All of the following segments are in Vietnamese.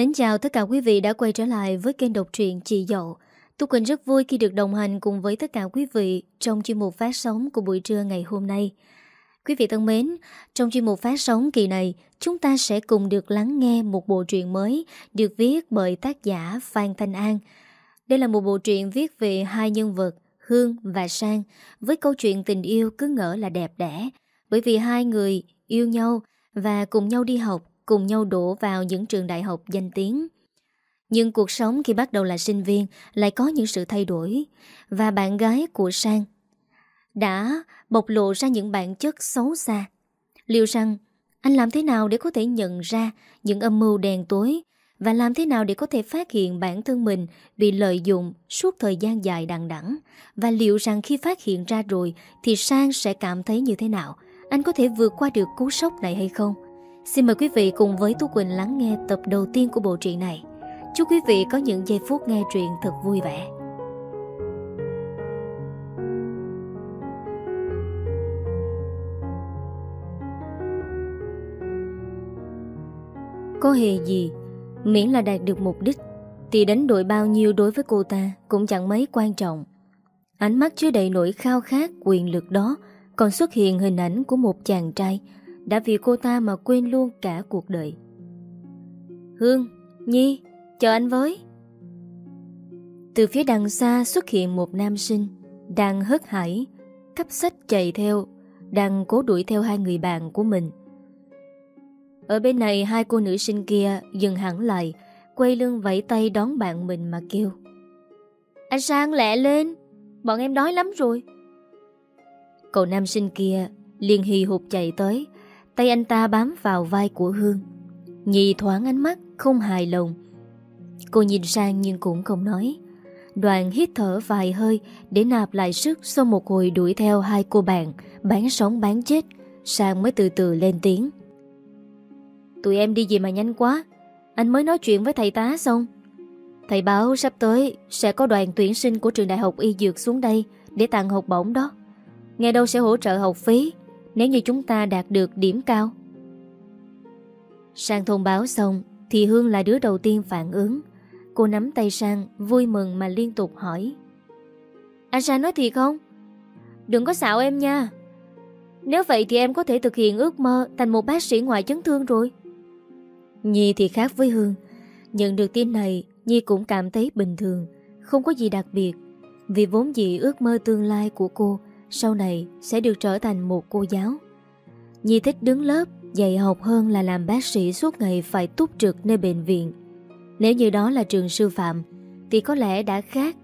Mến chào tất cả quý vị đã quay trở lại với kênh độc truyện Chị Dậu. Tôi Quỳnh rất vui khi được đồng hành cùng với tất cả quý vị trong chuyên mục phát sóng của buổi trưa ngày hôm nay. Quý vị thân mến, trong chuyên mục phát sóng kỳ này, chúng ta sẽ cùng được lắng nghe một bộ truyện mới được viết bởi tác giả Phan Thanh An. Đây là một bộ truyện viết về hai nhân vật Hương và Sang với câu chuyện tình yêu cứ ngỡ là đẹp đẽ bởi vì hai người yêu nhau và cùng nhau đi học cùng nhau đổ vào những trường đại học danh tiếng. Nhưng cuộc sống khi bắt đầu là sinh viên lại có những sự thay đổi và bạn gái của Sang đã bộc lộ ra những bản chất xấu xa. Liệu rằng anh làm thế nào để có thể nhận ra những âm mưu đen tối và làm thế nào để có thể phát hiện bản thân mình bị lợi dụng suốt thời gian dài đằng đẵng và liệu rằng khi phát hiện ra rồi thì Sang sẽ cảm thấy như thế nào? Anh có thể vượt qua được cú sốc này hay không? Xin mời quý vị cùng với Tú Quỳnh lắng nghe tập đầu tiên của bộ truyện này. Chúc quý vị có những giây phút nghe truyện thật vui vẻ. Có hề gì, miễn là đạt được mục đích, thì đánh đổi bao nhiêu đối với cô ta cũng chẳng mấy quan trọng. Ánh mắt chứa đầy nỗi khao khát quyền lực đó còn xuất hiện hình ảnh của một chàng trai đã vì cô ta mà quên luôn cả cuộc đời. Hương, Nhi, chờ anh với. Từ phía đằng xa xuất hiện một nam sinh đang hớt hải, cắp sách chạy theo, đang cố đuổi theo hai người bạn của mình. Ở bên này hai cô nữ sinh kia dừng hẳn lại, quay lưng vẫy tay đón bạn mình mà kêu. Anh Sang lẹ lên, bọn em đói lắm rồi. Cậu nam sinh kia liền hì hụt chạy tới, Tay anh ta bám vào vai của Hương. Nhị thoáng ánh mắt, không hài lòng. Cô nhìn sang nhưng cũng không nói. Đoàn hít thở vài hơi Để nạp lại sức Sau một hồi đuổi theo hai cô bạn, Bán sống bán chết, Sang mới từ từ lên tiếng. Tụi em đi gì mà nhanh quá. Anh mới nói chuyện với thầy tá xong. Thầy báo sắp tới Sẽ có đoàn tuyển sinh của trường đại học y dược xuống đây Để tặng học bổng đó. Nghe đâu sẽ hỗ trợ học phí nếu như chúng ta đạt được điểm cao. Sang thông báo xong thì Hương là đứa đầu tiên phản ứng. Cô nắm tay Sang vui mừng mà liên tục hỏi. Anh Sang nói thiệt không? Đừng có xạo em nha. Nếu vậy thì em có thể thực hiện ước mơ thành một bác sĩ ngoại chấn thương rồi. Nhi thì khác với Hương. Nhận được tin này, Nhi cũng cảm thấy bình thường, không có gì đặc biệt. Vì vốn dĩ ước mơ tương lai của cô sau này sẽ được trở thành một cô giáo. Nhi thích đứng lớp, dạy học hơn là làm bác sĩ suốt ngày phải túc trực nơi bệnh viện. Nếu như đó là trường sư phạm, thì có lẽ đã khác.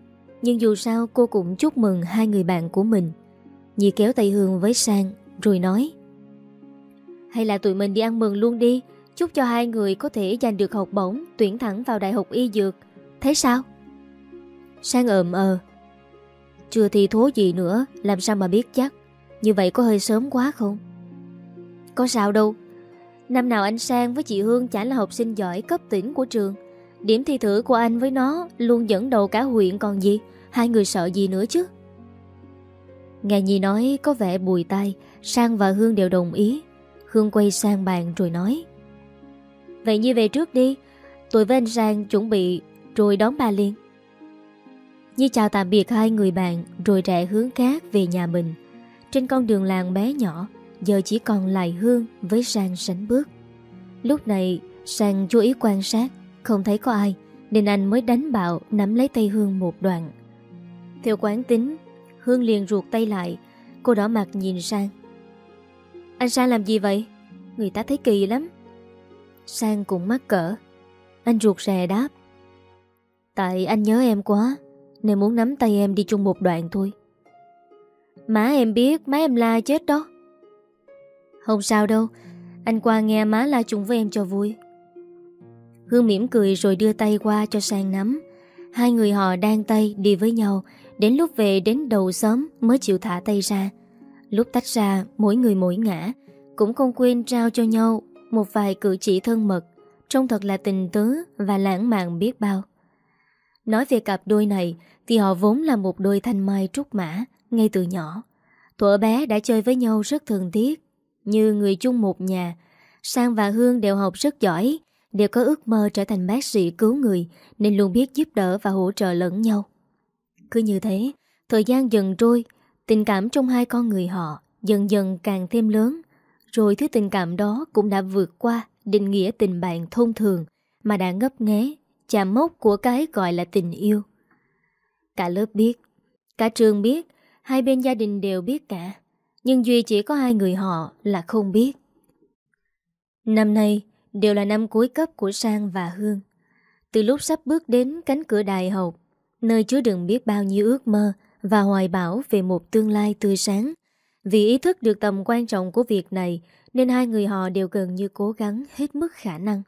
Nhưng dù sao cô cũng chúc mừng hai người bạn của mình. Nhi kéo tay Hương với Sang, rồi nói Hay là tụi mình đi ăn mừng luôn đi, chúc cho hai người có thể giành được học bổng, tuyển thẳng vào đại học y dược. Thế sao? Sang ợm ờ, chưa thi thố gì nữa, Làm sao mà biết chắc? Như vậy có hơi sớm quá không? Có sao đâu. Năm nào anh Sang với chị Hương chả là học sinh giỏi cấp tỉnh của trường. Điểm thi thử của anh với nó Luôn dẫn đầu cả huyện còn gì? Hai người sợ gì nữa chứ? Nghe Nhi nói có vẻ bùi tay Sang và Hương đều đồng ý. Hương quay sang bàn rồi nói. Vậy Nhi về trước đi. Tôi với anh Sang chuẩn bị Rồi đón bà liền. Nhi chào tạm biệt hai người bạn rồi rẽ hướng khác về nhà mình. Trên con đường làng bé nhỏ, giờ chỉ còn lại Hương với Sang sánh bước. Lúc này, Sang chú ý quan sát, không thấy có ai, nên anh mới đánh bạo nắm lấy tay Hương một đoạn. Theo quán tính, Hương liền ruột tay lại, cô đỏ mặt nhìn Sang. Anh Sang làm gì vậy? Người ta thấy kỳ lắm. Sang cũng mắc cỡ. Anh ruột rè đáp. Tại anh nhớ em quá nên muốn nắm tay em đi chung một đoạn thôi. Má em biết Má em la chết đó. Không sao đâu, Anh qua nghe má la chung với em cho vui. Hương mỉm cười rồi đưa tay qua cho sang nắm. Hai người họ đang tay đi với nhau, Đến lúc về đến đầu xóm Mới chịu thả tay ra. Lúc tách ra, mỗi người mỗi ngã, Cũng không quên trao cho nhau Một vài cử chỉ thân mật, Trông thật là tình tứ Và lãng mạn biết bao. Nói về cặp đôi này thì họ vốn là một đôi thanh mai trúc mã ngay từ nhỏ. Thuở bé đã chơi với nhau rất thường thiết, như người chung một nhà. Sang và Hương đều học rất giỏi, đều có ước mơ trở thành bác sĩ cứu người nên luôn biết giúp đỡ và hỗ trợ lẫn nhau. Cứ như thế, thời gian dần trôi, tình cảm trong hai con người họ dần dần càng thêm lớn, rồi thứ tình cảm đó cũng đã vượt qua định nghĩa tình bạn thông thường mà đã ngấp nghé, chạm mốc của cái gọi là tình yêu. Cả lớp biết, cả trường biết, hai bên gia đình đều biết cả, nhưng Duy chỉ có hai người họ là không biết. Năm nay đều là năm cuối cấp của Sang và Hương. Từ lúc sắp bước đến cánh cửa đại học, nơi chứa đựng biết bao nhiêu ước mơ và hoài bão về một tương lai tươi sáng. Vì ý thức được tầm quan trọng của việc này nên hai người họ đều gần như cố gắng hết mức khả năng.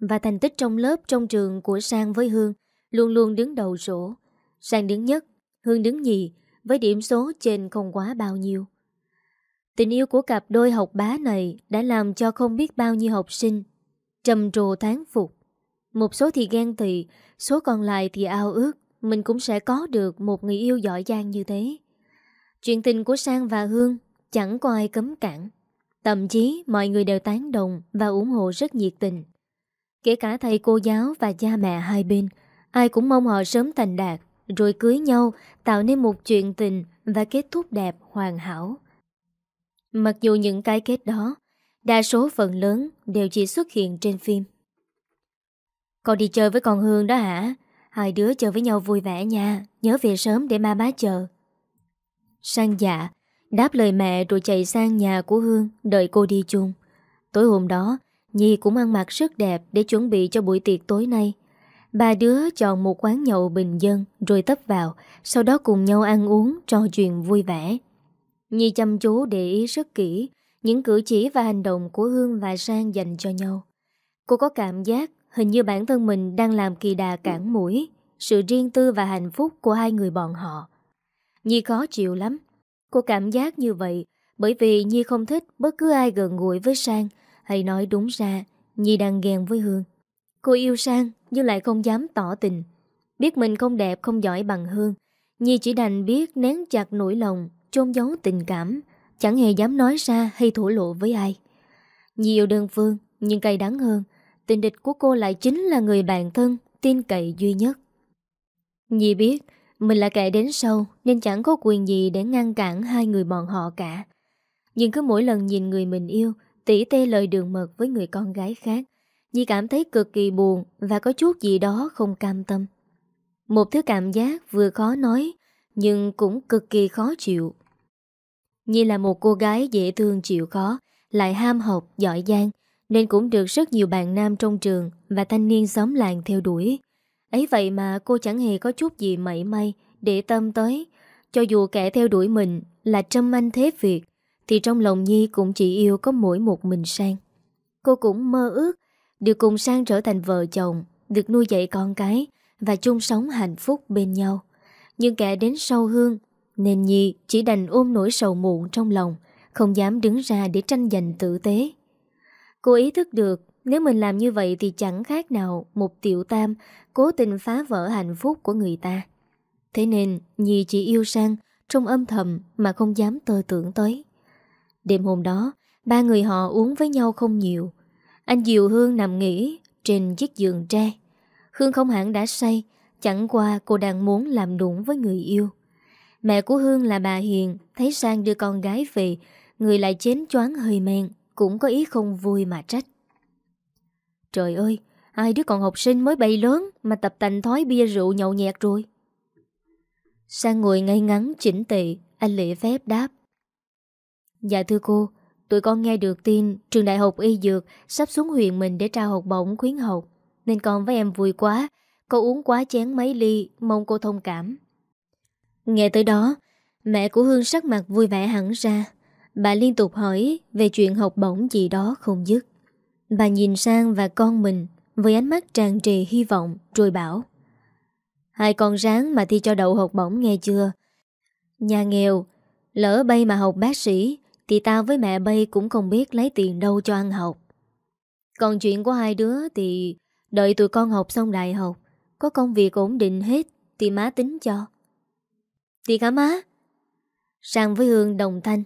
Và thành tích trong lớp trong trường của Sang với Hương luôn luôn đứng đầu sổ. Sang đứng nhất, Hương đứng nhì với điểm số trên không quá bao nhiêu. Tình yêu của cặp đôi học bá này đã làm cho không biết bao nhiêu học sinh trầm trồ tháng phục. Một số thì ghen tị, số còn lại thì ao ước mình cũng sẽ có được một người yêu giỏi giang như thế. Chuyện tình của Sang và Hương chẳng có ai cấm cản. Thậm chí mọi người đều tán đồng và ủng hộ rất nhiệt tình. Kể cả thầy cô giáo và cha mẹ hai bên, ai cũng mong họ sớm thành đạt, rồi cưới nhau tạo nên một chuyện tình và kết thúc đẹp hoàn hảo. Mặc dù những cái kết đó, đa số phần lớn đều chỉ xuất hiện trên phim. Con đi chơi với con Hương đó hả? Hai đứa chơi với nhau vui vẻ nha, nhớ về sớm để ma bá chờ. Sang dạ, đáp lời mẹ rồi chạy sang nhà của Hương đợi cô đi chung. Tối hôm đó, Nhi cũng ăn mặc rất đẹp để chuẩn bị cho buổi tiệc tối nay. Ba đứa chọn một quán nhậu bình dân rồi tấp vào, sau đó cùng nhau ăn uống, trò chuyện vui vẻ. Nhi chăm chú để ý rất kỹ những cử chỉ và hành động của Hương và Sang dành cho nhau. Cô có cảm giác hình như bản thân mình đang làm kỳ đà cản mũi sự riêng tư và hạnh phúc của hai người bọn họ. Nhi khó chịu lắm. Cô cảm giác như vậy bởi vì Nhi không thích bất cứ ai gần gũi với Sang hay nói đúng ra Nhi đang ghen với Hương. Cô yêu Sang nhưng lại không dám tỏ tình. Biết mình không đẹp không giỏi bằng Hương Nhi chỉ đành biết nén chặt nỗi lòng chôn giấu tình cảm, chẳng hề dám nói ra hay thổ lộ với ai. Nhi yêu đơn phương, nhưng cay đắng hơn, tình địch của cô lại chính là người bạn thân, tin cậy duy nhất. Nhi biết, mình là kẻ đến sâu nên chẳng có quyền gì để ngăn cản hai người bọn họ cả. Nhưng cứ mỗi lần nhìn người mình yêu, tỉ tê lời đường mật với người con gái khác, Nhi cảm thấy cực kỳ buồn và có chút gì đó không cam tâm. Một thứ cảm giác vừa khó nói, nhưng cũng cực kỳ khó chịu. Nhi là một cô gái dễ thương chịu khó, lại ham học, giỏi giang, nên cũng được rất nhiều bạn nam trong trường và thanh niên xóm làng theo đuổi. Ấy vậy mà cô chẳng hề có chút gì mảy may để tâm tới. Cho dù kẻ theo đuổi mình là trâm anh thế Việt, thì trong lòng Nhi cũng chỉ yêu có mỗi một mình Sang. Cô cũng mơ ước được cùng Sang trở thành vợ chồng, được nuôi dạy con cái và chung sống hạnh phúc bên nhau. Nhưng kẻ đến sâu hương nên Nhi chỉ đành ôm nỗi sầu muộn trong lòng Không dám đứng ra để tranh giành tử tế. Cô ý thức được Nếu mình làm như vậy thì chẳng khác nào Một tiểu tam Cố tình phá vỡ hạnh phúc của người ta. Thế nên Nhi chỉ yêu sang Trong âm thầm mà không dám tơ tưởng tới. Đêm hôm đó Ba người họ uống với nhau không nhiều anh Diệu Hương nằm nghỉ Trên chiếc giường tre. Hương không hẳn đã say, Chẳng qua cô đang muốn làm đúng với người yêu. Mẹ của Hương là bà Hiền, Thấy Sang đưa con gái về, Người lại chén choáng hơi men, Cũng có ý không vui mà trách. Trời ơi, Hai đứa còn học sinh mới bay lớn Mà tập tành thói bia rượu nhậu nhẹt rồi. Sang ngồi ngay ngắn chỉnh tệ, Anh lễ phép đáp. Dạ thưa cô Tụi con nghe được tin Trường đại học y dược Sắp xuống huyện mình để trao học bổng khuyến học Nên con với em vui quá Cô uống quá chén mấy ly Mong cô thông cảm Nghe tới đó, mẹ của Hương sắc mặt vui vẻ hẳn ra. Bà liên tục hỏi về chuyện học bổng gì đó không dứt. Bà nhìn sang và con mình với ánh mắt tràn trề hy vọng rồi bảo Hai con ráng mà thi cho đậu học bổng nghe chưa? Nhà nghèo, lỡ bay mà học bác sĩ thì tao với mẹ bay cũng không biết lấy tiền đâu cho ăn học. Còn chuyện của hai đứa thì đợi tụi con học xong đại học, có công việc ổn định hết thì má tính cho. thì cả má? Sang với Hương đồng thanh.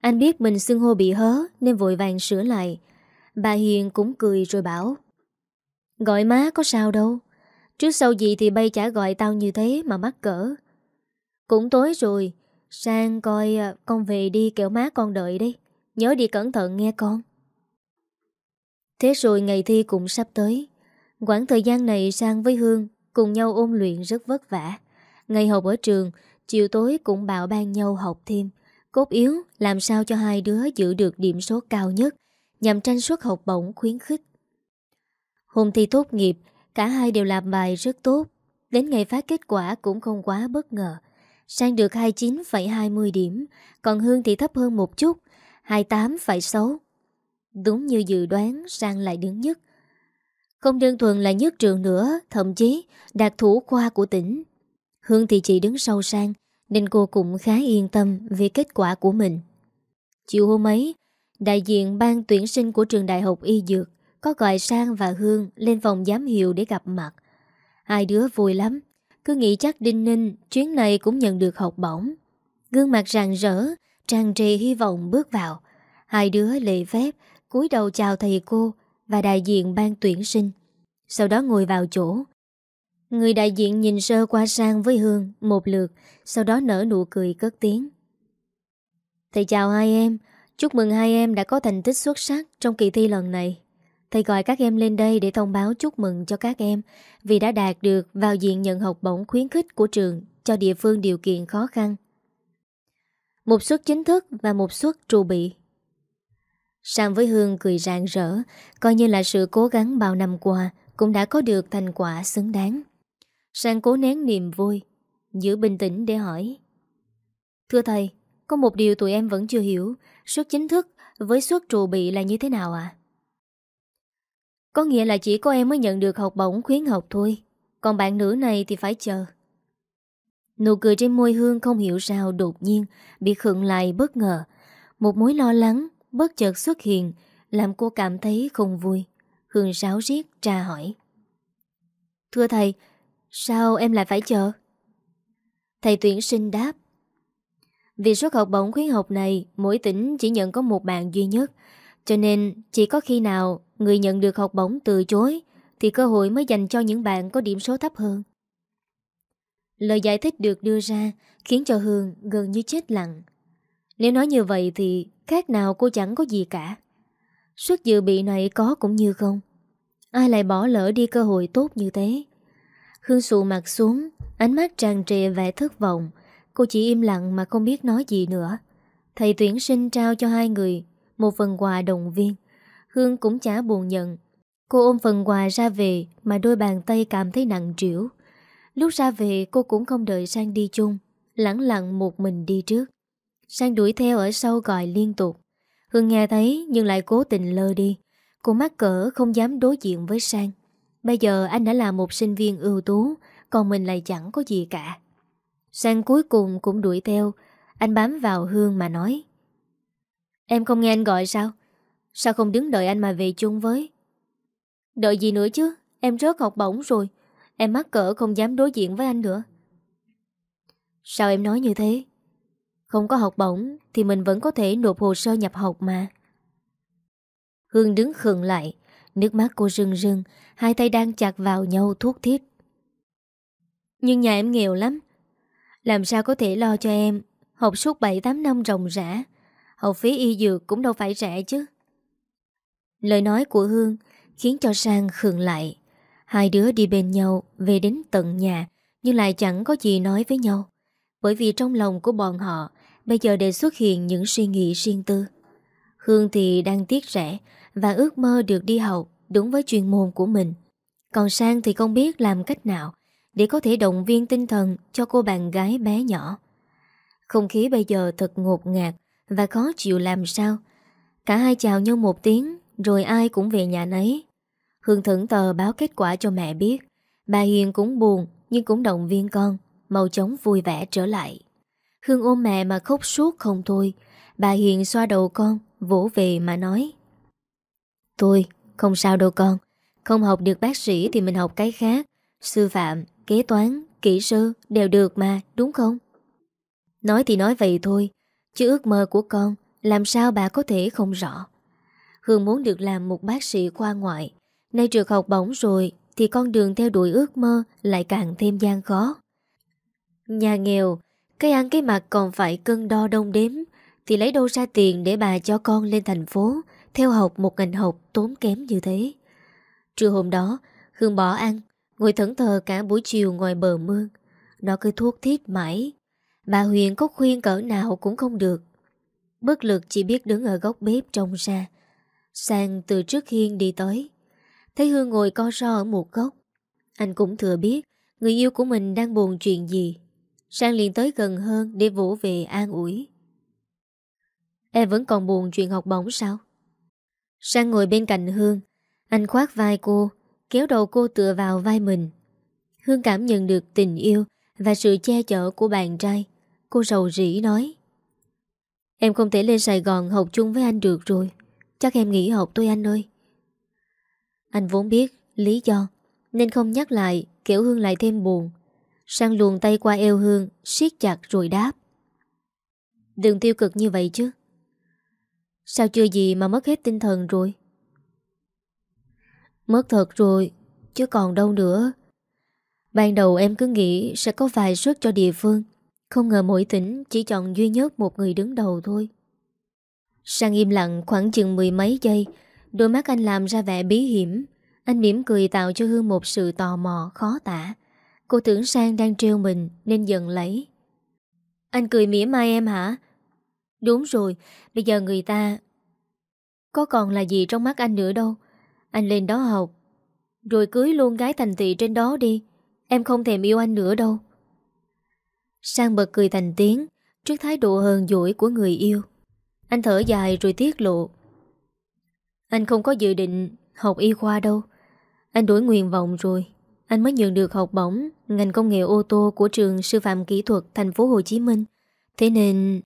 Anh biết mình xưng hô bị hớ nên vội vàng sửa lại. Bà Hiền cũng cười rồi bảo. Gọi má có sao đâu Trước sau gì thì bay chả gọi tao như thế mà mắc cỡ Cũng tối rồi Sang coi à, con về đi kẹo má con đợi đi. Nhớ đi cẩn thận nghe con. Thế rồi ngày thi cũng sắp tới. Quãng thời gian này Sang với Hương Cùng nhau ôn luyện rất vất vả. Ngày học ở trường, Chiều tối cũng bảo ban nhau học thêm. Cốt yếu, làm sao cho hai đứa giữ được điểm số cao nhất, Nhằm tranh suất học bổng khuyến khích. Hôm thi tốt nghiệp, Cả hai đều làm bài rất tốt. Đến ngày phát kết quả cũng không quá bất ngờ. Sang được 29,20 điểm Còn Hương thì thấp hơn một chút 28,6 Đúng như dự đoán Sang lại đứng nhất. Không đơn thuần là nhất trường nữa Thậm chí đạt thủ khoa của tỉnh. Hương thì chỉ đứng sau Sang Nên cô cũng khá yên tâm Về kết quả của mình. Chiều hôm ấy Đại diện ban tuyển sinh của trường đại học y dược Có gọi Sang và Hương Lên phòng giám hiệu để gặp mặt. Hai đứa vui lắm. Cứ nghĩ chắc Đinh Ninh Chuyến này cũng nhận được học bổng. Gương mặt rạng rỡ, Tràn trề hy vọng bước vào. Hai đứa lệ phép, cúi đầu chào thầy cô Và đại diện ban tuyển sinh. Sau đó ngồi vào chỗ. Người đại diện nhìn sơ qua sang với Hương, Một lượt, Sau đó nở nụ cười cất tiếng. Thầy chào hai em, Chúc mừng hai em đã có thành tích xuất sắc Trong kỳ thi lần này. Thầy gọi các em lên đây để thông báo chúc mừng cho các em, Vì đã đạt được vào diện nhận học bổng khuyến khích của trường, Cho địa phương điều kiện khó khăn Một suất chính thức và một suất trù bị Sang với Hương cười rạng rỡ, Coi như là sự cố gắng bao năm qua Cũng đã có được thành quả xứng đáng Sang cố nén niềm vui, Giữ bình tĩnh để hỏi Thưa thầy, Có một điều tụi em vẫn chưa hiểu, Suất chính thức với suất trù bị là như thế nào ạ? À? Có nghĩa là chỉ có em mới nhận được học bổng khuyến học thôi. Còn bạn nữ này thì phải chờ. Nụ cười trên môi Hương không hiểu sao đột nhiên Bị khựng lại bất ngờ. Một mối lo lắng, bất chợt xuất hiện, Làm cô cảm thấy không vui. Hương sáo riết, tra hỏi. Thưa thầy, Sao em lại phải chờ? Thầy tuyển sinh đáp. Vì suất học bổng khuyến học này, Mỗi tỉnh chỉ nhận có một bạn duy nhất, Cho nên chỉ có khi nào Người nhận được học bổng từ chối, Thì cơ hội mới dành cho những bạn có điểm số thấp hơn. Lời giải thích được đưa ra Khiến cho Hương gần như chết lặng. Nếu nói như vậy thì Khác nào cô chẳng có gì cả. Suất dự bị này có cũng như không. Ai lại bỏ lỡ đi cơ hội tốt như thế? Hương sụ mặt xuống, Ánh mắt tràn trề vẻ thất vọng. Cô chỉ im lặng mà không biết nói gì nữa. Thầy tuyển sinh trao cho hai người Một phần quà động viên. Hương cũng chả buồn nhận. Cô ôm phần quà ra về Mà đôi bàn tay cảm thấy nặng trĩu. Lúc ra về, cô cũng không đợi Sang đi chung Lặng lặng một mình đi trước. Sang đuổi theo ở sau gọi liên tục. Hương nghe thấy, nhưng lại cố tình lơ đi. Cô mắc cỡ không dám đối diện với Sang. Bây giờ anh đã là một sinh viên ưu tú, Còn mình lại chẳng có gì cả. Sang cuối cùng cũng đuổi theo. Anh bám vào Hương mà nói, Em không nghe anh gọi sao? Sao không đứng đợi anh mà về chung với? Đợi gì nữa chứ? Em rớt học bổng rồi. Em mắc cỡ không dám đối diện với anh nữa. Sao em nói như thế? Không có học bổng Thì mình vẫn có thể nộp hồ sơ nhập học mà. Hương đứng khựng lại, Nước mắt cô rưng rưng, Hai tay đang chặt vào nhau thuốc thiết. Nhưng nhà em nghèo lắm. Làm sao có thể lo cho em? Học suốt 7-8 năm ròng rã. Học phí y dược cũng đâu phải rẻ chứ. Lời nói của Hương Khiến cho Sang khường lại. Hai đứa đi bên nhau, Về đến tận nhà, Nhưng lại chẳng có gì nói với nhau. Bởi vì trong lòng của bọn họ, Bây giờ đều xuất hiện những suy nghĩ riêng tư. Hương thì đang tiếc rẻ Và ước mơ được đi học Đúng với chuyên môn của mình. Còn Sang thì không biết làm cách nào Để có thể động viên tinh thần Cho cô bạn gái bé nhỏ. Không khí bây giờ thật ngột ngạt Và khó chịu làm sao. Cả hai chào nhau một tiếng rồi ai cũng về nhà nấy. Hương thẫn tờ báo kết quả cho mẹ biết Bà Hiền cũng buồn Nhưng cũng động viên con màu chóng vui vẻ trở lại. Hương ôm mẹ mà khóc suốt không thôi Bà Hiền xoa đầu con Vỗ về mà nói. Tôi không sao đâu con Không học được bác sĩ thì mình học cái khác Sư phạm, kế toán, kỹ sư Đều được mà đúng không? Nói thì nói vậy thôi Chứ ước mơ của con Làm sao bà có thể không rõ. Hương muốn được làm một bác sĩ khoa ngoại. Nay trượt học bổng rồi, Thì con đường theo đuổi ước mơ Lại càng thêm gian khó. Nhà nghèo, Cái ăn cái mặt còn phải cân đo đông đếm, Thì lấy đâu ra tiền để bà cho con lên thành phố, Theo học một ngành học tốn kém như thế. Trưa hôm đó, Hương bỏ ăn, Ngồi thẫn thờ cả buổi chiều ngoài bờ mương. Nó cứ thuốc thiết mãi. Bà Huyền có khuyên cỡ nào cũng không được. Bất lực chỉ biết đứng ở góc bếp trông ra. Sang từ trước hiên đi tới. Thấy Hương ngồi co ro ở một góc. Anh cũng thừa biết Người yêu của mình đang buồn chuyện gì. Sang liền tới gần hơn Để vỗ về an ủi. Em vẫn còn buồn chuyện học bổng sao? Sang ngồi bên cạnh Hương. Anh khoác vai cô, Kéo đầu cô tựa vào vai mình. Hương cảm nhận được tình yêu Và sự che chở của bạn trai. Cô rầu rĩ nói, Em không thể lên Sài Gòn học chung với anh được rồi. Chắc em nghỉ học tôi anh ơi. Anh vốn biết lý do, Nên không nhắc lại, Kiểu Hương lại thêm buồn. Sang luồn tay qua eo Hương, siết chặt rồi đáp. Đừng tiêu cực như vậy chứ. Sao chưa gì mà mất hết tinh thần rồi? Mất thật rồi, Chứ còn đâu nữa. Ban đầu em cứ nghĩ sẽ có vài suất cho địa phương. Không ngờ mỗi tỉnh chỉ chọn duy nhất một người đứng đầu thôi. Sang im lặng khoảng chừng mười mấy giây, Đôi mắt anh làm ra vẻ bí hiểm. Anh mỉm cười tạo cho Hương một sự tò mò, khó tả. Cô tưởng Sang đang trêu mình Nên dần lấy. Anh cười mỉa mai em hả? Đúng rồi, Bây giờ người ta Có còn là gì trong mắt anh nữa đâu. Anh lên đó học, Rồi cưới luôn gái thành thị trên đó đi. Em không thèm yêu anh nữa đâu. Sang bật cười thành tiếng, Trước thái độ hờn dỗi của người yêu. Anh thở dài rồi tiết lộ. Anh không có dự định học y khoa đâu. Anh đổi nguyện vọng rồi. Anh mới nhận được học bổng Ngành công nghệ ô tô của trường sư phạm kỹ thuật thành phố Hồ Chí Minh. Thế nên...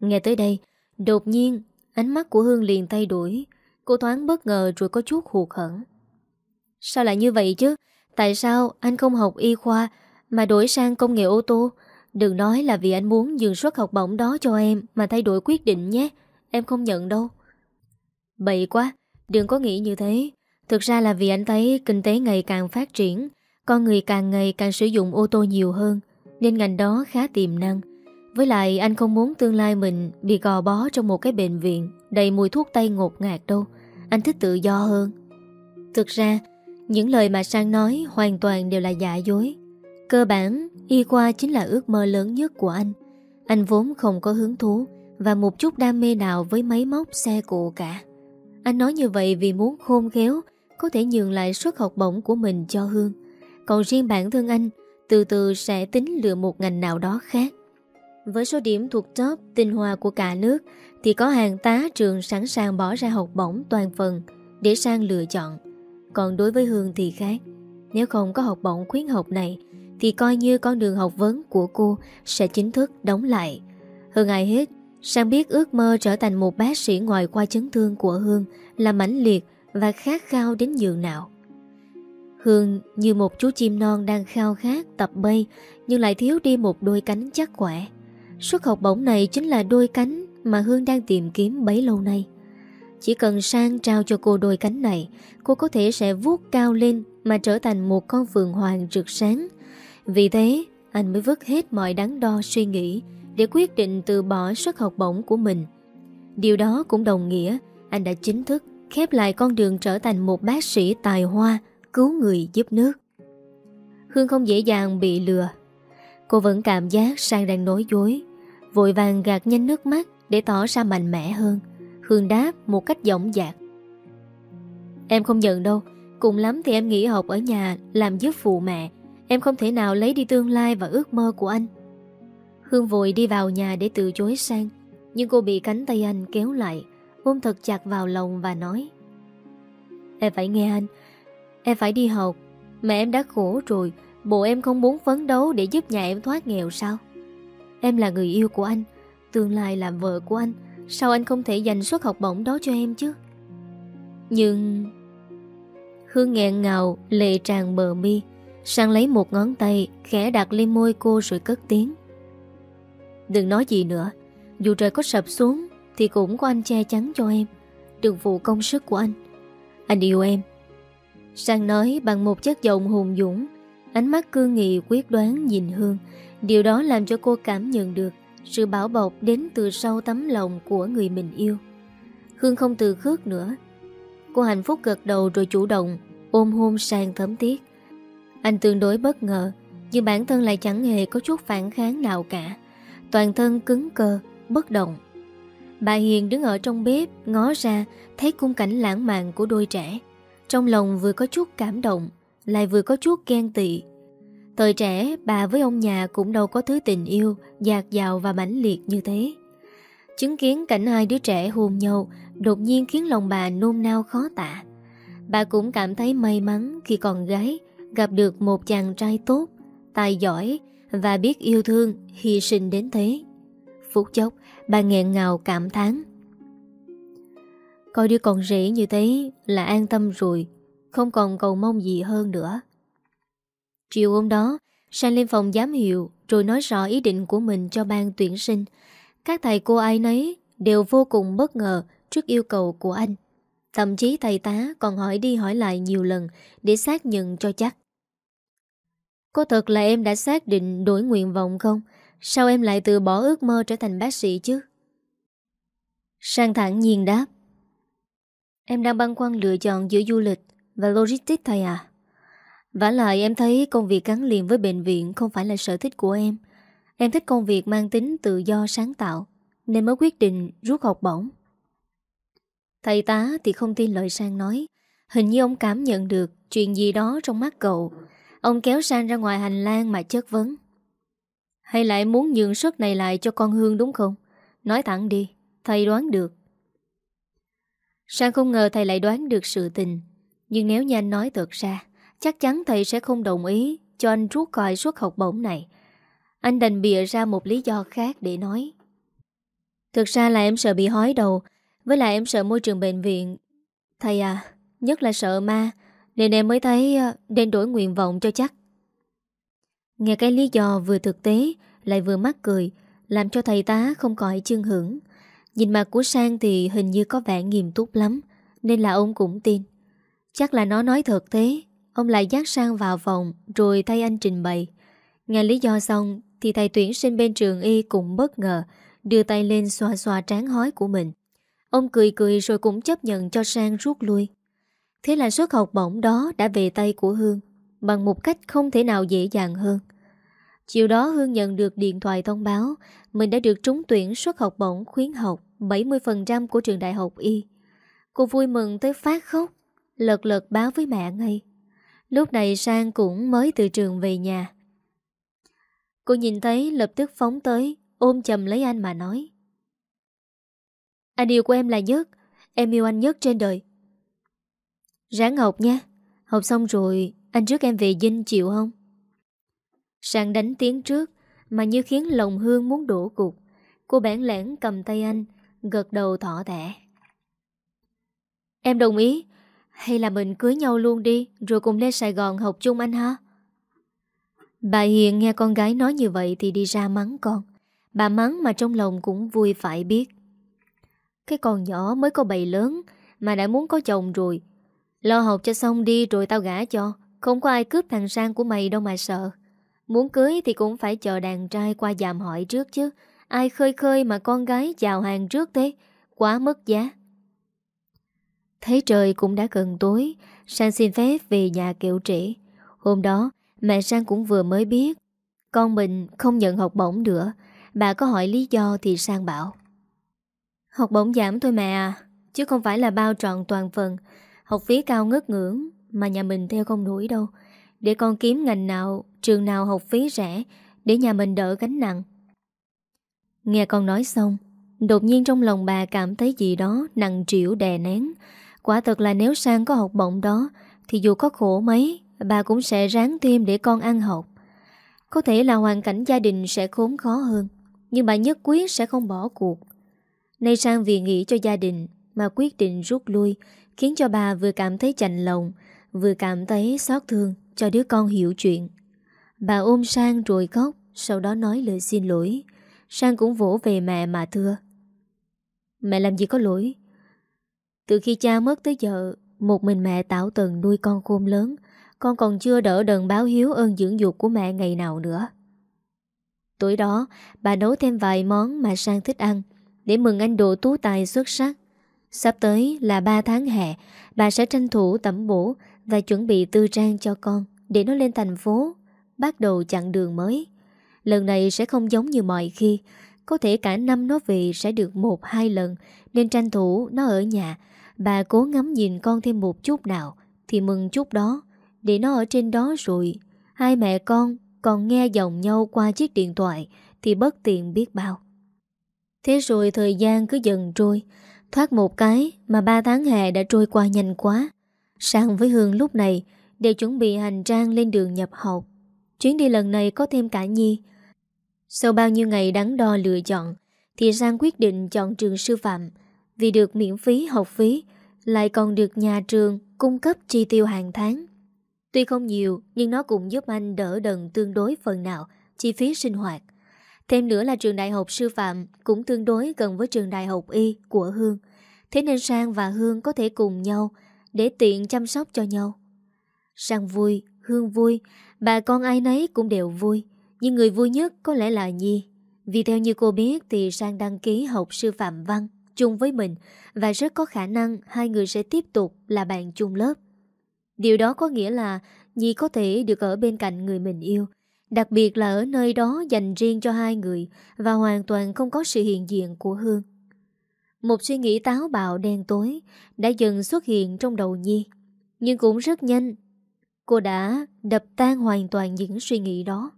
Nghe tới đây, Đột nhiên, Ánh mắt của Hương liền thay đổi. Cô thoáng bất ngờ rồi có chút hụt hẫng. Sao lại như vậy chứ? Tại sao anh không học y khoa Mà đổi sang công nghệ ô tô? Đừng nói là vì anh muốn dừng suất học bổng đó cho em Mà thay đổi quyết định nhé. Em không nhận đâu. Bậy quá, Đừng có nghĩ như thế. Thực ra là vì anh thấy kinh tế ngày càng phát triển, Con người càng ngày càng sử dụng ô tô nhiều hơn, Nên ngành đó khá tiềm năng. Với lại anh không muốn tương lai mình Bị gò bó trong một cái bệnh viện Đầy mùi thuốc tây ngột ngạt đâu. Anh thích tự do hơn. Thực ra, những lời mà Sang nói hoàn toàn đều là giả dối. Cơ bản, Y khoa chính là ước mơ lớn nhất của anh. Anh vốn không có hứng thú Và một chút đam mê nào với máy móc, xe cộ cả. Anh nói như vậy vì muốn khôn khéo, Có thể nhường lại suất học bổng của mình cho Hương. Còn riêng bản thân anh, Từ từ sẽ tính lựa một ngành nào đó khác. Với số điểm thuộc top tinh hoa của cả nước, Thì có hàng tá trường sẵn sàng bỏ ra học bổng toàn phần Để sang lựa chọn. Còn đối với Hương thì khác. Nếu không có học bổng khuyến học này thì coi như con đường học vấn của cô Sẽ chính thức đóng lại. Hơn ai hết, Sang biết ước mơ trở thành một bác sĩ ngoài khoa chấn thương của Hương Là mãnh liệt và khát khao đến nhường nào. Hương như một chú chim non đang khao khát tập bay, Nhưng lại thiếu đi một đôi cánh chắc khỏe. Suất học bổng này chính là đôi cánh mà Hương đang tìm kiếm bấy lâu nay. Chỉ cần sang trao cho cô đôi cánh này, Cô có thể sẽ vuốt cao lên Mà trở thành một con phượng hoàng rực sáng. Vì thế, Anh mới vứt hết mọi đắn đo suy nghĩ Để quyết định từ bỏ suất học bổng của mình. Điều đó cũng đồng nghĩa Anh đã chính thức khép lại con đường trở thành một bác sĩ tài hoa, Cứu người giúp nước. Hương không dễ dàng bị lừa. Cô vẫn cảm giác Sang đang nói dối, Vội vàng gạt nhanh nước mắt Để tỏ ra mạnh mẽ hơn. Hương đáp một cách giọng dạc. Em không nhận đâu, Cùng lắm thì em nghỉ học ở nhà Làm giúp phụ mẹ Em không thể nào lấy đi tương lai và ước mơ của anh. Hương vội đi vào nhà để từ chối sang, Nhưng cô bị cánh tay anh kéo lại, Ôm thật chặt vào lòng và nói, Em phải nghe anh, Em phải đi học. Mẹ em đã khổ rồi, Bộ em không muốn phấn đấu để giúp nhà em thoát nghèo sao? Em là người yêu của anh, Tương lai là vợ của anh, Sao anh không thể dành suất học bổng đó cho em chứ? Nhưng Hương nghẹn ngào, Lệ tràn bờ mi. Sang lấy một ngón tay, Khẽ đặt lên môi cô rồi cất tiếng. Đừng nói gì nữa, Dù trời có sập xuống Thì cũng có anh che chắn cho em, Đừng phụ công sức của anh. Anh yêu em. Sang nói bằng một chất giọng hùng dũng, Ánh mắt cương nghị quyết đoán nhìn Hương. Điều đó làm cho cô cảm nhận được Sự bảo bọc đến từ sâu tấm lòng của người mình yêu. Hương không từ khước nữa. Cô hạnh phúc gật đầu rồi chủ động Ôm hôn sang thấm thiết. Anh tương đối bất ngờ, Nhưng bản thân lại chẳng hề có chút phản kháng nào cả. Toàn thân cứng cơ Bất động. Bà Hiền đứng ở trong bếp, Ngó ra, thấy cung cảnh lãng mạn của đôi trẻ. Trong lòng vừa có chút cảm động, Lại vừa có chút ghen tị. Thời trẻ, bà với ông nhà Cũng đâu có thứ tình yêu, Dạt dào và mãnh liệt như thế. Chứng kiến cảnh hai đứa trẻ hôn nhau, Đột nhiên khiến lòng bà nôn nao khó tả. Bà cũng cảm thấy may mắn Khi còn gái gặp được một chàng trai tốt, Tài giỏi Và biết yêu thương, Hy sinh đến thế. Phút chốc, bà nghẹn ngào cảm thán. Coi đứa con rể như thế Là an tâm rồi, Không còn cầu mong gì hơn nữa. Chiều hôm đó, Sang lên phòng giám hiệu Rồi nói rõ ý định của mình cho ban tuyển sinh. Các thầy cô ai nấy Đều vô cùng bất ngờ Trước yêu cầu của anh. Thậm chí thầy tá còn hỏi đi hỏi lại nhiều lần Để xác nhận cho chắc. Có thật là em đã xác định đổi nguyện vọng không? Sao em lại từ bỏ ước mơ trở thành bác sĩ chứ? Sang thẳng nhiên đáp Em đang băn khoăn lựa chọn giữa du lịch và logistics thầy à? vả lại em thấy công việc gắn liền với bệnh viện không phải là sở thích của em. Em thích công việc mang tính tự do sáng tạo, nên mới quyết định rút học bổng. Thầy tá thì không tin lời Sang nói. Hình như ông cảm nhận được chuyện gì đó trong mắt cậu. Ông kéo Sang ra ngoài hành lang mà chất vấn. Hay lại muốn nhường suất này lại cho con Hương đúng không? Nói thẳng đi, thầy đoán được. Sang không ngờ thầy lại đoán được sự tình. Nhưng nếu như anh nói thật ra, chắc chắn thầy sẽ không đồng ý cho anh rút khỏi suất học bổng này. Anh đành bịa ra một lý do khác để nói. Thực ra là em sợ bị hói đầu, với lại em sợ môi trường bệnh viện. Thầy à, nhất là sợ ma, nên em mới thấy ờ, nên đổi nguyện vọng cho chắc. Nghe cái lý do vừa thực tế lại vừa mắc cười, làm cho thầy tá không khỏi chương hưởng. Nhìn mặt của Sang thì hình như có vẻ nghiêm túc lắm, nên là ông cũng tin. Chắc là nó nói thật thế, ông lại dắt Sang vào phòng rồi thay anh trình bày. Nghe lý do xong thì thầy tuyển sinh bên trường y cũng bất ngờ, đưa tay lên xoa xoa trán hói của mình. Ông cười cười rồi cũng chấp nhận cho Sang rút lui. Thế là suất học bổng đó đã về tay của Hương, bằng một cách không thể nào dễ dàng hơn. Chiều đó Hương nhận được điện thoại thông báo mình đã được trúng tuyển suất học bổng khuyến học 70% của trường đại học Y. Cô vui mừng tới phát khóc, lật lật báo với mẹ ngay. Lúc này Sang cũng mới từ trường về nhà. Cô nhìn thấy lập tức phóng tới, ôm chầm lấy anh mà nói. Anh yêu của em là nhất, em yêu anh nhất trên đời. Ráng học nha, học xong rồi anh trước em về dinh chịu không? Sang đánh tiếng trước Mà như khiến lòng Hương muốn đổ cục Cô bản lẽn cầm tay anh Gật đầu thỏ thẻ Em đồng ý. Hay là mình cưới nhau luôn đi Rồi cùng lên Sài Gòn học chung anh ha? Bà Hiền nghe con gái nói như vậy Thì đi ra mắng con. Bà mắng mà trong lòng cũng vui phải biết. Cái con nhỏ mới có bầy lớn Mà đã muốn có chồng rồi Lo học cho xong đi rồi tao gả cho. Không có ai cướp thằng sang của mày đâu mà sợ. Muốn cưới thì cũng phải chờ đàn trai qua dàm hỏi trước chứ. Ai khơi khơi mà con gái chào hàng trước thế? Quá mất giá. Thấy trời cũng đã gần tối, Sang xin phép về nhà kiểu trĩ Hôm đó, mẹ Sang cũng vừa mới biết, Con mình không nhận học bổng nữa. Bà có hỏi lý do thì Sang bảo. Học bổng giảm thôi mẹ à Chứ không phải là bao trọn toàn phần. Học phí cao ngất ngưỡng Mà nhà mình theo không nổi đâu. Để con kiếm ngành nào, Trường nào học phí rẻ, Để nhà mình đỡ gánh nặng. Nghe con nói xong, Đột nhiên trong lòng bà cảm thấy gì đó Nặng trĩu đè nén. Quả thật là nếu sang có học bổng đó, Thì dù có khổ mấy, Bà cũng sẽ ráng thêm để con ăn học. Có thể là hoàn cảnh gia đình sẽ khốn khó hơn, Nhưng bà nhất quyết sẽ không bỏ cuộc. Nay sang vì nghĩ cho gia đình Mà quyết định rút lui Khiến cho bà vừa cảm thấy chạnh lòng, Vừa cảm thấy xót thương Cho đứa con hiểu chuyện. Bà ôm Sang rồi khóc, Sau đó nói lời xin lỗi. Sang cũng vỗ về mẹ mà thưa. Mẹ làm gì có lỗi? Từ khi cha mất tới giờ, Một mình mẹ tảo tần nuôi con khôn lớn, Con còn chưa đỡ đần báo hiếu ơn dưỡng dục của mẹ ngày nào nữa. Tối đó, Bà nấu thêm vài món mà Sang thích ăn Để mừng anh độ tú tài xuất sắc. Sắp tới là 3 tháng hè, Bà sẽ tranh thủ tẩm bổ Và chuẩn bị tư trang cho con Để nó lên thành phố, Bắt đầu chặng đường mới. Lần này sẽ không giống như mọi khi, Có thể cả năm nó về sẽ được một, hai lần, Nên tranh thủ nó ở nhà. Bà cố ngắm nhìn con thêm một chút nào, Thì mừng chút đó, Để nó ở trên đó rồi. Hai mẹ con còn nghe giọng nhau qua chiếc điện thoại Thì bất tiện biết bao. Thế rồi thời gian cứ dần trôi Thoát một cái mà ba tháng hè đã trôi qua nhanh quá. Sang với Hương lúc này Đều chuẩn bị hành trang lên đường nhập học. Chuyến đi lần này có thêm cả Nhi. Sau bao nhiêu ngày đắn đo lựa chọn, Thì Sang quyết định chọn trường sư phạm. Vì được miễn phí học phí, Lại còn được nhà trường cung cấp chi tiêu hàng tháng. Tuy không nhiều, Nhưng nó cũng giúp anh đỡ đần tương đối phần nào Chi phí sinh hoạt. Thêm nữa là trường đại học sư phạm Cũng tương đối gần với trường đại học y của Hương. Thế nên Sang và Hương có thể cùng nhau Để tiện chăm sóc cho nhau. Sang vui, Hương vui Bà con ai nấy cũng đều vui. Nhưng người vui nhất có lẽ là Nhi. Vì theo như cô biết thì Sang đăng ký học sư phạm văn chung với mình và rất có khả năng hai người sẽ tiếp tục là bạn chung lớp. Điều đó có nghĩa là Nhi có thể được ở bên cạnh người mình yêu, đặc biệt là ở nơi đó dành riêng cho hai người và hoàn toàn không có sự hiện diện của Hương. Một suy nghĩ táo bạo đen tối đã dần xuất hiện trong đầu Nhi, nhưng cũng rất nhanh. Cô đã đập tan hoàn toàn những suy nghĩ đó.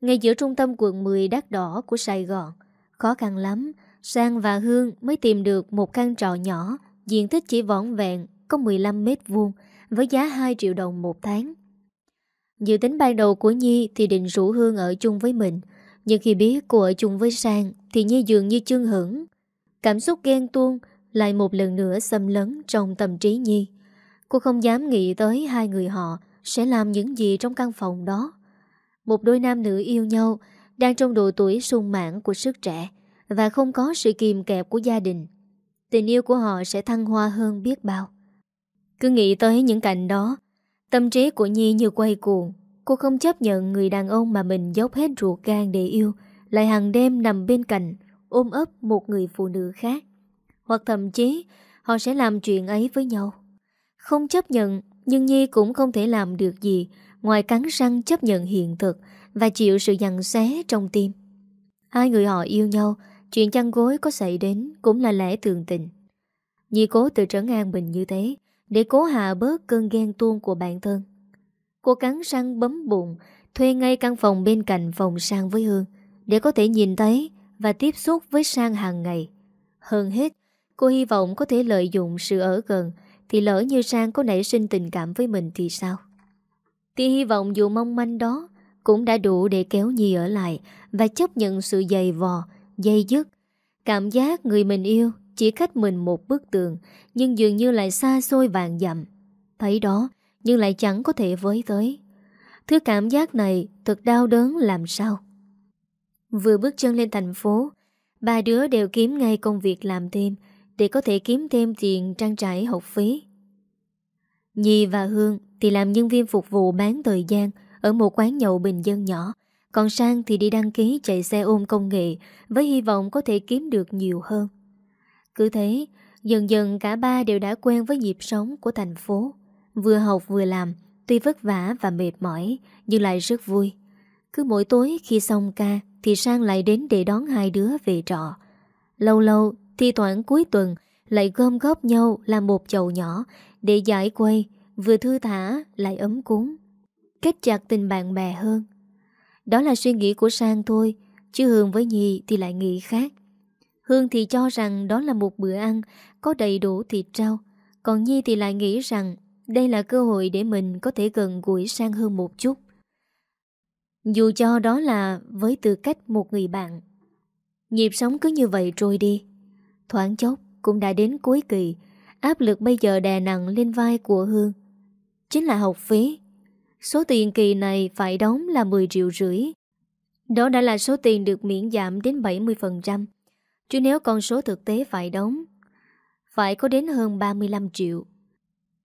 Ngay giữa trung tâm quận 10 đắt đỏ của Sài Gòn, khó khăn lắm, Sang và Hương mới tìm được một căn trọ nhỏ, diện tích chỉ vỏn vẹn, có 15 mét vuông, với giá 2 triệu đồng một tháng. Dự tính ban đầu của Nhi thì định rủ Hương ở chung với mình, nhưng khi biết cô ở chung với Sang thì Nhi dường như chưng hưởng Cảm xúc ghen tuông lại một lần nữa xâm lấn trong tâm trí Nhi. Cô không dám nghĩ tới hai người họ sẽ làm những gì trong căn phòng đó. Một đôi nam nữ yêu nhau đang trong độ tuổi sung mãn của sức trẻ và không có sự kìm kẹp của gia đình. Tình yêu của họ sẽ thăng hoa hơn biết bao. Cứ nghĩ tới những cảnh đó, tâm trí của Nhi như quay cuồng. Cô không chấp nhận người đàn ông mà mình dốc hết ruột gan để yêu, lại hàng đêm nằm bên cạnh, ôm ấp một người phụ nữ khác. Hoặc thậm chí, họ sẽ làm chuyện ấy với nhau. Không chấp nhận, nhưng Nhi cũng không thể làm được gì ngoài cắn răng chấp nhận hiện thực và chịu sự dằn xé trong tim. Hai người họ yêu nhau, chuyện chăn gối có xảy đến cũng là lẽ thường tình. Nhi cố tự trấn an mình như thế, để cố hạ bớt cơn ghen tuông của bản thân. Cô cắn răng bấm bụng, thuê ngay căn phòng bên cạnh phòng sang với Hương, để có thể nhìn thấy và tiếp xúc với sang hàng ngày. Hơn hết, cô hy vọng có thể lợi dụng sự ở gần, thì lỡ như Sang có nảy sinh tình cảm với mình thì sao? Thì hy vọng dù mong manh đó cũng đã đủ để kéo Nhi ở lại và chấp nhận sự dày vò, dây dứt. Cảm giác người mình yêu chỉ cách mình một bức tường, Nhưng dường như lại xa xôi vàng dặm. Thấy đó, Nhưng lại chẳng có thể với tới. Thứ cảm giác này thật đau đớn làm sao? Vừa bước chân lên thành phố, Ba đứa đều kiếm ngay công việc làm thêm Để có thể kiếm thêm tiền trang trải học phí. Nhi và Hương thì làm nhân viên phục vụ bán thời gian Ở một quán nhậu bình dân nhỏ, Còn Sang thì đi đăng ký chạy xe ôm công nghệ Với hy vọng có thể kiếm được nhiều hơn cứ thế, dần dần cả ba đều đã quen với nhịp sống của thành phố. Vừa học vừa làm, tuy vất vả và mệt mỏi, nhưng lại rất vui. Cứ mỗi tối khi xong ca thì Sang lại đến để đón hai đứa về trọ. Lâu lâu, thi thoảng cuối tuần lại gom góp nhau làm một chầu nhỏ để giải quay, vừa thư thả lại ấm cúng. Kết chặt tình bạn bè hơn. Đó là suy nghĩ của Sang thôi, chứ hường với Nhi thì lại nghĩ khác. Hương thì cho rằng đó là một bữa ăn có đầy đủ thịt rau, còn Nhi thì lại nghĩ rằng đây là cơ hội để mình có thể gần gũi sang hơn một chút. Dù cho đó là với tư cách một người bạn. Nhịp sống cứ như vậy trôi đi. Thoáng chốc cũng đã đến cuối kỳ, áp lực bây giờ đè nặng lên vai của Hương. Chính là học phí. Số tiền kỳ này phải đóng là 10 triệu rưỡi. Đó đã là số tiền được miễn giảm đến 70%. Chứ nếu con số thực tế phải đóng Phải có đến hơn 35 triệu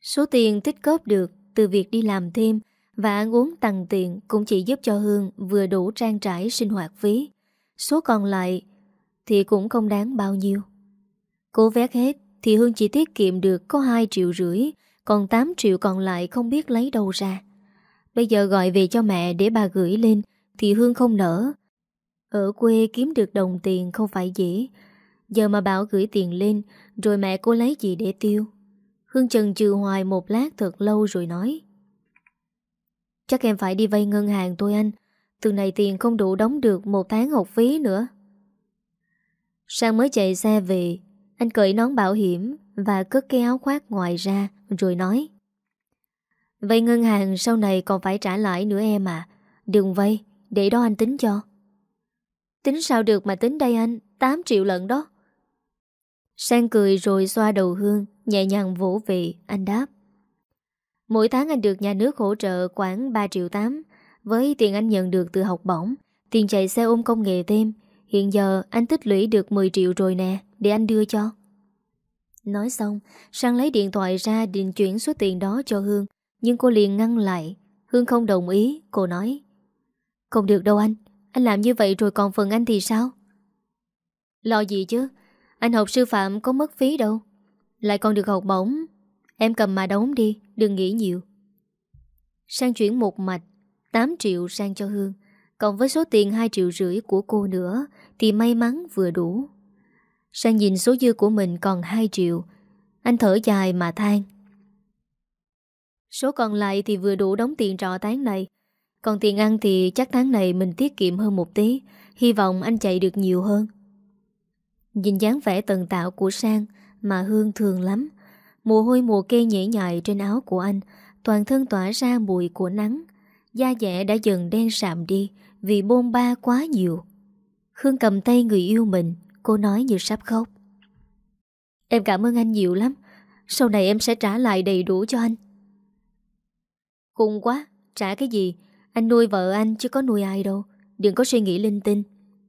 Số tiền tích góp được từ việc đi làm thêm và ăn uống tăng tiền cũng chỉ giúp cho Hương vừa đủ trang trải sinh hoạt phí. Số còn lại thì cũng không đáng bao nhiêu. Cô vét hết thì Hương chỉ tiết kiệm được có 2 triệu rưỡi, còn 8 triệu còn lại không biết lấy đâu ra. Bây giờ gọi về cho mẹ để bà gửi lên thì Hương không nỡ. Ở quê kiếm được đồng tiền không phải dễ. Giờ mà bảo gửi tiền lên rồi mẹ cô lấy gì để tiêu. Hương Trần trừ hoài một lát thật lâu rồi nói. Chắc em phải đi vay ngân hàng tôi anh. Từ này tiền không đủ đóng được một tháng học phí nữa. Sang mới chạy xe về, anh cởi nón bảo hiểm và cất cái áo khoác ngoài ra rồi nói. Vay ngân hàng sau này còn phải trả lãi nữa em à. Đừng vay, để đó anh tính cho. Tính sao được mà tính đây anh, 8 triệu lận đó. Sang cười rồi xoa đầu Hương, nhẹ nhàng vỗ về, anh đáp. Mỗi tháng anh được nhà nước hỗ trợ khoảng 3 triệu 8 với tiền anh nhận được từ học bổng, tiền chạy xe ôm công nghệ thêm. Hiện giờ anh tích lũy được 10 triệu rồi nè, để anh đưa cho. Nói xong, Sang lấy điện thoại ra định chuyển số tiền đó cho Hương, nhưng cô liền ngăn lại. Hương không đồng ý, cô nói. Không được đâu anh, anh làm như vậy rồi còn phần anh thì sao? Lo gì chứ, anh học sư phạm có mất phí đâu. Lại còn được học bổng, Em cầm mà đóng đi Đừng nghĩ nhiều. Sang chuyển một mạch 8 triệu sang cho Hương. Còn với số tiền 2 triệu rưỡi của cô nữa Thì may mắn vừa đủ. Sang nhìn số dư của mình còn 2 triệu. Anh thở dài mà than. Số còn lại thì vừa đủ đóng tiền trọ tháng này. Còn tiền ăn thì chắc tháng này mình tiết kiệm hơn một tí. Hy vọng anh chạy được nhiều hơn. Nhìn dáng vẻ tần tạo của Sang Mà Hương thường lắm. Mồ hôi mùa kê nhễ nhại trên áo của anh, Toàn thân tỏa ra mùi của nắng. Da dẻ đã dần đen sạm đi Vì bôn ba quá nhiều. Khương cầm tay người yêu mình, Cô nói như sắp khóc. Em cảm ơn anh nhiều lắm. Sau này em sẽ trả lại đầy đủ cho anh. Khùng quá, Trả cái gì? Anh nuôi vợ anh chứ có nuôi ai đâu. Đừng có suy nghĩ linh tinh.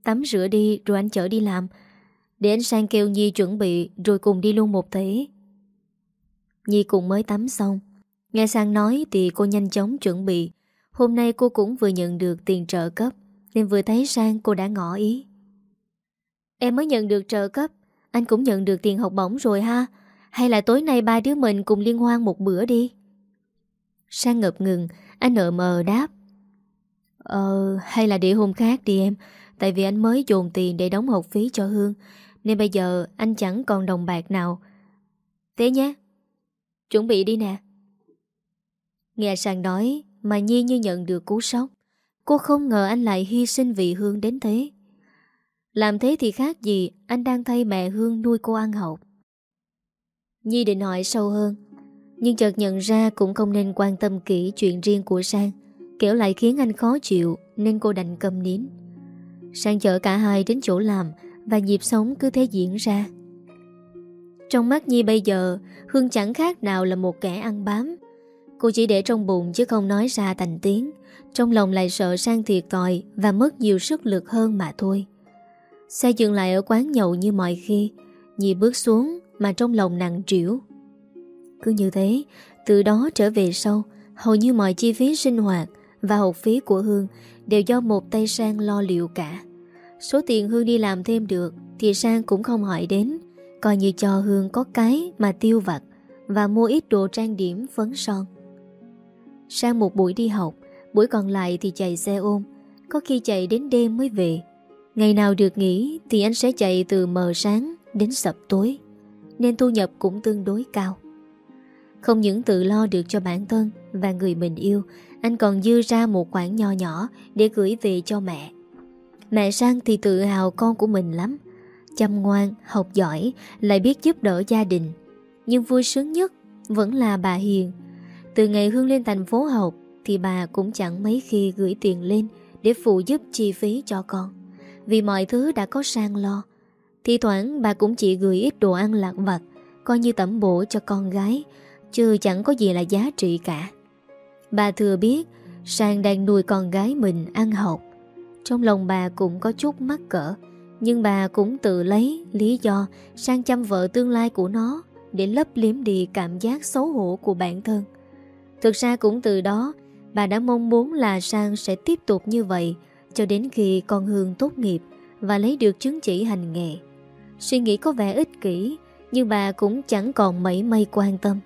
Tắm rửa đi, rồi anh chở đi làm. Để anh sang kêu Nhi chuẩn bị, Rồi cùng đi luôn một thể Nhi cũng mới tắm xong. Nghe Sang nói thì cô nhanh chóng chuẩn bị. Hôm nay cô cũng vừa nhận được tiền trợ cấp, Nên vừa thấy Sang cô đã ngỏ ý. Em mới nhận được trợ cấp. Anh cũng nhận được tiền học bổng rồi ha. Hay là tối nay ba đứa mình cùng liên hoan một bữa đi? Sang ngập ngừng. Anh nợ mờ đáp. Ờ hay là để hôm khác đi em. Tại vì anh mới dồn tiền để đóng học phí cho Hương, Nên bây giờ anh chẳng còn đồng bạc nào. Thế nhé. Chuẩn bị đi nè. Nghe sang nói Mà Nhi như nhận được cú sốc. Cô không ngờ anh lại hy sinh vì Hương đến thế. Làm thế thì khác gì Anh đang thay mẹ Hương nuôi cô ăn học. Nhi định hỏi sâu hơn, Nhưng chợt nhận ra cũng không nên quan tâm kỹ chuyện riêng của Sang. Kiểu lại khiến anh khó chịu, Nên cô đành cầm nín. Sang chở cả hai đến chỗ làm Và nhịp sống cứ thế diễn ra. Trong mắt Nhi bây giờ, Hương chẳng khác nào là một kẻ ăn bám. Cô chỉ để trong bụng chứ không nói ra thành tiếng, Trong lòng lại sợ sang thiệt tòi Và mất nhiều sức lực hơn mà thôi. Xe dừng lại ở quán nhậu như mọi khi, Nhi bước xuống Mà trong lòng nặng trĩu. Cứ như thế, Từ đó trở về sau, Hầu như mọi chi phí sinh hoạt và học phí của Hương Đều do một tay sang lo liệu cả. Số tiền Hương đi làm thêm được Thì Sang cũng không hỏi đến, Coi như cho Hương có cái mà tiêu vặt Và mua ít đồ trang điểm, phấn son. Sang một buổi đi học, Buổi còn lại thì chạy xe ôm, Có khi chạy đến đêm mới về. Ngày nào được nghỉ Thì anh sẽ chạy từ mờ sáng đến sập tối, Nên thu nhập cũng tương đối cao. Không những tự lo được cho bản thân Và người mình yêu anh còn dư ra một khoản nho nhỏ Để gửi về cho mẹ Mẹ Sang thì tự hào con của mình lắm chăm ngoan, học giỏi, lại biết giúp đỡ gia đình. Nhưng vui sướng nhất vẫn là bà Hiền. Từ ngày Hương lên thành phố học thì bà cũng chẳng mấy khi gửi tiền lên để phụ giúp chi phí cho con. Vì mọi thứ đã có sang lo. Thì thoảng bà cũng chỉ gửi ít đồ ăn lạc vặt, coi như tẩm bổ cho con gái, chứ chẳng có gì là giá trị cả. Bà thừa biết Sang đang nuôi con gái mình ăn học. Trong lòng bà cũng có chút mắc cỡ, nhưng bà cũng tự lấy lý do sang chăm vợ tương lai của nó để lấp liếm đi cảm giác xấu hổ của bản thân. Thực ra cũng từ đó, bà đã mong muốn là Sang sẽ tiếp tục như vậy cho đến khi con Hương tốt nghiệp và lấy được chứng chỉ hành nghề. Suy nghĩ có vẻ ích kỷ, nhưng bà cũng chẳng còn mấy mây quan tâm.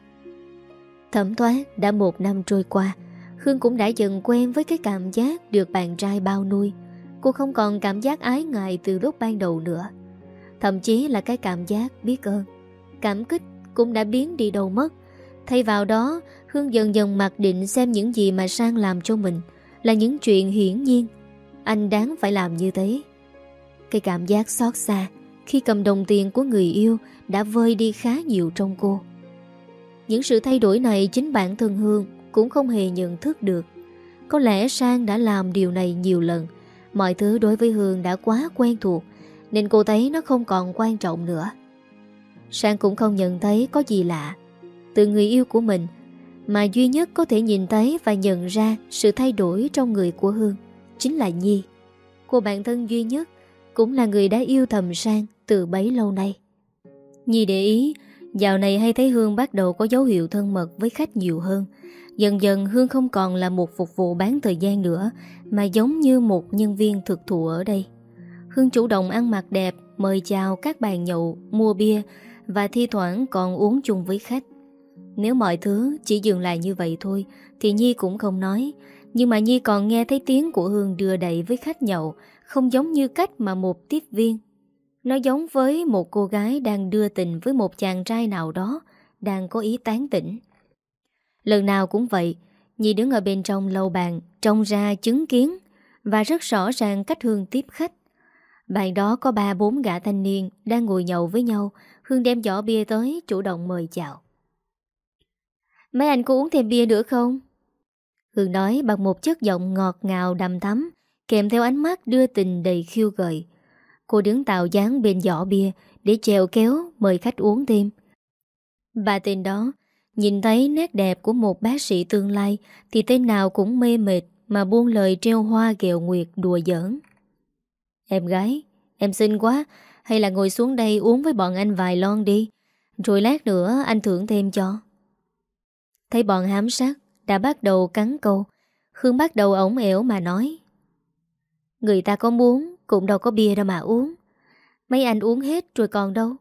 Thẩm thoát đã một năm trôi qua, Hương cũng đã dần quen với cái cảm giác được bạn trai bao nuôi. Cô không còn cảm giác ái ngại từ lúc ban đầu nữa. Thậm chí là cái cảm giác biết ơn. Cảm kích cũng đã biến đi đâu mất. Thay vào đó, Hương dần dần mặc định xem những gì mà Sang làm cho mình là những chuyện hiển nhiên. Anh đáng phải làm như thế. Cái cảm giác xót xa khi cầm đồng tiền của người yêu đã vơi đi khá nhiều trong cô. Những sự thay đổi này chính bản thân Hương cũng không hề nhận thức được. Có lẽ Sang đã làm điều này nhiều lần. Mọi thứ đối với Hương đã quá quen thuộc nên cô thấy nó không còn quan trọng nữa. Sang cũng không nhận thấy có gì lạ. Từ người yêu của mình mà duy nhất có thể nhìn thấy và nhận ra sự thay đổi trong người của Hương chính là Nhi. Cô bạn thân duy nhất cũng là người đã yêu thầm Sang từ bấy lâu nay. Nhi để ý, dạo này hay thấy Hương bắt đầu có dấu hiệu thân mật với khách nhiều hơn. Dần dần Hương không còn là một phục vụ bán thời gian nữa, mà giống như một nhân viên thực thụ ở đây. Hương chủ động ăn mặc đẹp, mời chào các bàn nhậu, mua bia và thi thoảng còn uống chung với khách. Nếu mọi thứ chỉ dừng lại như vậy thôi thì Nhi cũng không nói. Nhưng mà Nhi còn nghe thấy tiếng của Hương đưa đẩy với khách nhậu, không giống như cách mà một tiếp viên nó giống với một cô gái đang đưa tình với một chàng trai nào đó, đang có ý tán tỉnh. Lần nào cũng vậy, Nhi đứng ở bên trong lâu bàn, trông ra chứng kiến và rất rõ ràng cách Hương tiếp khách. Bàn đó có ba bốn gã thanh niên đang ngồi nhậu với nhau, Hương đem giỏ bia tới chủ động mời chào. Mấy anh có uống thêm bia nữa không? Hương nói bằng một chất giọng ngọt ngào đầm thắm, kèm theo ánh mắt đưa tình đầy khiêu gợi. Cô đứng tạo dáng bên giỏ bia Để chèo kéo mời khách uống thêm. Bà tên đó Nhìn thấy nét đẹp của một bác sĩ tương lai Thì tên nào cũng mê mệt Mà buông lời treo hoa ghẹo nguyệt đùa giỡn. Em gái, Em xinh quá, Hay là ngồi xuống đây uống với bọn anh vài lon đi, Rồi lát nữa anh thưởng thêm cho. Thấy bọn hám sát, Đã bắt đầu cắn câu. Khương bắt đầu ổng ẻo mà nói, Người ta có muốn cũng đâu có bia đâu mà uống. Mấy anh uống hết rồi còn đâu.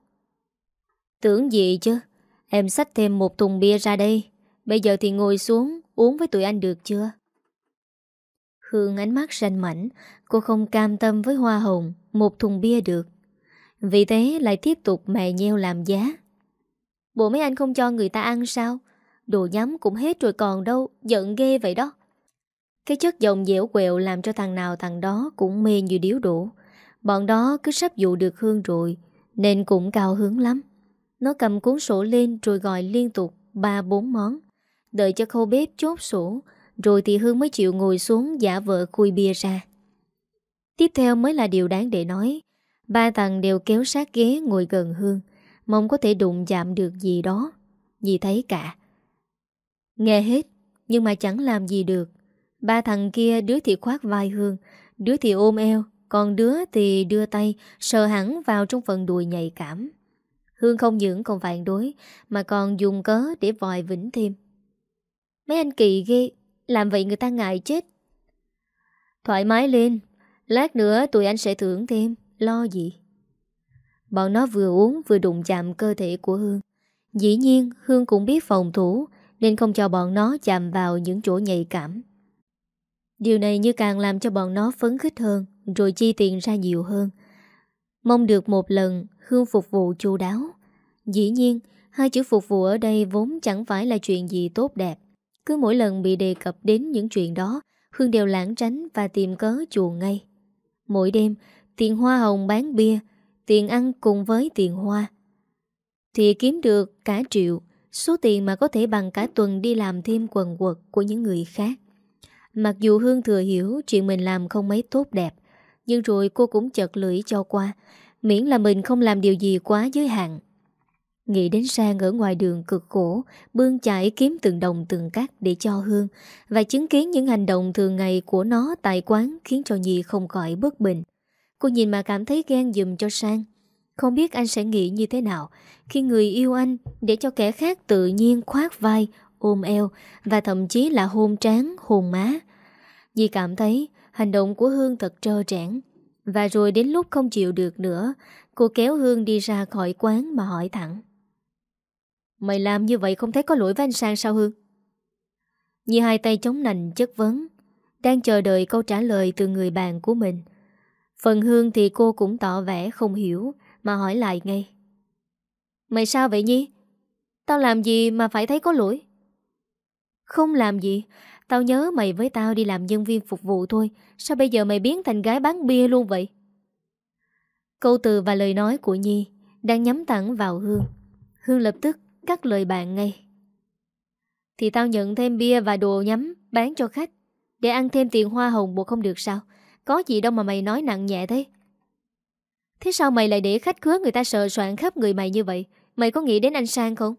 Tưởng gì chứ? Em xách thêm một thùng bia ra đây. Bây giờ thì ngồi xuống, Uống với tụi anh được chưa? Hương ánh mắt ranh mảnh, Cô không cam tâm với hoa hồng, Một thùng bia được. Vì thế lại tiếp tục mè nheo làm giá. Bộ mấy anh không cho người ta ăn sao? Đồ nhắm cũng hết rồi còn đâu, Giận ghê vậy đó cái chất giọng dẻo quẹo làm cho thằng nào thằng đó cũng mê như điếu đổ. Bọn đó cứ sắp dụ được Hương rồi, nên cũng cao hứng lắm. Nó cầm cuốn sổ lên rồi gọi liên tục ba bốn món. Đợi cho khâu bếp chốt sổ, rồi thì Hương mới chịu ngồi xuống giả vợ khui bia ra. Tiếp theo mới là điều đáng để nói. Ba thằng đều kéo sát ghế ngồi gần Hương, mong có thể đụng chạm được gì đó. Gì thấy cả. Nghe hết, nhưng mà chẳng làm gì được. Ba thằng kia đứa thì khoát vai Hương, Đứa thì ôm eo, Còn đứa thì đưa tay, Sờ hẳn vào trong phần đùi nhạy cảm. Hương không những còn phản đối, Mà còn dùng cớ để vòi vĩnh thêm. Mấy anh kỳ ghê, Làm vậy người ta ngại chết. Thoải mái lên, Lát nữa tụi anh sẽ thưởng thêm, Lo gì? Bọn nó vừa uống vừa đụng chạm cơ thể của Hương. Dĩ nhiên Hương cũng biết phòng thủ, Nên không cho bọn nó chạm vào những chỗ nhạy cảm. Điều này như càng làm cho bọn nó phấn khích hơn, Rồi chi tiền ra nhiều hơn. Mong được một lần, Hương phục vụ chu đáo. Dĩ nhiên, Hai chữ phục vụ ở đây vốn chẳng phải là chuyện gì tốt đẹp. Cứ mỗi lần bị đề cập đến những chuyện đó, Hương đều lãng tránh và tìm cớ chuồn ngay. Mỗi đêm, Tiền hoa hồng bán bia, Tiền ăn cùng với tiền hoa. Thì kiếm được cả triệu, Số tiền mà có thể bằng cả tuần đi làm thêm quần quật của những người khác. Mặc dù Hương thừa hiểu chuyện mình làm không mấy tốt đẹp, nhưng rồi cô cũng chật lưỡi cho qua, miễn là mình không làm điều gì quá giới hạn. Nghĩ đến Sang ở ngoài đường cực khổ, bươn chải kiếm từng đồng từng cát để cho Hương, và chứng kiến những hành động thường ngày của nó tại quán khiến cho Nhi không khỏi bất bình. Cô nhìn mà cảm thấy ghen dùm cho Sang. Không biết anh sẽ nghĩ như thế nào Khi người yêu anh Để cho kẻ khác tự nhiên khoát vai Ôm eo Và thậm chí là hôn trán, hôn má Dì cảm thấy hành động của Hương thật trơ trẽn Và rồi đến lúc không chịu được nữa, Cô kéo Hương đi ra khỏi quán mà hỏi thẳng Mày làm như vậy không thấy có lỗi với anh Sang sao Hương? Nhi hai tay chống nành chất vấn, Đang chờ đợi câu trả lời từ người bạn của mình Phần Hương thì cô cũng tỏ vẻ không hiểu Mà hỏi lại ngay Mày sao vậy Nhi? Tao làm gì mà phải thấy có lỗi? Không làm gì Tao nhớ mày với tao đi làm nhân viên phục vụ thôi. Sao bây giờ mày biến thành gái bán bia luôn vậy? Câu từ và lời nói của Nhi Đang nhắm thẳng vào Hương. Hương lập tức cắt lời bạn ngay. Thì tao nhận thêm bia và đồ nhắm Bán cho khách. Để ăn thêm tiền hoa hồng bộ không được sao? Có gì đâu mà mày nói nặng nhẹ thế. Thế sao mày lại để khách khứa người ta sợ soạn khắp người mày như vậy? Mày có nghĩ đến anh Sang không?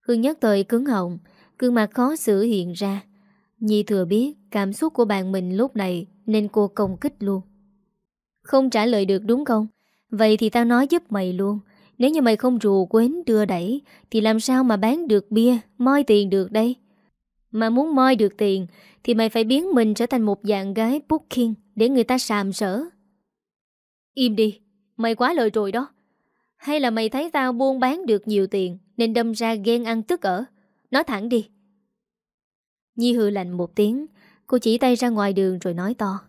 Hương nhất thời cứng họng Cương mặt khó xử hiện ra. Nhi thừa biết cảm xúc của bạn mình lúc này Nên cô công kích luôn. Không trả lời được đúng không? Vậy thì tao nói giúp mày luôn. Nếu như mày không rù quến đưa đẩy, Thì làm sao mà bán được bia, Moi tiền được đây? Mà muốn moi được tiền, Thì mày phải biến mình trở thành một dạng gái booking Để người ta sàm sở Im đi, Mày quá lời rồi đó. Hay là mày thấy tao buôn bán được nhiều tiền Nên đâm ra ghen ăn tức ở? Nói thẳng đi. Nhi hư lạnh một tiếng, Cô chỉ tay ra ngoài đường rồi nói to.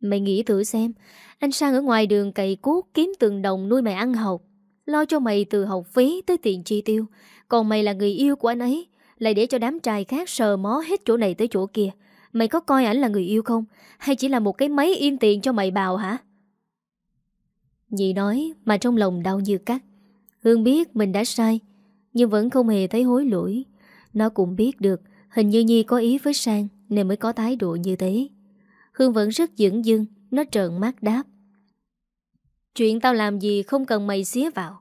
Mày nghĩ thử xem, Anh Sang ở ngoài đường cày cuốc Kiếm từng đồng nuôi mày ăn học, Lo cho mày từ học phí tới tiền chi tiêu. Còn mày là người yêu của anh ấy, Lại để cho đám trai khác sờ mó hết chỗ này tới chỗ kia. Mày có coi ảnh là người yêu không? Hay chỉ là một cái máy in tiền cho mày bào hả? Nhi nói, mà trong lòng đau như cắt. Hương biết mình đã sai nhưng vẫn không hề thấy hối lỗi. Nó cũng biết được, Hình như Nhi có ý với Sang Nên mới có thái độ như thế. Hương vẫn rất dững dưng, Nó trợn mắt đáp. Chuyện tao làm gì không cần mày xía vào.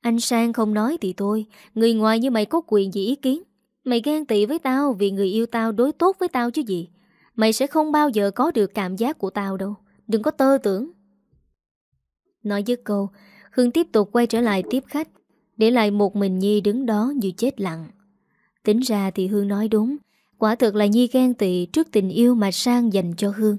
Anh Sang không nói thì thôi, Người ngoài như mày có quyền gì ý kiến. Mày ghen tị với tao Vì người yêu tao đối tốt với tao chứ gì. Mày sẽ không bao giờ có được cảm giác của tao đâu, Đừng có tơ tưởng. Nói dứt câu, Hương tiếp tục quay trở lại tiếp khách. Để lại một mình Nhi đứng đó như chết lặng. Tính ra thì Hương nói đúng. Quả thực là Nhi ghen tị trước tình yêu mà Sang dành cho Hương.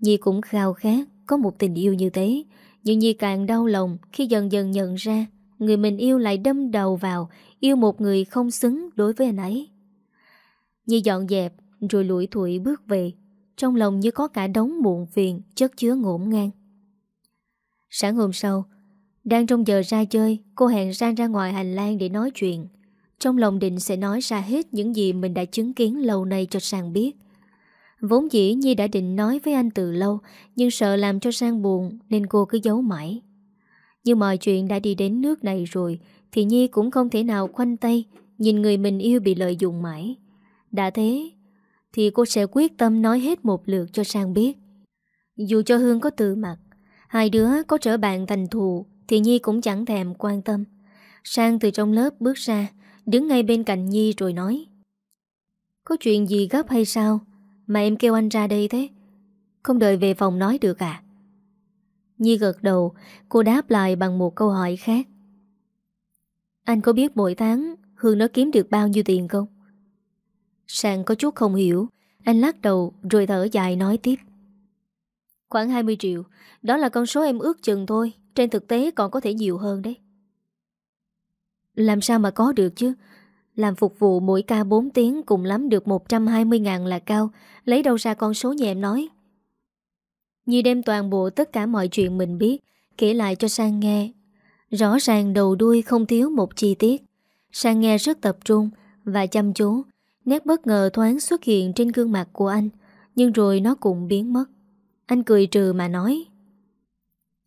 Nhi cũng khao khát có một tình yêu như thế. Nhưng Nhi càng đau lòng khi dần dần nhận ra Người mình yêu lại đâm đầu vào Yêu một người không xứng đối với anh ấy. Nhi dọn dẹp Rồi lủi thủi bước về. Trong lòng như có cả đống muộn phiền, Chất chứa ngổn ngang. Sáng hôm sau đang trong giờ ra chơi, Cô hẹn Sang ra ngoài hành lang để nói chuyện. Trong lòng định sẽ nói ra hết Những gì mình đã chứng kiến lâu nay cho Sang biết. Vốn dĩ Nhi đã định nói với anh từ lâu, Nhưng sợ làm cho Sang buồn Nên cô cứ giấu mãi. Nhưng mọi chuyện đã đi đến nước này rồi, Thì Nhi cũng không thể nào khoanh tay, Nhìn người mình yêu bị lợi dụng mãi. Đã thế, Thì cô sẽ quyết tâm nói hết một lượt cho Sang biết. Dù cho Hương có từ mặt Hai đứa có trở bạn thành thù thì Nhi cũng chẳng thèm quan tâm. Sang từ trong lớp bước ra, Đứng ngay bên cạnh Nhi rồi nói. Có chuyện gì gấp hay sao? Mà em kêu anh ra đây thế. Không đợi về phòng nói được à? Nhi gật đầu, Cô đáp lại bằng một câu hỏi khác. Anh có biết mỗi tháng Hương nó kiếm được bao nhiêu tiền không? Sang có chút không hiểu. Anh lắc đầu rồi thở dài nói tiếp. Khoảng 20 triệu. Đó là con số em ước chừng thôi. Trên thực tế còn có thể nhiều hơn đấy. Làm sao mà có được chứ? Làm phục vụ mỗi ca 4 tiếng Cùng lắm được 120 ngàn là cao. Lấy đâu ra con số như em nói? Như đem toàn bộ tất cả mọi chuyện mình biết, Kể lại cho Sang nghe. Rõ ràng đầu đuôi không thiếu một chi tiết. Sang nghe rất tập trung Và chăm chú. Nét bất ngờ thoáng xuất hiện trên gương mặt của anh, Nhưng rồi nó cũng biến mất. Anh cười trừ mà nói.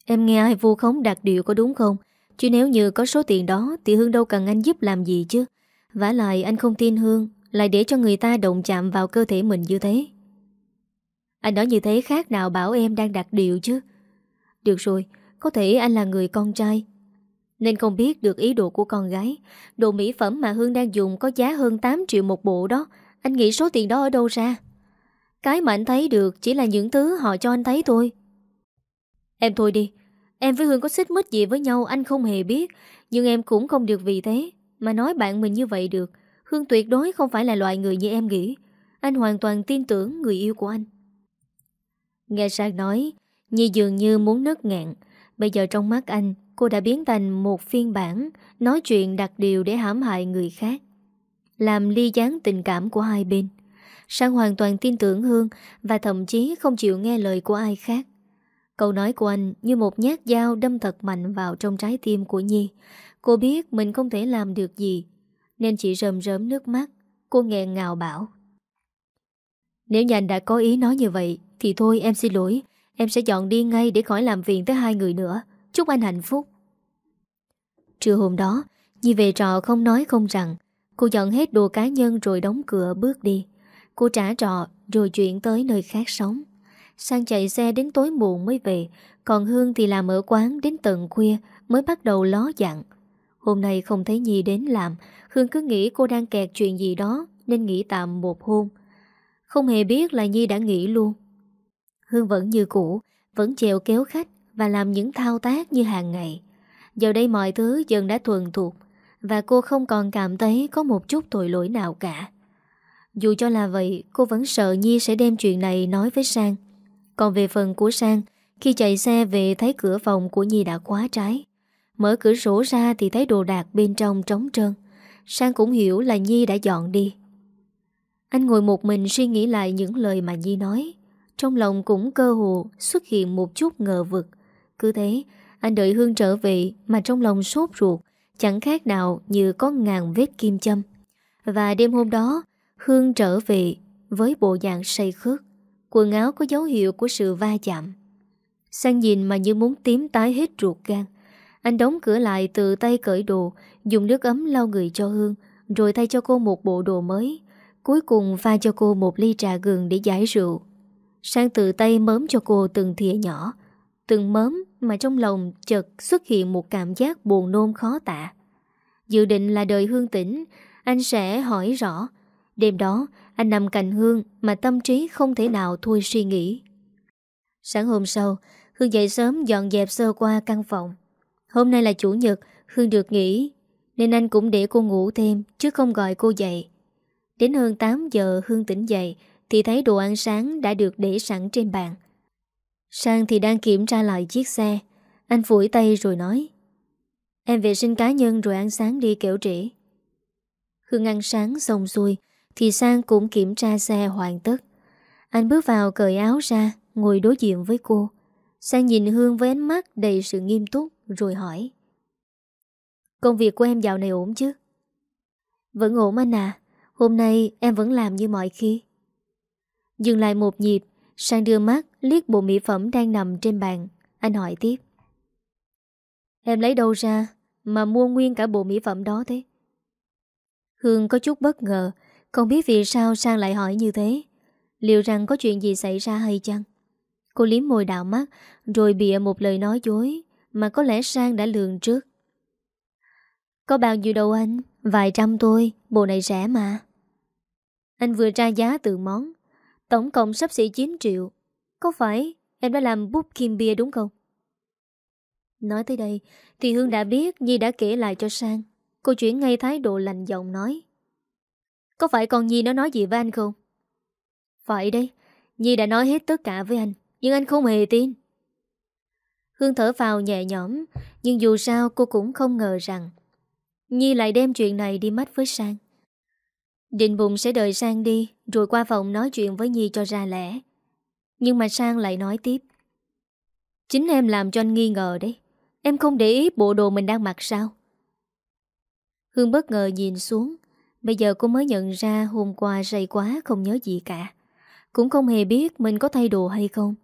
Em nghe ai vu khống đạt điều có đúng không? Chứ nếu như có số tiền đó, Thì Hương đâu cần anh giúp làm gì chứ? Vả lại, anh không tin Hương, Lại để cho người ta động chạm vào cơ thể mình như thế. Anh nói như thế khác nào bảo em đang đạt điều chứ? Được rồi, Có thể anh là người con trai, Nên không biết được ý đồ của con gái. Đồ mỹ phẩm mà Hương đang dùng Có giá hơn 8 triệu một bộ đó. Anh nghĩ số tiền đó ở đâu ra? Cái mà anh thấy được chỉ là những thứ họ cho anh thấy thôi. Em thôi đi, Em với Hương có xích mít gì với nhau anh không hề biết. Nhưng em cũng không được vì thế Mà nói bạn mình như vậy được. Hương tuyệt đối không phải là loại người như em nghĩ. Anh hoàn toàn tin tưởng người yêu của anh. Nghe Sang nói Nhi dường như muốn nứt ngạn Bây giờ trong mắt anh Cô đã biến thành một phiên bản Nói chuyện đặt điều để hãm hại người khác Làm ly gián tình cảm của hai bên. Sang hoàn toàn tin tưởng Hương Và thậm chí không chịu nghe lời của ai khác. Câu nói của anh như một nhát dao đâm thật mạnh vào trong trái tim của Nhi. Cô biết mình không thể làm được gì, nên chỉ rơm rớm nước mắt. Cô nghẹn ngào bảo. Nếu nhà anh đã có ý nói như vậy, thì thôi em xin lỗi. Em sẽ dọn đi ngay để khỏi làm phiền tới hai người nữa. Chúc anh hạnh phúc. Trưa hôm đó, Nhi về trọ không nói không rằng. Cô dọn hết đồ cá nhân rồi đóng cửa bước đi. Cô trả trọ rồi chuyển tới nơi khác sống. Sang chạy xe đến tối muộn mới về, Còn Hương thì làm ở quán đến tận khuya Mới bắt đầu ló dặn. Hôm nay không thấy Nhi đến làm, Hương cứ nghĩ cô đang kẹt chuyện gì đó Nên nghỉ tạm một hôm. Không hề biết là Nhi đã nghỉ luôn. Hương vẫn như cũ, Vẫn chèo kéo khách Và làm những thao tác như hàng ngày. Giờ đây mọi thứ dần đã thuần thuộc Và cô không còn cảm thấy Có một chút tội lỗi nào cả. Dù cho là vậy, Cô vẫn sợ Nhi sẽ đem chuyện này nói với Sang còn về phần của Sang, Khi chạy xe về thấy cửa phòng của Nhi đã khóa trái. Mở cửa sổ ra thì thấy đồ đạc bên trong trống trơn. Sang cũng hiểu là Nhi đã dọn đi. Anh ngồi một mình suy nghĩ lại những lời mà Nhi nói. Trong lòng cũng cơ hồ xuất hiện một chút ngờ vực. Cứ thế, anh đợi Hương trở về mà trong lòng sốt ruột, Chẳng khác nào như có ngàn vết kim châm. Và đêm hôm đó, Hương trở về với bộ dạng say khước Quần áo có dấu hiệu của sự va chạm. Sang nhìn mà như muốn tím tái hết ruột gan. Anh đóng cửa lại tự tay cởi đồ, Dùng nước ấm lau người cho Hương, Rồi thay cho cô một bộ đồ mới. Cuối cùng pha cho cô một ly trà gừng để giải rượu. Sang tự tay mớm cho cô từng thìa nhỏ. Từng mớm mà trong lòng chợt xuất hiện một cảm giác buồn nôn khó tả. Dự định là đời Hương tỉnh, Anh sẽ hỏi rõ. Đêm đó anh nằm cạnh Hương mà tâm trí không thể nào thôi suy nghĩ. Sáng hôm sau, Hương dậy sớm dọn dẹp sơ qua căn phòng. Hôm nay là chủ nhật, Hương được nghỉ, nên anh cũng để cô ngủ thêm chứ không gọi cô dậy. Đến hơn 8 giờ Hương tỉnh dậy thì thấy đồ ăn sáng đã được để sẵn trên bàn. Sang thì đang kiểm tra lại chiếc xe. Anh phủi tay rồi nói Em vệ sinh cá nhân rồi ăn sáng đi kẻo trễ. Hương ăn sáng xong xuôi thì Sang cũng kiểm tra xe hoàn tất. Anh bước vào cởi áo ra, Ngồi đối diện với cô. Sang nhìn Hương với ánh mắt đầy sự nghiêm túc, Rồi hỏi. Công việc của em dạo này ổn chứ? Vẫn ổn anh à. Hôm nay em vẫn làm như mọi khi. Dừng lại một nhịp, Sang đưa mắt liếc bộ mỹ phẩm đang nằm trên bàn. Anh hỏi tiếp. Em lấy đâu ra Mà mua nguyên cả bộ mỹ phẩm đó thế? Hương có chút bất ngờ không biết vì sao Sang lại hỏi như thế. Liệu rằng có chuyện gì xảy ra hay chăng? Cô liếm môi đạo mắt Rồi bịa một lời nói dối Mà có lẽ Sang đã lường trước. Có bao nhiêu đâu anh? Vài trăm thôi, Bộ này rẻ mà. Anh vừa tra giá từ món. Tổng cộng sắp xỉ 9 triệu. Có phải em đã làm bút kim bia đúng không? Nói tới đây Thì Hương đã biết Nhi đã kể lại cho Sang. Cô chuyển ngay thái độ lành giọng nói có phải con Nhi nó nói gì với anh không? Phải đấy, Nhi đã nói hết tất cả với anh, nhưng anh không hề tin. Hương thở vào nhẹ nhõm, nhưng dù sao cô cũng không ngờ rằng Nhi lại đem chuyện này đi mắt với Sang. Định bụng sẽ đợi Sang đi, rồi qua phòng nói chuyện với Nhi cho ra lẽ. Nhưng mà Sang lại nói tiếp. Chính em làm cho anh nghi ngờ đấy. Em không để ý bộ đồ mình đang mặc sao? Hương bất ngờ nhìn xuống, Bây giờ cô mới nhận ra hôm qua say quá không nhớ gì cả. Cũng không hề biết mình có thay đồ hay không.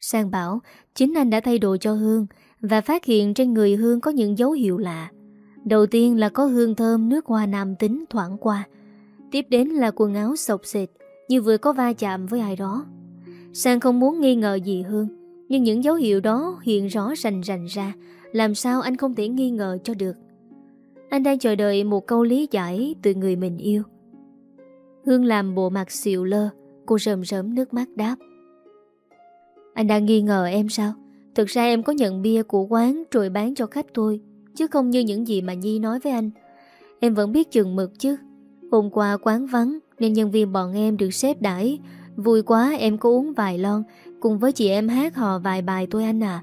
Sang bảo, chính anh đã thay đồ cho Hương và phát hiện trên người Hương có những dấu hiệu lạ. Đầu tiên là có hương thơm nước hoa nam tính thoảng qua. Tiếp đến là quần áo sọc xịt như vừa có va chạm với ai đó. Sang không muốn nghi ngờ gì Hương, nhưng những dấu hiệu đó hiện rõ rành rành ra, làm sao anh không thể nghi ngờ cho được. Anh đang chờ đợi một câu lý giải từ người mình yêu. Hương làm bộ mặt xịu lơ, cô rầm rớm nước mắt đáp. Anh đang nghi ngờ em sao? Thực ra em có nhận bia của quán rồi bán cho khách thôi Chứ không như những gì mà Nhi nói với anh Em vẫn biết chừng mực chứ Hôm qua quán vắng Nên nhân viên bọn em được xếp đãi Vui quá em có uống vài lon Cùng với chị em hát hò vài bài tôi anh à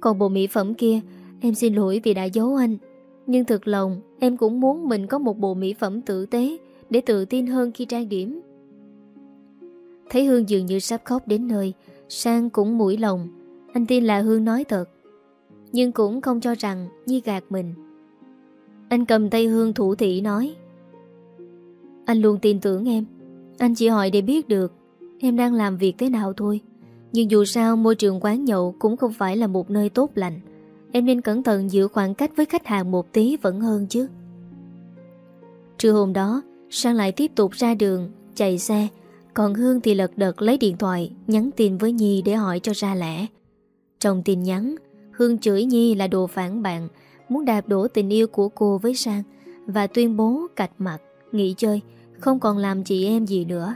Còn bộ mỹ phẩm kia Em xin lỗi vì đã giấu anh nhưng thực lòng, em cũng muốn mình có một bộ mỹ phẩm tử tế Để tự tin hơn khi trang điểm. Thấy Hương dường như sắp khóc đến nơi, Sang cũng mũi lòng. Anh tin là Hương nói thật, Nhưng cũng không cho rằng Nhi gạt mình. Anh cầm tay Hương thủ thị nói, Anh luôn tin tưởng em. Anh chỉ hỏi để biết được, Em đang làm việc thế nào thôi. Nhưng dù sao, môi trường quán nhậu Cũng không phải là một nơi tốt lành. Em nên cẩn thận giữ khoảng cách với khách hàng một tí vẫn hơn chứ. Trưa hôm đó, Sang lại tiếp tục ra đường, Chạy xe. Còn Hương thì lật đật lấy điện thoại, Nhắn tin với Nhi để hỏi cho ra lẽ. Trong tin nhắn, Hương chửi Nhi là đồ phản bạn, Muốn đạp đổ tình yêu của cô với Sang Và tuyên bố cạch mặt, Nghỉ chơi, Không còn làm chị em gì nữa.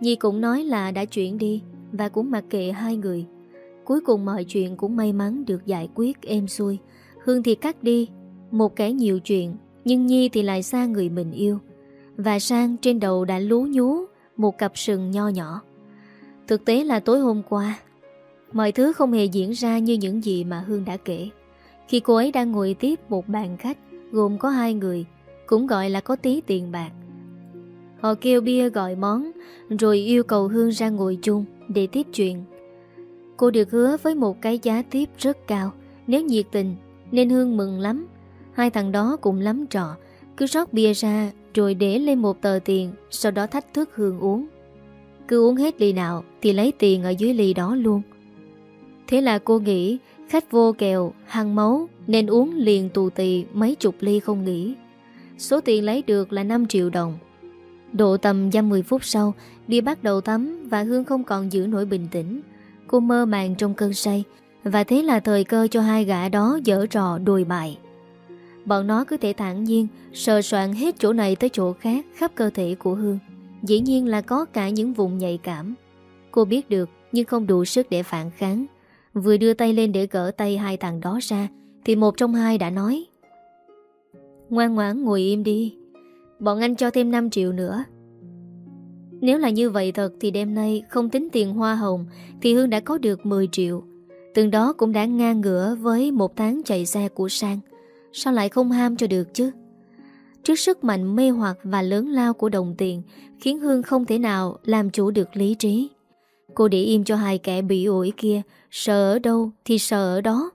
Nhi cũng nói là đã chuyển đi Và cũng mặc kệ hai người. Cuối cùng mọi chuyện cũng may mắn được giải quyết êm xuôi. Hương thì cắt đi, Một kẻ nhiều chuyện, Nhưng Nhi thì lại xa người mình yêu. Và Sang trên đầu đã lú nhú Một cặp sừng nho nhỏ. Thực tế là tối hôm qua, Mọi thứ không hề diễn ra như những gì mà Hương đã kể. Khi cô ấy đang ngồi tiếp một bàn khách, Gồm có hai người, Cũng gọi là có tí tiền bạc. Họ kêu bia gọi món, Rồi yêu cầu Hương ra ngồi chung Để tiếp chuyện. Cô được hứa với một cái giá tiếp rất cao. Nếu nhiệt tình Nên Hương mừng lắm. Hai thằng đó cũng lắm trọ. Cứ rót bia ra Rồi để lên một tờ tiền Sau đó thách thức Hương uống. Cứ uống hết ly nào Thì lấy tiền ở dưới ly đó luôn. Thế là cô nghĩ Khách vô kèo, hăng máu Nên uống liền tù tì mấy chục ly không nghỉ. Số tiền lấy được là 5 triệu đồng. Độ tầm giam 10 phút sau Đi bắt đầu tắm Và Hương không còn giữ nổi bình tĩnh. Cô mơ màng trong cơn say, Và thế là thời cơ cho hai gã đó dở trò đùi bại. Bọn nó cứ thể thản nhiên, Sờ soạn hết chỗ này tới chỗ khác Khắp cơ thể của Hương. Dĩ nhiên là có cả những vùng nhạy cảm. Cô biết được, nhưng không đủ sức để phản kháng. Vừa đưa tay lên để gỡ tay hai thằng đó ra, Thì một trong hai đã nói, Ngoan ngoãn ngồi im đi. Bọn anh cho thêm 5 triệu nữa. Nếu là như vậy thật Thì đêm nay không tính tiền hoa hồng Thì Hương đã có được 10 triệu. Từng đó cũng đã ngang ngửa Với một tháng chạy xe của Sang. Sao lại không ham cho được chứ? Trước sức mạnh mê hoặc và lớn lao của đồng tiền Khiến Hương không thể nào Làm chủ được lý trí. Cô để im cho hai kẻ bị ổi kia, Sợ ở đâu thì sợ ở đó.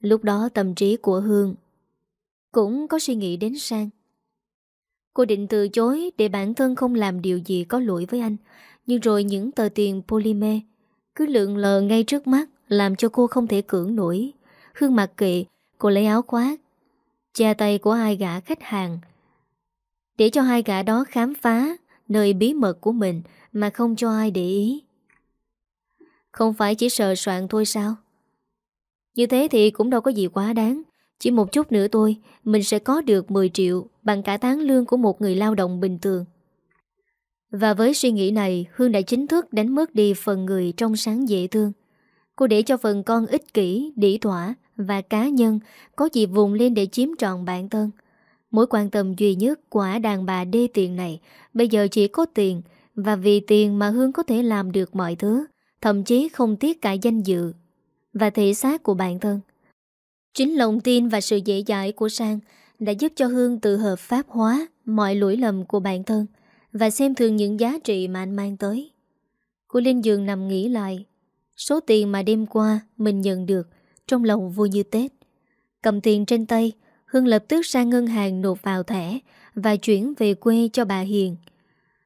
Lúc đó tâm trí của Hương Cũng có suy nghĩ đến Sang. Cô định từ chối để bản thân không làm điều gì có lỗi với anh. Nhưng rồi những tờ tiền polymer cứ lượng lờ ngay trước mắt làm cho cô không thể cưỡng nổi. Hương mặt kệ, cô lấy áo khoác, che tay của hai gã khách hàng. Để cho hai gã đó khám phá nơi bí mật của mình mà không cho ai để ý. Không phải chỉ sợ soạn thôi sao? Như thế thì cũng đâu có gì quá đáng. Chỉ một chút nữa thôi Mình sẽ có được 10 triệu Bằng cả tháng lương của một người lao động bình thường. Và với suy nghĩ này Hương đã chính thức đánh mất đi Phần người trong sáng dễ thương. Cô để cho phần con ích kỷ, đỉ thỏa Và cá nhân Có dịp vùng lên để chiếm trọn bản thân. Mối quan tâm duy nhất của đàn bà đê tiền này Bây giờ chỉ có tiền Và vì tiền mà Hương có thể làm được mọi thứ Thậm chí không tiếc cả danh dự Và thể xác của bản thân. Chính lòng tin và sự dễ dãi của Sang đã giúp cho Hương tự hợp pháp hóa mọi lỗi lầm của bản thân và xem thường những giá trị mà anh mang tới. Cô lên giường nằm nghĩ lại số tiền mà đêm qua mình nhận được trong lòng vui như Tết. Cầm tiền trên tay, Hương lập tức sang ngân hàng nộp vào thẻ và chuyển về quê cho bà Hiền.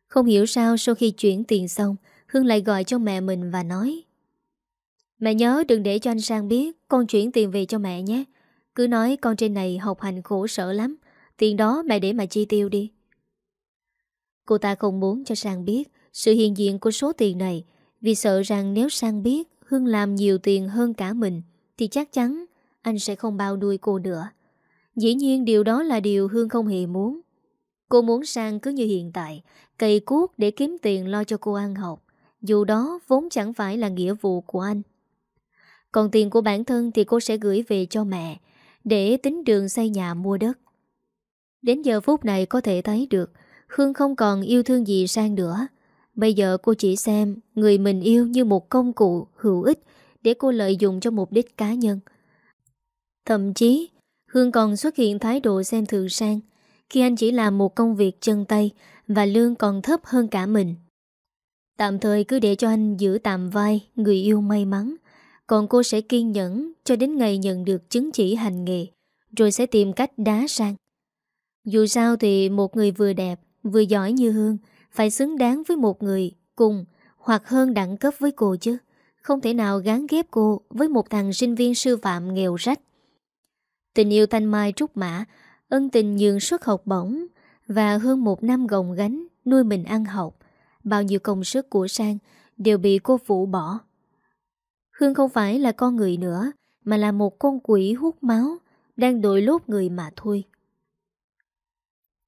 Không hiểu sao sau khi chuyển tiền xong, Hương lại gọi cho mẹ mình và nói Mẹ nhớ đừng để cho anh Sang biết Con chuyển tiền về cho mẹ nhé cứ nói con trên này học hành khổ sở lắm, Tiền đó mẹ để mà chi tiêu đi. Cô ta không muốn cho Sang biết Sự hiện diện của số tiền này, Vì sợ rằng nếu Sang biết Hương làm nhiều tiền hơn cả mình, Thì chắc chắn anh sẽ không bao nuôi cô nữa. Dĩ nhiên điều đó là điều Hương không hề muốn. Cô muốn Sang cứ như hiện tại, Cày cuốc để kiếm tiền lo cho cô ăn học, Dù đó vốn chẳng phải là nghĩa vụ của anh. Còn tiền của bản thân thì cô sẽ gửi về cho mẹ để tính đường xây nhà mua đất. Đến giờ phút này có thể thấy được Hương không còn yêu thương gì sang nữa. Bây giờ cô chỉ xem Người mình yêu như một công cụ hữu ích Để cô lợi dụng cho mục đích cá nhân. Thậm chí Hương còn xuất hiện thái độ xem thường sang, Khi anh chỉ làm một công việc chân tay Và lương còn thấp hơn cả mình. Tạm thời cứ để cho anh giữ tạm vai Người yêu may mắn còn cô sẽ kiên nhẫn Cho đến ngày nhận được chứng chỉ hành nghề, Rồi sẽ tìm cách đá sang. Dù sao thì một người vừa đẹp, Vừa giỏi như Hương Phải xứng đáng với một người Cùng hoặc hơn đẳng cấp với cô chứ. Không thể nào gán ghép cô Với một thằng sinh viên sư phạm nghèo rách. Tình yêu thanh mai trúc mã, Ân tình nhường suất học bổng Và hơn một năm gồng gánh Nuôi mình ăn học. Bao nhiêu công sức của Sang Đều bị cô phủ bỏ. Hương không phải là con người nữa, Mà là một con quỷ hút máu, Đang đội lốt người mà thôi.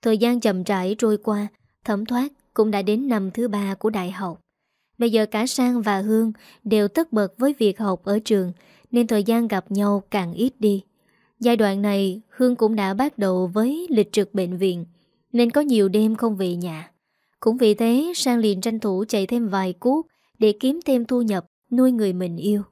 Thời gian chậm rãi trôi qua Thẩm thoát cũng đã đến năm thứ ba của đại học. Bây giờ cả Sang và Hương Đều tất bật với việc học ở trường, Nên thời gian gặp nhau càng ít đi. Giai đoạn này, Hương cũng đã bắt đầu với lịch trực bệnh viện, Nên có nhiều đêm không về nhà. Cũng vì thế, Sang liền tranh thủ chạy thêm vài cuốc Để kiếm thêm thu nhập Nuôi người mình yêu.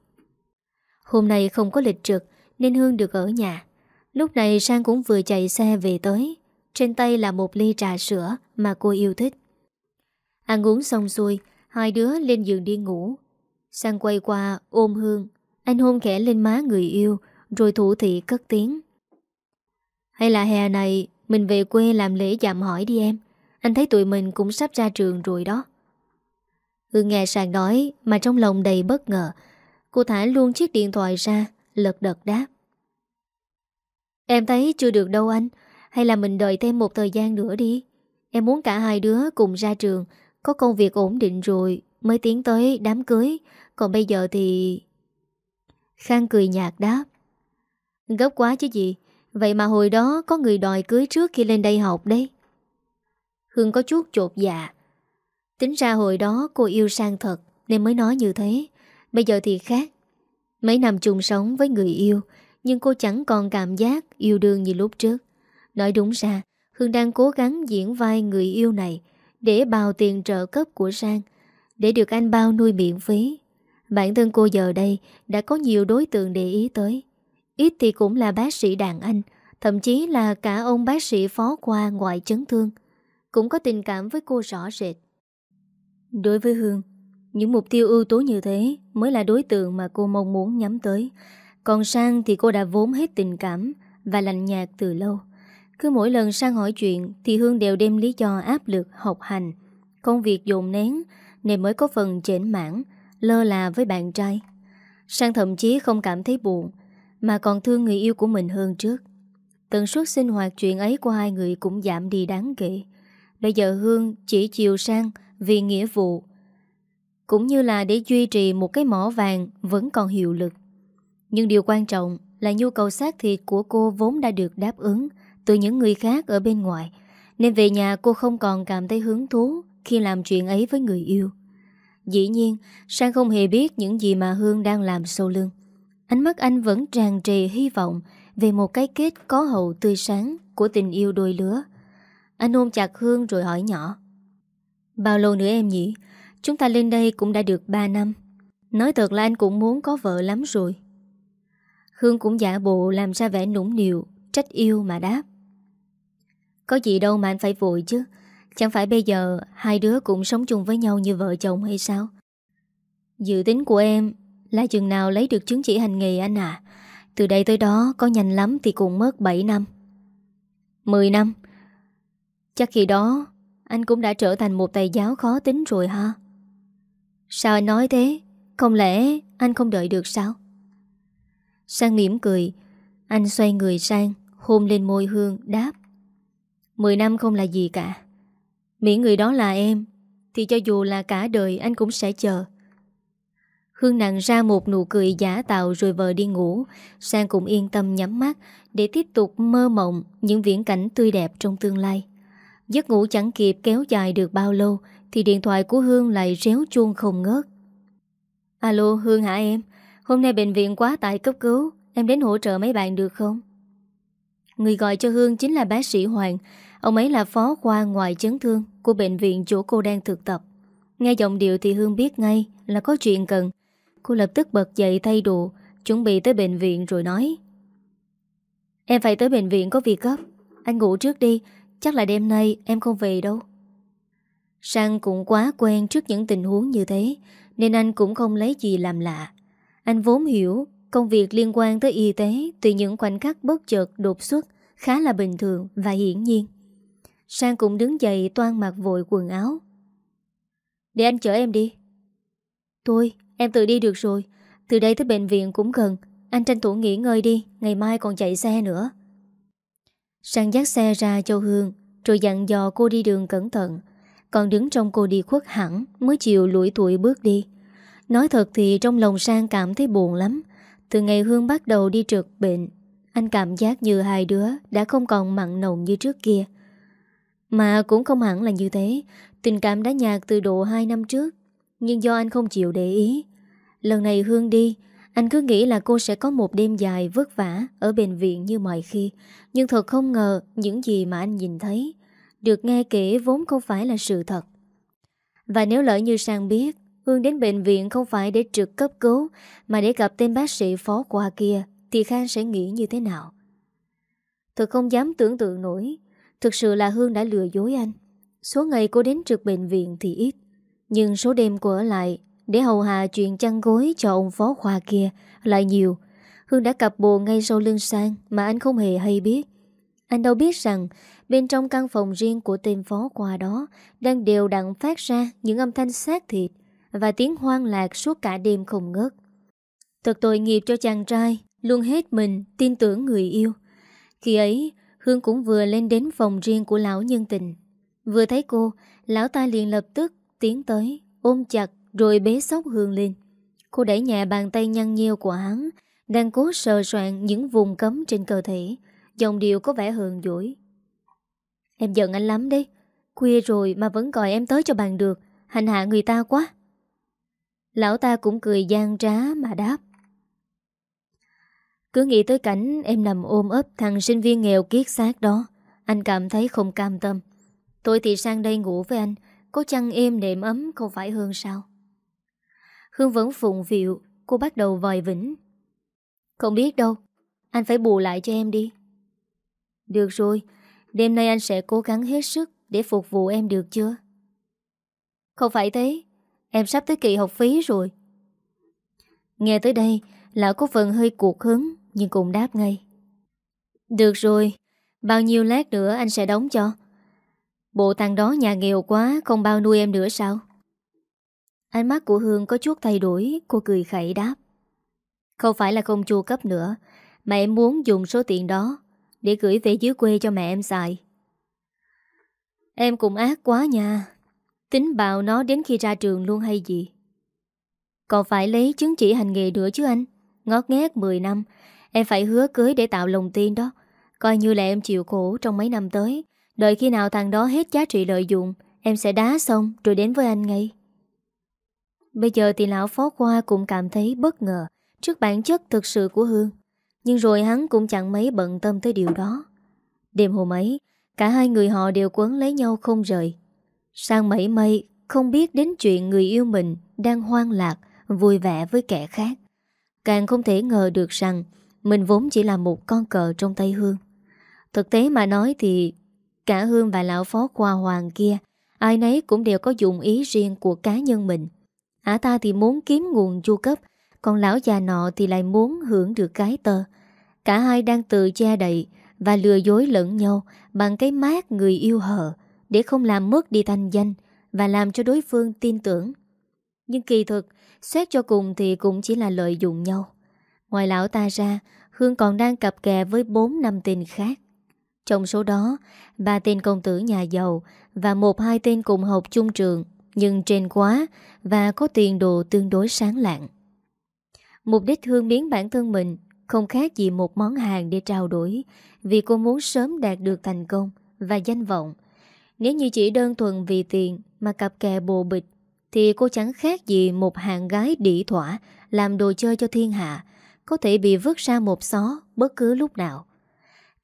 Hôm nay không có lịch trực, Nên Hương được ở nhà. Lúc này Sang cũng vừa chạy xe về tới. Trên tay là một ly trà sữa Mà cô yêu thích. Ăn uống xong xuôi, Hai đứa lên giường đi ngủ. Sang quay qua ôm Hương. Anh hôn khẽ lên má người yêu, Rồi thủ thị cất tiếng. Hay là hè này Mình về quê làm lễ dạm hỏi đi em. Anh thấy tụi mình cũng sắp ra trường rồi đó. Hương nghe sàng nói Mà trong lòng đầy bất ngờ. Cô thả luôn chiếc điện thoại ra, Lật đật đáp. Em thấy chưa được đâu anh, Hay là mình đợi thêm một thời gian nữa đi. Em muốn cả hai đứa cùng ra trường, Có công việc ổn định rồi Mới tiến tới đám cưới. Còn bây giờ thì... Khang cười nhạt đáp. Gấp quá chứ gì, Vậy mà hồi đó có người đòi cưới trước khi lên đây học đấy. Hương có chút chột dạ. Tính ra hồi đó cô yêu sang thật, Nên mới nói như thế. Bây giờ thì khác. Mấy năm chung sống với người yêu, Nhưng cô chẳng còn cảm giác yêu đương như lúc trước. Nói đúng ra, Hương đang cố gắng diễn vai người yêu này Để bào tiền trợ cấp của Sang, Để được anh bao nuôi miễn phí. Bản thân cô giờ đây Đã có nhiều đối tượng để ý tới. Ít thì cũng là bác sĩ đàn anh, Thậm chí là cả ông bác sĩ phó khoa ngoại chấn thương. Cũng có tình cảm với cô rõ rệt. Đối với Hương Những mục tiêu ưu tú như thế Mới là đối tượng mà cô mong muốn nhắm tới Còn Sang thì cô đã vốn hết tình cảm Và lạnh nhạt từ lâu cứ mỗi lần sang hỏi chuyện thì Hương đều đem lý do áp lực học hành, công việc dồn nén nên mới có phần chểnh mãn, lơ là với bạn trai. Sang thậm chí không cảm thấy buồn, mà còn thương người yêu của mình hơn trước. Tần suất sinh hoạt chuyện ấy của hai người cũng giảm đi đáng kể. Bây giờ Hương chỉ chiều sang vì nghĩa vụ, cũng như là để duy trì một cái mỏ vàng vẫn còn hiệu lực. Nhưng điều quan trọng là nhu cầu xác thịt của cô vốn đã được đáp ứng, từ những người khác ở bên ngoài Nên về nhà cô không còn cảm thấy hứng thú Khi làm chuyện ấy với người yêu. Dĩ nhiên Sang không hề biết những gì mà Hương đang làm sâu lưng. Ánh mắt anh vẫn tràn trề hy vọng Về một cái kết có hậu tươi sáng Của tình yêu đôi lứa. Anh ôm chặt Hương rồi hỏi nhỏ Bao lâu nữa em nhỉ? Chúng ta lên đây cũng đã được 3 năm. Nói thật là anh cũng muốn có vợ lắm rồi. Hương cũng giả bộ làm ra vẻ nũng nịu, Trách yêu mà đáp. Có gì đâu mà anh phải vội chứ. Chẳng phải bây giờ Hai đứa cũng sống chung với nhau như vợ chồng hay sao? Dự tính của em Là chừng nào lấy được chứng chỉ hành nghề anh à Từ đây tới đó Có nhanh lắm thì cũng mất 7 năm. 10 năm. Chắc khi đó anh cũng đã trở thành một thầy giáo khó tính rồi ha Sao anh nói thế? Không lẽ anh không đợi được sao? Sang mỉm cười, Anh xoay người sang, Hôn lên môi Hương, đáp. Mười năm không là gì cả. Miễn người đó là em, Thì cho dù là cả đời anh cũng sẽ chờ. Hương nặng ra một nụ cười giả tạo rồi vợ đi ngủ. Sang cũng yên tâm nhắm mắt Để tiếp tục mơ mộng Những viễn cảnh tươi đẹp trong tương lai. Giấc ngủ chẳng kịp kéo dài được bao lâu, Thì điện thoại của Hương lại réo chuông không ngớt. Alo, Hương hả em? Hôm nay bệnh viện quá tải cấp cứu, Em đến hỗ trợ mấy bạn được không? Người gọi cho Hương chính là bác sĩ Hoàng. Ông ấy là phó khoa ngoại chấn thương Của bệnh viện chỗ cô đang thực tập. Nghe giọng điệu thì Hương biết ngay Là có chuyện cần. Cô lập tức bật dậy thay đồ, Chuẩn bị tới bệnh viện rồi nói. Em phải tới bệnh viện có việc gấp. Anh ngủ trước đi. Chắc là đêm nay em không về đâu. Sang cũng quá quen trước những tình huống như thế Nên anh cũng không lấy gì làm lạ. Anh vốn hiểu Công việc liên quan tới y tế Từ những khoảnh khắc bất chợt đột xuất Khá là bình thường và hiển nhiên. Sang cũng đứng dậy toan mặc vội quần áo. Để anh chở em đi. Tôi, em tự đi được rồi. Từ đây tới bệnh viện cũng gần. Anh tranh thủ nghỉ ngơi đi Ngày mai còn chạy xe nữa. Sang dắt xe ra châu Hương, Rồi dặn dò cô đi đường cẩn thận. Còn đứng trong cô đi khuất hẳn Mới chịu lủi tuổi bước đi. Nói thật thì trong lòng Sang cảm thấy buồn lắm. Từ ngày Hương bắt đầu đi trượt bệnh, Anh cảm giác như hai đứa Đã không còn mặn nồng như trước kia. Mà cũng không hẳn là như thế. Tình cảm đã nhạt từ độ 2 năm trước, Nhưng do anh không chịu để ý. Lần này Hương đi anh cứ nghĩ là cô sẽ có một đêm dài vất vả Ở bệnh viện như mọi khi. Nhưng thật không ngờ, Những gì mà anh nhìn thấy, Được nghe kể vốn không phải là sự thật. Và nếu lỡ như Sang biết, Hương đến bệnh viện không phải để trực cấp cứu, Mà để gặp tên bác sĩ phó qua kia, Thì Khang sẽ nghĩ như thế nào? Thật không dám tưởng tượng nổi. Thực sự là Hương đã lừa dối anh. Số ngày cô đến trực bệnh viện thì ít, Nhưng số đêm cô ở lại để hầu hạ chuyện chăn gối cho ông phó khoa kia, Lại nhiều. Hương đã cặp bồ ngay sau lưng sang, Mà anh không hề hay biết. Anh đâu biết rằng, Bên trong căn phòng riêng của tên phó khoa đó, Đang đều đặn phát ra Những âm thanh xác thịt, Và tiếng hoang lạc suốt cả đêm không ngớt. Thật tội nghiệp cho chàng trai, Luôn hết mình tin tưởng người yêu. Khi ấy, Hương cũng vừa lên đến phòng riêng của lão nhân tình. Vừa thấy cô, Lão ta liền lập tức tiến tới, Ôm chặt rồi bế sóc Hương lên. Cô đẩy nhẹ bàn tay nhăn nheo của hắn, Đang cố sờ soạn những vùng cấm trên cơ thể. Dòng điệu có vẻ hờn dỗi. Em giận anh lắm đấy. Khuya rồi mà vẫn gọi em tới cho bàn được. Hành hạ người ta quá. Lão ta cũng cười gian trá mà đáp. Cứ nghĩ tới cảnh em nằm ôm ấp thằng sinh viên nghèo kiết xác đó, Anh cảm thấy không cam tâm. Tôi thì sang đây ngủ với anh, Có chăn êm nệm ấm không phải hơn sao? Hương vẫn phụng phiệu Cô bắt đầu vòi vĩnh. Không biết đâu, Anh phải bù lại cho em đi. Được rồi, Đêm nay anh sẽ cố gắng hết sức Để phục vụ em được chưa? Không phải thế, Em sắp tới kỳ học phí rồi. Nghe tới đây, Lão có phần hơi cuộc hứng, Nhưng cũng đáp ngay. Được rồi, Bao nhiêu lát nữa anh sẽ đóng cho. Bộ thằng đó nhà nghèo quá, Không bao nuôi em nữa sao? Ánh mắt của Hương có chút thay đổi, Cô cười khẩy đáp. Không phải là không chu cấp nữa. Mà em muốn dùng số tiền đó Để gửi về dưới quê cho mẹ em xài. Em cũng ác quá nha. Tính bào nó đến khi ra trường luôn hay gì? Còn phải lấy chứng chỉ hành nghề nữa chứ anh. Ngót nghét 10 năm. Em phải hứa cưới để tạo lòng tin đó. Coi như là em chịu khổ trong mấy năm tới. Đợi khi nào thằng đó hết giá trị lợi dụng, Em sẽ đá xong rồi đến với anh ngay. Bây giờ thì lão phó qua cũng cảm thấy bất ngờ Trước bản chất thực sự của Hương. Nhưng rồi hắn cũng chẳng mấy bận tâm tới điều đó. Đêm hôm ấy, Cả hai người họ đều quấn lấy nhau không rời. Sang mảy mây Không biết đến chuyện người yêu mình Đang hoang lạc, Vui vẻ với kẻ khác. Càng không thể ngờ được rằng Mình vốn chỉ là một con cờ trong tay Hương. Thực tế mà nói thì Cả Hương và lão phó khoa hoàng kia, Ai nấy cũng đều có dụng ý riêng của cá nhân mình. Ả ta thì muốn kiếm nguồn chu cấp Còn lão già nọ thì lại muốn hưởng được cái tơ. Cả hai đang tự che đậy Và lừa dối lẫn nhau Bằng cái mát người yêu hờ Để không làm mất đi thanh danh Và làm cho đối phương tin tưởng. Nhưng kỳ thực Xét cho cùng thì cũng chỉ là lợi dụng nhau. Ngoài lão ta ra Hương còn đang cặp kè với 4 năm tên khác. Trong số đó, ba tên công tử nhà giàu và một hai tên cùng học chung trường, nhưng trên quá và có tiền đồ tương đối sáng lạng. Mục đích Hương biến bản thân mình không khác gì một món hàng để trao đổi, vì cô muốn sớm đạt được thành công và danh vọng. Nếu như chỉ đơn thuần vì tiền mà cặp kè bồ bịch, Thì cô chẳng khác gì một hàng gái đỉ thỏa Làm đồ chơi cho thiên hạ, Có thể bị vứt ra một xó Bất cứ lúc nào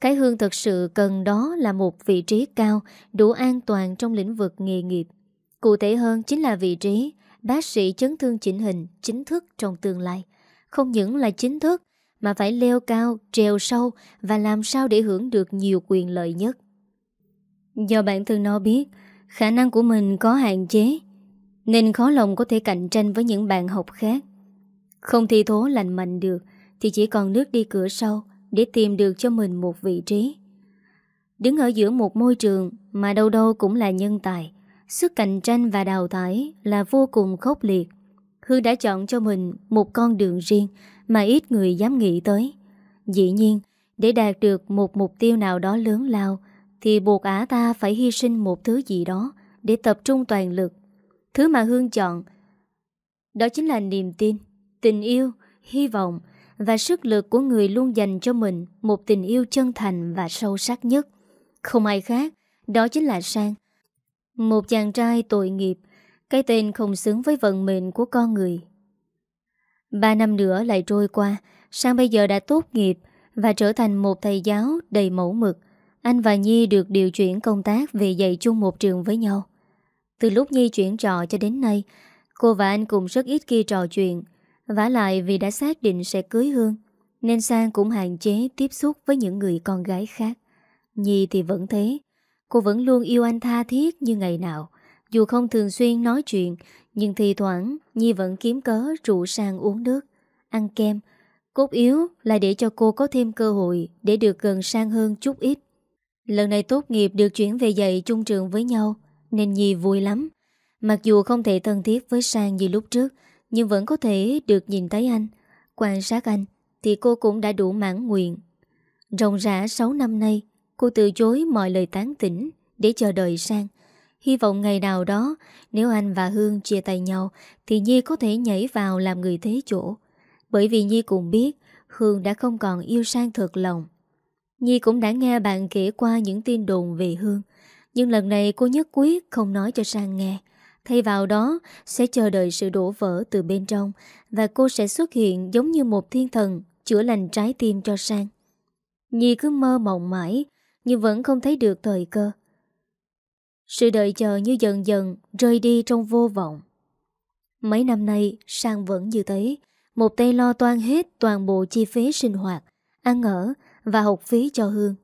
Cái Hương thật sự cần đó là một vị trí cao, Đủ an toàn trong lĩnh vực nghề nghiệp Cụ thể hơn chính là vị trí. Bác sĩ chấn thương chỉnh hình Chính thức trong tương lai. Không những là chính thức Mà phải leo cao, trèo sâu Và làm sao để hưởng được nhiều quyền lợi nhất. Do bản thân nó biết Khả năng của mình có hạn chế Nên khó lòng có thể cạnh tranh với những bạn học khác. Không thi thố lành mạnh được Thì chỉ còn nước đi cửa sau Để tìm được cho mình một vị trí. Đứng ở giữa một môi trường Mà đâu đâu cũng là nhân tài Sức cạnh tranh và đào thải Là vô cùng khốc liệt Hương đã chọn cho mình một con đường riêng Mà ít người dám nghĩ tới Dĩ nhiên Để đạt được một mục tiêu nào đó lớn lao thì buộc ả ta phải hy sinh một thứ gì đó để tập trung toàn lực. Thứ mà Hương chọn đó chính là niềm tin, tình yêu, hy vọng và sức lực của người luôn dành cho mình một tình yêu chân thành và sâu sắc nhất. Không ai khác, đó chính là Sang. Một chàng trai tội nghiệp, cái tên không xứng với vận mệnh của con người. Ba năm nữa lại trôi qua, Sang bây giờ đã tốt nghiệp và trở thành một thầy giáo đầy mẫu mực, anh và Nhi được điều chuyển công tác về dạy chung một trường với nhau. Từ lúc Nhi chuyển trọ cho đến nay, cô và anh cũng rất ít khi trò chuyện. vả lại vì đã xác định sẽ cưới Hương, nên Sang cũng hạn chế tiếp xúc với những người con gái khác. Nhi thì vẫn thế, cô vẫn luôn yêu anh tha thiết như ngày nào. Dù không thường xuyên nói chuyện, nhưng thì thoảng Nhi vẫn kiếm cớ rủ Sang uống nước, ăn kem. Cốt yếu là để cho cô có thêm cơ hội để được gần Sang hơn chút ít. Lần này tốt nghiệp được chuyển về dạy chung trường với nhau Nên Nhi vui lắm Mặc dù không thể thân thiết với Sang như lúc trước Nhưng vẫn có thể được nhìn thấy anh Quan sát anh Thì cô cũng đã đủ mãn nguyện Rộng rã 6 năm nay Cô từ chối mọi lời tán tỉnh Để chờ đợi Sang. Hy vọng ngày nào đó, Nếu anh và Hương chia tay nhau, Thì Nhi có thể nhảy vào làm người thế chỗ. Bởi vì Nhi cũng biết, Hương đã không còn yêu Sang thật lòng. Nhi cũng đã nghe bạn kể qua những tin đồn về Hương. Nhưng lần này cô nhất quyết không nói cho Sang nghe. Thay vào đó, sẽ chờ đợi sự đổ vỡ từ bên trong Và cô sẽ xuất hiện giống như một thiên thần Chữa lành trái tim cho Sang. Nhi cứ mơ mộng mãi nhưng vẫn không thấy được thời cơ Sự đợi chờ như dần dần Rơi đi trong vô vọng Mấy năm nay Sang vẫn như thế Một tay lo toan hết toàn bộ chi phí sinh hoạt Ăn ở và học phí cho Hương.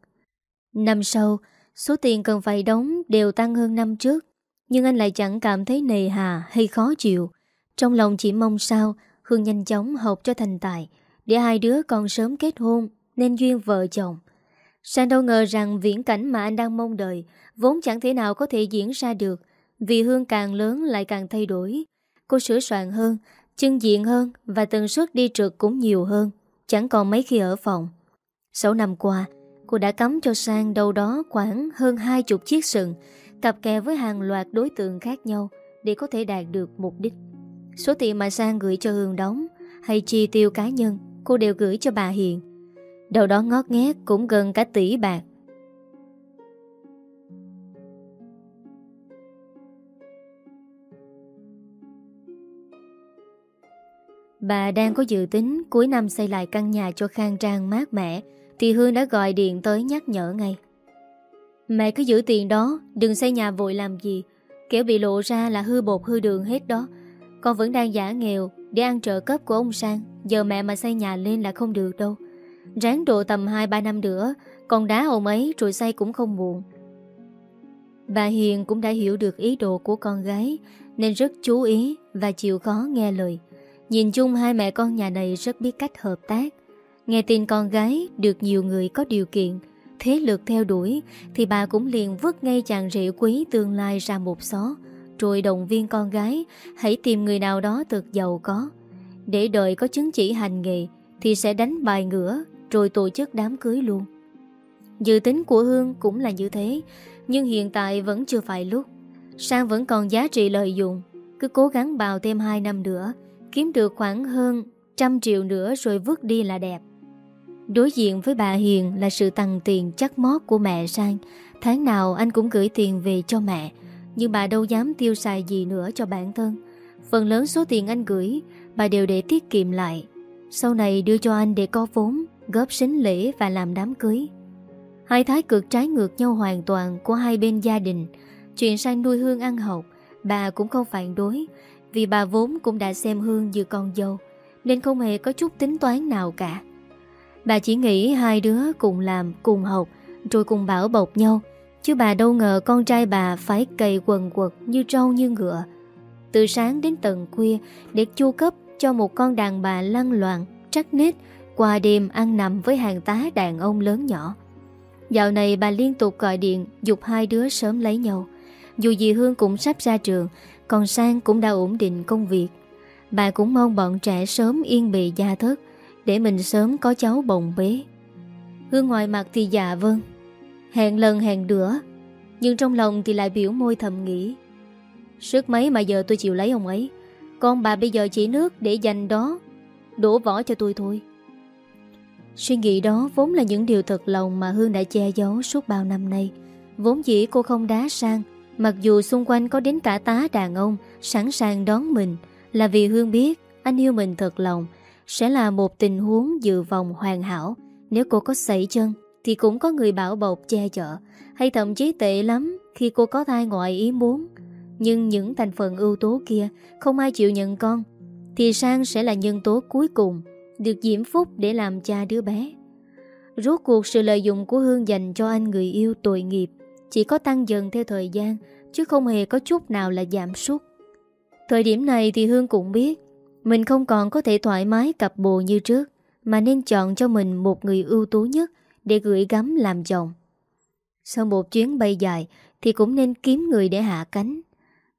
Năm sau, số tiền cần phải đóng đều tăng hơn năm trước, nhưng anh lại chẳng cảm thấy nề hà hay khó chịu. Trong lòng chỉ mong sao Hương nhanh chóng học cho thành tài, để hai đứa còn sớm kết hôn nên duyên vợ chồng. Sang đâu ngờ rằng viễn cảnh mà anh đang mong đợi vốn chẳng thể nào có thể diễn ra được vì Hương càng lớn lại càng thay đổi. Cô sửa soạn hơn, chân diện hơn và tần suất đi trượt cũng nhiều hơn, chẳng còn mấy khi ở phòng. 6 năm qua, cô đã cắm cho Sang đâu đó khoảng hơn hai chục chiếc sừng, cặp kè với hàng loạt đối tượng khác nhau để có thể đạt được mục đích. Số tiền mà Sang gửi cho Hương đóng hay chi tiêu cá nhân, cô đều gửi cho bà Hiền. Đầu đó ngót nghét cũng gần cả tỷ bạc. Bà đang có dự tính cuối năm xây lại căn nhà cho khang trang mát mẻ, thì Hương đã gọi điện tới nhắc nhở ngay. Mẹ cứ giữ tiền đó, Đừng xây nhà vội làm gì. Kiểu bị lộ ra là hư bột hư đường hết đó. Con vẫn đang giả nghèo, Để ăn trợ cấp của ông Sang, Giờ mẹ mà xây nhà lên là không được đâu. Ráng độ tầm 2-3 năm nữa Còn đá ông ấy rồi say cũng không muộn Bà Hiền cũng đã hiểu được ý đồ của con gái Nên rất chú ý Và chịu khó nghe lời. Nhìn chung hai mẹ con nhà này rất biết cách hợp tác. Nghe tin con gái được nhiều người có điều kiện, thế lực theo đuổi, thì bà cũng liền vứt ngay chàng rể quý tương lai ra một xó, rồi động viên con gái hãy tìm người nào đó thật giàu có. Để đợi có chứng chỉ hành nghề thì sẽ đánh bài ngửa rồi tổ chức đám cưới luôn. Dự tính của Hương cũng là như thế, nhưng hiện tại vẫn chưa phải lúc. Sang vẫn còn giá trị lợi dụng, cứ cố gắng bào thêm 2 năm nữa, kiếm được khoảng hơn trăm triệu nữa rồi vứt đi là đẹp. Đối diện với bà Hiền là sự tăng tiền chắc mót của mẹ Sang Tháng nào anh cũng gửi tiền về cho mẹ Nhưng bà đâu dám tiêu xài gì nữa cho bản thân Phần lớn số tiền anh gửi Bà đều để tiết kiệm lại Sau này đưa cho anh để có vốn Góp sính lễ và làm đám cưới. Hai thái cực trái ngược nhau hoàn toàn Của hai bên gia đình. Chuyện sang nuôi Hương ăn học Bà cũng không phản đối Vì bà vốn cũng đã xem Hương như con dâu Nên không hề có chút tính toán nào cả. Bà chỉ nghĩ hai đứa cùng làm, cùng học Rồi cùng bảo bọc nhau Chứ bà đâu ngờ con trai bà phải cày quần quật như trâu như ngựa. Từ sáng đến tận khuya Để chu cấp cho một con đàn bà lăn loạn, trắc nết qua đêm ăn nằm với hàng tá đàn ông lớn nhỏ. Dạo này bà liên tục gọi điện Dục hai đứa sớm lấy nhau. Dù dì Hương cũng sắp ra trường, Còn Sang cũng đã ổn định công việc. Bà cũng mong bọn trẻ sớm yên bề gia thất, Để mình sớm có cháu bồng bế. Hương ngoài mặt thì dạ vâng. Hẹn lần hẹn đữa Nhưng trong lòng thì lại biểu môi thầm nghĩ. Sức mấy mà giờ tôi chịu lấy ông ấy, Con bà bây giờ chỉ nước để dành đó, Đổ vỏ cho tôi thôi. Suy nghĩ đó vốn là những điều thật lòng mà Hương đã che giấu suốt bao năm nay. Vốn dĩ cô không đá sang, mặc dù xung quanh có đến cả tá đàn ông sẵn sàng đón mình, là vì Hương biết anh yêu mình thật lòng, sẽ là một tình huống dự vòng hoàn hảo. Nếu cô có sẩy chân, thì cũng có người bảo bọc che chở, hay thậm chí tệ lắm khi cô có thai ngoại ý muốn. Nhưng những thành phần ưu tố kia không ai chịu nhận con, thì Sang sẽ là nhân tố cuối cùng được diễm phúc để làm cha đứa bé. Rốt cuộc sự lợi dụng của Hương dành cho anh người yêu tội nghiệp chỉ có tăng dần theo thời gian, chứ không hề có chút nào là giảm sút. Thời điểm này thì Hương cũng biết mình không còn có thể thoải mái cặp bồ như trước, mà nên chọn cho mình một người ưu tú nhất để gửi gắm làm chồng. Sau một chuyến bay dài thì cũng nên kiếm người để hạ cánh.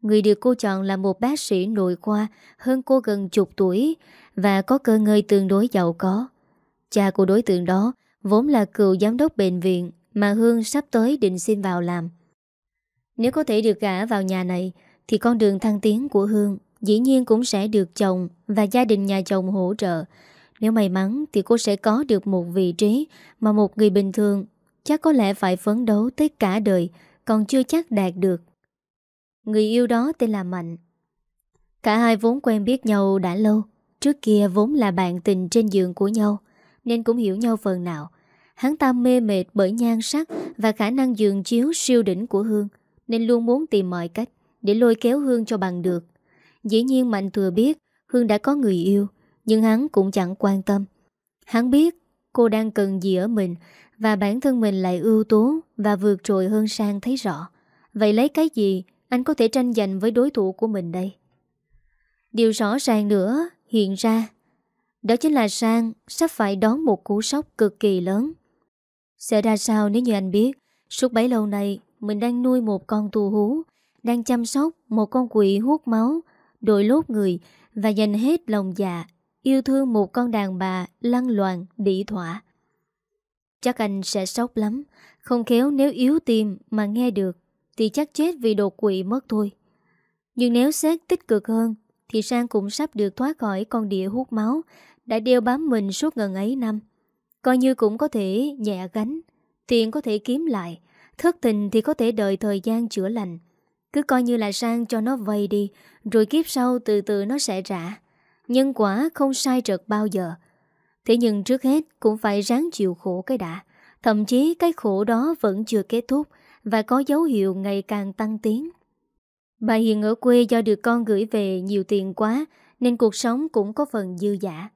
Người được cô chọn là một bác sĩ nội khoa hơn cô gần chục tuổi và có cơ ngơi tương đối giàu có. Cha của đối tượng đó vốn là cựu giám đốc bệnh viện mà Hương sắp tới định xin vào làm. Nếu có thể được gả vào nhà này, thì con đường thăng tiến của Hương dĩ nhiên cũng sẽ được chồng và gia đình nhà chồng hỗ trợ. Nếu may mắn thì cô sẽ có được một vị trí mà một người bình thường chắc có lẽ phải phấn đấu tới cả đời, còn chưa chắc đạt được. Người yêu đó tên là Mạnh. Cả hai vốn quen biết nhau đã lâu Trước kia vốn là bạn tình trên giường của nhau, Nên cũng hiểu nhau phần nào. Hắn ta mê mệt bởi nhan sắc Và khả năng giường chiếu siêu đỉnh của Hương, Nên luôn muốn tìm mọi cách Để lôi kéo Hương cho bằng được. Dĩ nhiên Mạnh thừa biết Hương đã có người yêu, Nhưng hắn cũng chẳng quan tâm. Hắn biết cô đang cần gì ở mình Và bản thân mình lại ưu tố Và vượt trội hơn Sang thấy rõ. Vậy lấy cái gì Anh có thể tranh giành với đối thủ của mình đây? Điều rõ ràng nữa hiện ra. Đó chính là Sang sắp phải đón một cú sốc cực kỳ lớn. Sẽ ra sao nếu như anh biết, Suốt bấy lâu nay Mình đang nuôi một con tù hú, Đang chăm sóc một con quỷ hút máu, Đội lốt người Và dành hết lòng dạ Yêu thương một con đàn bà lăng loạn đỉ thỏa. Chắc anh sẽ sốc lắm, Không khéo nếu yếu tim mà nghe được Thì chắc chết vì đột quỵ mất thôi. Nhưng nếu xét tích cực hơn thì Sang cũng sắp được thoát khỏi con địa hút máu đã đeo bám mình suốt ngần ấy năm. Coi như cũng có thể nhẹ gánh, tiền có thể kiếm lại, thất tình thì có thể đợi thời gian chữa lành. Cứ coi như là Sang cho nó vay đi, rồi kiếp sau từ từ nó sẽ trả. Nhân quả không sai trật bao giờ. Thế nhưng trước hết cũng phải ráng chịu khổ cái đã. Thậm chí cái khổ đó vẫn chưa kết thúc và có dấu hiệu ngày càng tăng tiến. Bà Hiền ở quê do được con gửi về nhiều tiền quá nên cuộc sống cũng có phần dư giả.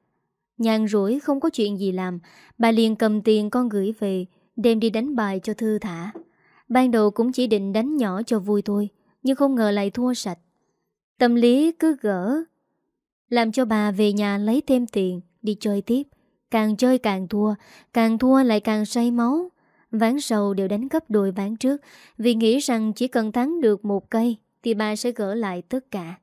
Nhàn rỗi không có chuyện gì làm, bà liền cầm tiền con gửi về, đem đi đánh bài cho thư thả. Ban đầu cũng chỉ định đánh nhỏ cho vui thôi, nhưng không ngờ lại thua sạch. Tâm lý cứ gỡ, làm cho bà về nhà lấy thêm tiền, đi chơi tiếp. Càng chơi càng thua, càng thua lại càng say máu. Ván sầu đều đánh gấp đôi ván trước vì nghĩ rằng chỉ cần thắng được một cây thì bà sẽ gỡ lại tất cả.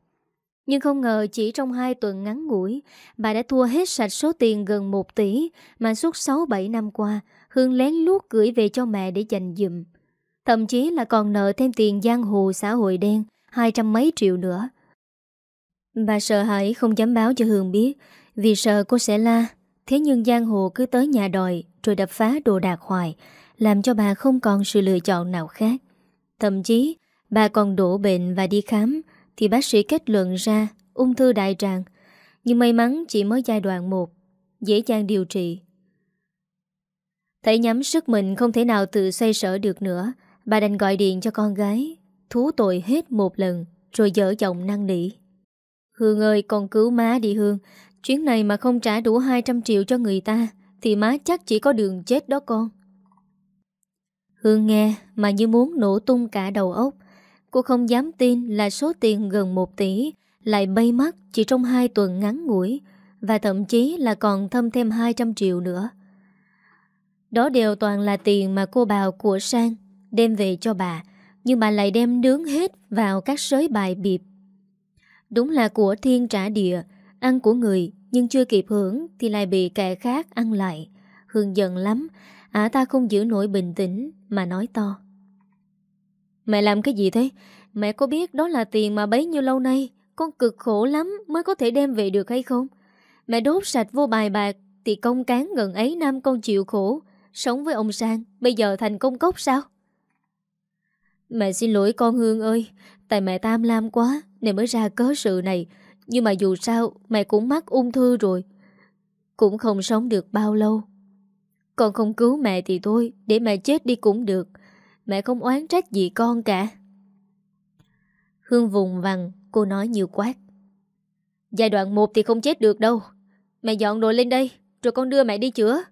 Nhưng không ngờ chỉ trong 2 tuần ngắn ngủi, bà đã thua hết sạch số tiền gần 1 tỷ mà suốt 6-7 năm qua Hương lén lút gửi về cho mẹ để dành dụm. Thậm chí là còn nợ thêm tiền giang hồ xã hội đen, hai trăm mấy triệu nữa. Bà sợ hãi không dám báo cho Hương biết, vì sợ cô sẽ la. Thế nhưng giang hồ cứ tới nhà đòi rồi đập phá đồ đạc hoài, làm cho bà không còn sự lựa chọn nào khác. Thậm chí Bà còn đổ bệnh và đi khám Thì bác sĩ kết luận ra ung thư đại tràng. Nhưng may mắn chỉ mới giai đoạn 1, dễ dàng điều trị. Thấy nhắm sức mình không thể nào tự xoay sở được nữa, bà đành gọi điện cho con gái, thú tội hết một lần, rồi dở giọng năng nỉ. Hương ơi, con cứu má đi Hương, chuyến này mà không trả đủ 200 triệu cho người ta, thì má chắc chỉ có đường chết đó con. Hương nghe mà như muốn nổ tung cả đầu óc. Cô không dám tin là số tiền gần 1 tỷ lại bay mất chỉ trong 2 tuần ngắn ngủi và thậm chí là còn thâm thêm 200 triệu nữa. Đó đều toàn là tiền mà cô bào của Sang đem về cho bà, nhưng bà lại đem nướng hết vào các sới bài biệp. Đúng là của thiên trả địa, ăn của người nhưng chưa kịp hưởng thì lại bị kẻ khác ăn lại. Hương giận lắm, ả ta không giữ nổi bình tĩnh mà nói to. Mẹ làm cái gì thế? Mẹ có biết đó là tiền mà bấy nhiêu lâu nay con cực khổ lắm mới có thể đem về được hay không? Mẹ đốt sạch vô bài bạc, thì công cán gần ấy năm con chịu khổ. Sống với ông Sang, bây giờ thành công cốc sao? Mẹ xin lỗi con Hương ơi, Tại mẹ tam lam quá Nên mới ra cớ sự này Nhưng mà dù sao, mẹ cũng mắc ung thư rồi Cũng không sống được bao lâu Con không cứu mẹ thì thôi, Để mẹ chết đi cũng được Mẹ không oán trách gì con cả. Hương vùng vằng, Cô nói nhiều quát. Giai đoạn 1 thì không chết được đâu. Mẹ dọn đồ lên đây, Rồi con đưa mẹ đi chữa.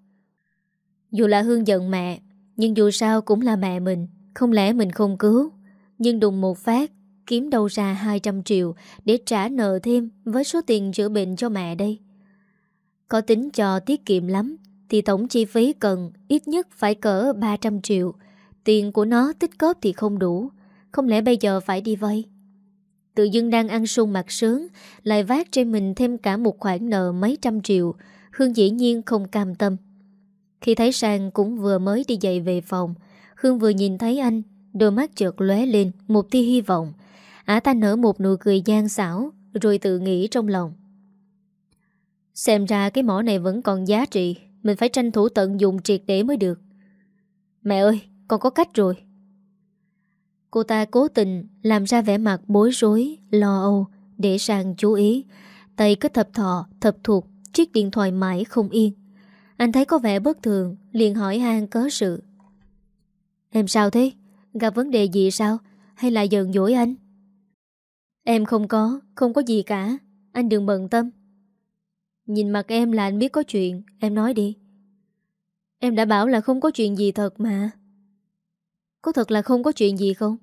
Dù là Hương giận mẹ, Nhưng dù sao cũng là mẹ mình. Không lẽ mình không cứu? Nhưng đùng một phát, Kiếm đâu ra 200 triệu Để trả nợ thêm Với số tiền chữa bệnh cho mẹ đây. Có tính cho tiết kiệm lắm, Thì tổng chi phí cần Ít nhất phải cỡ 300 triệu. Tiền của nó tích góp thì không đủ. Không lẽ bây giờ phải đi vay? Tự dưng đang ăn sung mặt sướng, Lại vác trên mình thêm cả một khoản nợ mấy trăm triệu. Hương dĩ nhiên không cam tâm. Khi thấy Sang cũng vừa mới đi dậy về phòng, Hương vừa nhìn thấy anh, Đôi mắt chợt lóe lên Một tia hy vọng. Ả ta nở một nụ cười gian xảo, Rồi tự nghĩ trong lòng. Xem ra cái mỏ này vẫn còn giá trị, Mình phải tranh thủ tận dụng triệt để mới được. Mẹ ơi con có cách rồi Cô ta cố tình làm ra vẻ mặt bối rối, lo âu để sang chú ý. Tay cứ thập thọ, thập thuộc, chiếc điện thoại mãi không yên. Anh thấy có vẻ bất thường, liền hỏi han có sự. Em sao thế? Gặp vấn đề gì sao? Hay là giận dỗi anh? Em không có, không có gì cả. Anh đừng bận tâm. Nhìn mặt em là anh biết có chuyện, em nói đi. Em đã bảo là không có chuyện gì thật mà. Có thật là không có chuyện gì không?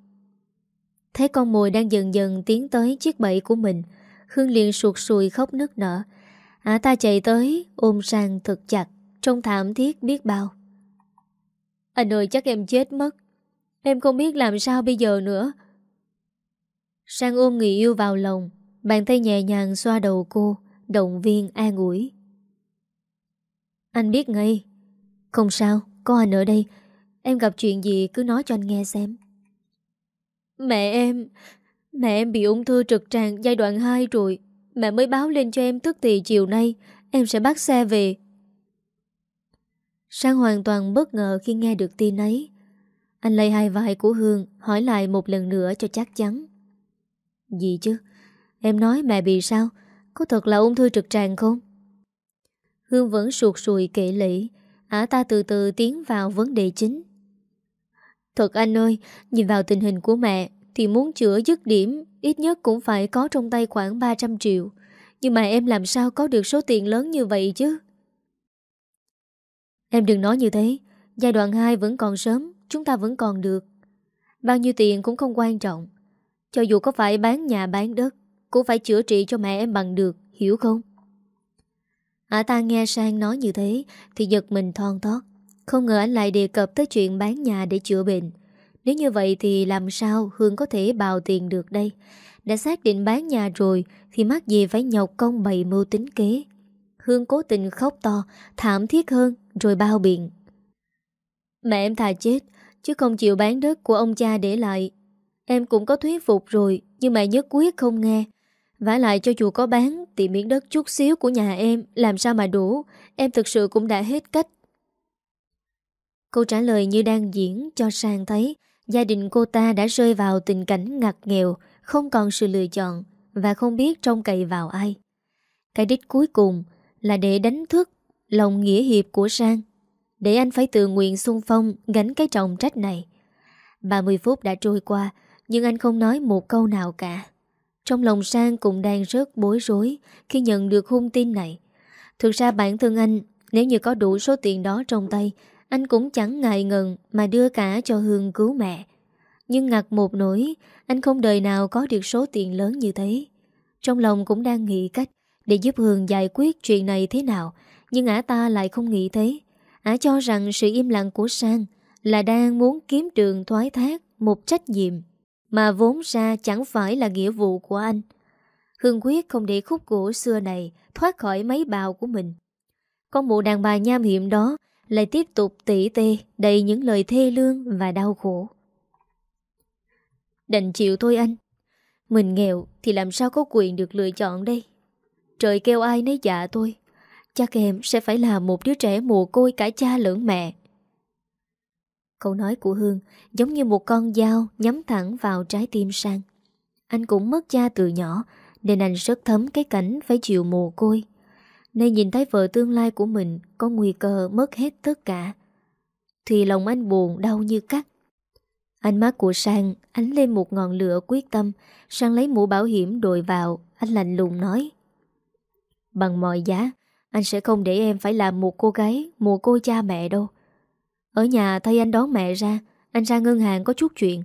Thấy con mồi đang dần dần tiến tới chiếc bẫy của mình. Hương liền sụt sùi khóc nức nở. Ả ta chạy tới ôm sang thật chặt Trông thảm thiết biết bao. Anh ơi chắc em chết mất. Em không biết làm sao bây giờ nữa. Sang ôm người yêu vào lòng Bàn tay nhẹ nhàng xoa đầu cô Động viên an ủi. Anh biết ngay. Không sao, có anh ở đây. Em gặp chuyện gì cứ nói cho anh nghe xem. Mẹ em Mẹ em bị ung thư trực tràng giai đoạn 2 rồi. Mẹ mới báo lên cho em tức thì chiều nay, Em sẽ bắt xe về. Sang hoàn toàn bất ngờ khi nghe được tin ấy. Anh lấy hai vai của Hương, Hỏi lại một lần nữa cho chắc chắn. Gì chứ? Em nói mẹ bị sao? Có thật là ung thư trực tràng không? Hương vẫn suột sùi kể lĩ. Ả ta từ từ tiến vào vấn đề chính. Thật anh ơi, nhìn vào tình hình của mẹ thì muốn chữa dứt điểm ít nhất cũng phải có trong tay khoảng 300 triệu. Nhưng mà em làm sao có được số tiền lớn như vậy chứ? Em đừng nói như thế. Giai đoạn 2 vẫn còn sớm, chúng ta vẫn còn được. Bao nhiêu tiền cũng không quan trọng. Cho dù có phải bán nhà bán đất, cũng phải chữa trị cho mẹ em bằng được, hiểu không? Ả ta nghe Sang nói như thế thì giật mình thon thót. Không ngờ anh lại đề cập tới chuyện bán nhà để chữa bệnh. Nếu như vậy thì làm sao Hương có thể bào tiền được đây? Đã xác định bán nhà rồi thì mắc gì phải nhọc công bày mưu tính kế. Hương cố tình khóc to, thảm thiết hơn rồi bao biện. Mẹ em thà chết, chứ không chịu bán đất của ông cha để lại. Em cũng có thuyết phục rồi, nhưng mẹ nhất quyết không nghe. vả lại cho dù có bán thì miếng đất chút xíu của nhà em làm sao mà đủ. Em thực sự cũng đã hết cách Câu trả lời như đang diễn cho Sang thấy gia đình cô ta đã rơi vào tình cảnh ngặt nghèo, không còn sự lựa chọn và không biết trông cậy vào ai. Cái đích cuối cùng là để đánh thức lòng nghĩa hiệp của Sang, để anh phải tự nguyện xung phong gánh cái trọng trách này. 30 phút đã trôi qua, nhưng anh không nói một câu nào cả. Trong lòng Sang cũng đang rất bối rối khi nhận được hung tin này. Thực ra bản thân anh, nếu như có đủ số tiền đó trong tay, anh cũng chẳng ngại ngần mà đưa cả cho Hương cứu mẹ. Nhưng ngặt một nỗi, anh không đời nào có được số tiền lớn như thế. Trong lòng cũng đang nghĩ cách để giúp Hương giải quyết chuyện này thế nào, nhưng ả ta lại không nghĩ thế. Ả cho rằng sự im lặng của Sang là đang muốn kiếm đường thoái thác một trách nhiệm mà vốn ra chẳng phải là nghĩa vụ của anh. Hương quyết không để khúc gỗ xưa này thoát khỏi mấy bào của mình. Con mụ đàn bà nham hiểm đó lại tiếp tục tỉ tê, đầy những lời thê lương và đau khổ. Đành chịu thôi anh. Mình nghèo thì làm sao có quyền được lựa chọn đây. Trời kêu ai nấy dạ tôi. Chắc em sẽ phải là một đứa trẻ mồ côi cả cha lẫn mẹ. Câu nói của Hương giống như một con dao nhắm thẳng vào trái tim sang. Anh cũng mất cha từ nhỏ, nên anh rất thấm cái cảnh phải chịu mồ côi nay nhìn thấy vợ tương lai của mình có nguy cơ mất hết tất cả. Thì lòng anh buồn, đau như cắt. Ánh mắt của Sang ánh lên một ngọn lửa quyết tâm. Sang lấy mũ bảo hiểm đội vào, Anh lạnh lùng nói. Bằng mọi giá, Anh sẽ không để em phải làm một cô gái Một cô cha mẹ đâu. Ở nhà thay anh đón mẹ ra, Anh ra ngân hàng có chút chuyện.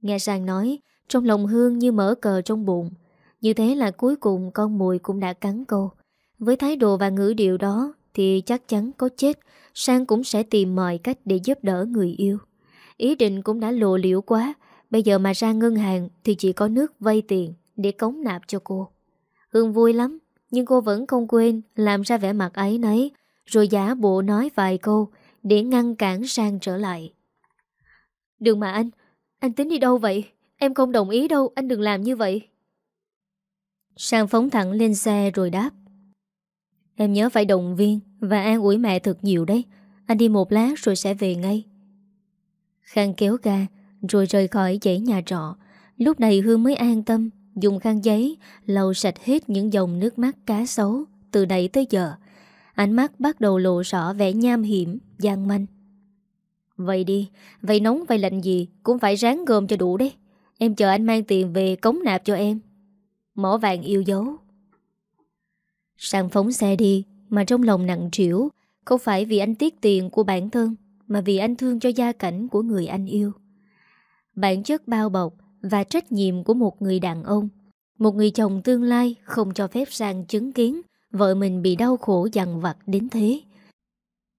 Nghe Sang nói, Trong lòng Hương như mở cờ trong bụng. Như thế là cuối cùng con mùi cũng đã cắn cô. Với thái độ và ngữ điệu đó Thì chắc chắn có chết. Sang cũng sẽ tìm mọi cách để giúp đỡ người yêu. Ý định cũng đã lộ liễu quá. Bây giờ mà ra ngân hàng Thì chỉ có nước vay tiền Để cống nạp cho cô. Hương vui lắm, Nhưng cô vẫn không quên làm ra vẻ mặt ấy nấy Rồi giả bộ nói vài câu Để ngăn cản sang trở lại. Đừng mà anh Anh tính đi đâu vậy? Em không đồng ý đâu, anh đừng làm như vậy. Sang phóng thẳng lên xe rồi đáp. Em nhớ phải động viên Và an ủi mẹ thật nhiều đấy. Anh đi một lát rồi sẽ về ngay. Khang kéo ga Rồi rời khỏi dãy nhà trọ. Lúc này Hương mới an tâm, Dùng khăn giấy lau sạch hết những dòng nước mắt cá sấu Từ nãy tới giờ. Ánh mắt bắt đầu lộ rõ vẻ nham hiểm, gian manh. Vậy đi, Vậy nóng, vậy lạnh gì, Cũng phải ráng gồm cho đủ đấy. Em chờ anh mang tiền về cống nạp cho em. Mỏ vàng yêu dấu Sang phóng xe đi Mà trong lòng nặng trĩu Không phải vì anh tiếc tiền của bản thân mà vì anh thương cho gia cảnh của người anh yêu. Bản chất bao bọc và trách nhiệm của một người đàn ông, một người chồng tương lai không cho phép sang chứng kiến vợ mình bị đau khổ dằn vặt đến thế.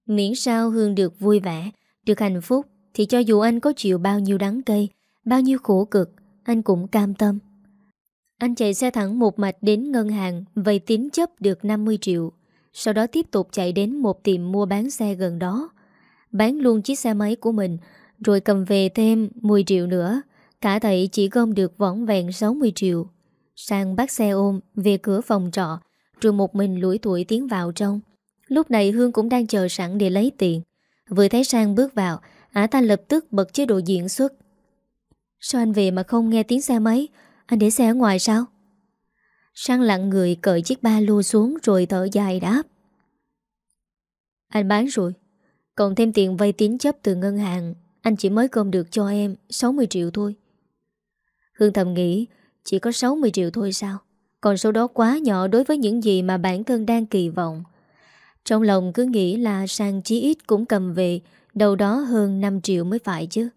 Miễn sao Hương được vui vẻ, được hạnh phúc, thì cho dù anh có chịu bao nhiêu đắng cây, bao nhiêu khổ cực, anh cũng cam tâm. Anh chạy xe thẳng một mạch đến ngân hàng vay tín chấp được 50 triệu, sau đó tiếp tục chạy đến một tiệm mua bán xe gần đó bán luôn chiếc xe máy của mình, rồi cầm về thêm 10 triệu nữa. Cả thầy chỉ gom được võng vẹn 60 triệu. Sang bắt xe ôm về cửa phòng trọ, rồi một mình lủi tuổi tiến vào trong. Lúc này Hương cũng đang chờ sẵn để lấy tiền. Vừa thấy Sang bước vào, ả ta lập tức bật chế độ diễn xuất. Sao anh về mà không nghe tiếng xe máy? Anh để xe ở ngoài sao? Sang lặng người cởi chiếc ba lô xuống rồi thở dài đáp. Anh bán rồi. Còn thêm tiền vay tín chấp từ ngân hàng, Anh chỉ mới cơm được cho em 60 triệu thôi Hương thầm nghĩ, Chỉ có 60 triệu thôi sao Còn số đó quá nhỏ đối với những gì Mà bản thân đang kỳ vọng Trong lòng cứ nghĩ là sang chí ít Cũng cầm về Đầu đó hơn 5 triệu mới phải chứ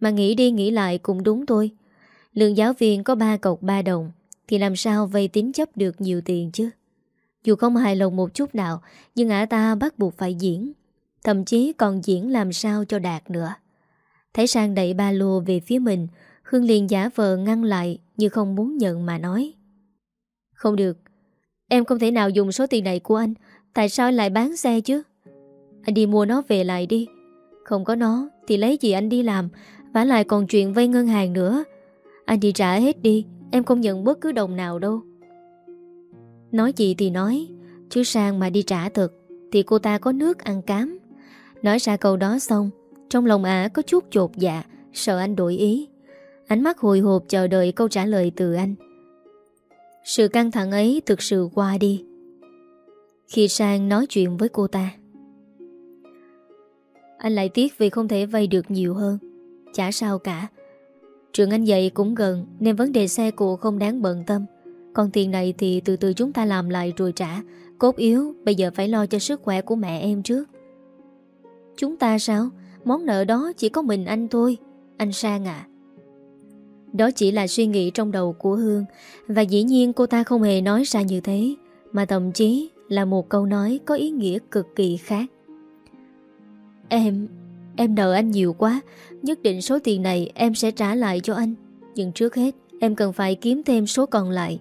Mà nghĩ đi nghĩ lại cũng đúng thôi Lượng giáo viên có 3 cọc 3 đồng, Thì làm sao vay tín chấp được nhiều tiền chứ? Dù không hài lòng một chút nào, Nhưng ả ta bắt buộc phải diễn. Thậm chí còn diễn làm sao cho đạt nữa. Thấy sang đẩy ba lô về phía mình, Hương liền giả vờ ngăn lại Như không muốn nhận mà nói. Không được, Em không thể nào dùng số tiền này của anh, Tại sao lại bán xe chứ? Anh đi mua nó về lại đi. Không có nó thì lấy gì anh đi làm Và lại còn chuyện vay ngân hàng nữa. Anh đi trả hết đi, Em không nhận bất cứ đồng nào đâu. Nói gì thì nói, Chứ sang mà đi trả thật, Thì cô ta có nước ăn cám. Nói ra câu đó xong, Trong lòng ả có chút chột dạ Sợ anh đổi ý. Ánh mắt hồi hộp chờ đợi câu trả lời từ anh. Sự căng thẳng ấy thực sự qua đi. Khi Sang nói chuyện với cô ta. Anh lại tiếc vì không thể vay được nhiều hơn. Chả sao cả Trường anh dạy cũng gần Nên vấn đề xe cộ không đáng bận tâm. Còn tiền này thì từ từ chúng ta làm lại rồi trả. Cốt yếu Bây giờ phải lo cho sức khỏe của mẹ em trước. Chúng ta sao? Món nợ đó chỉ có mình anh thôi. Anh Sang à Đó chỉ là suy nghĩ trong đầu của Hương Và dĩ nhiên cô ta không hề nói ra như thế Mà thậm chí là một câu nói có ý nghĩa cực kỳ khác. Em, em nợ anh nhiều quá Nhất định số tiền này em sẽ trả lại cho anh. Nhưng trước hết, em cần phải kiếm thêm số còn lại.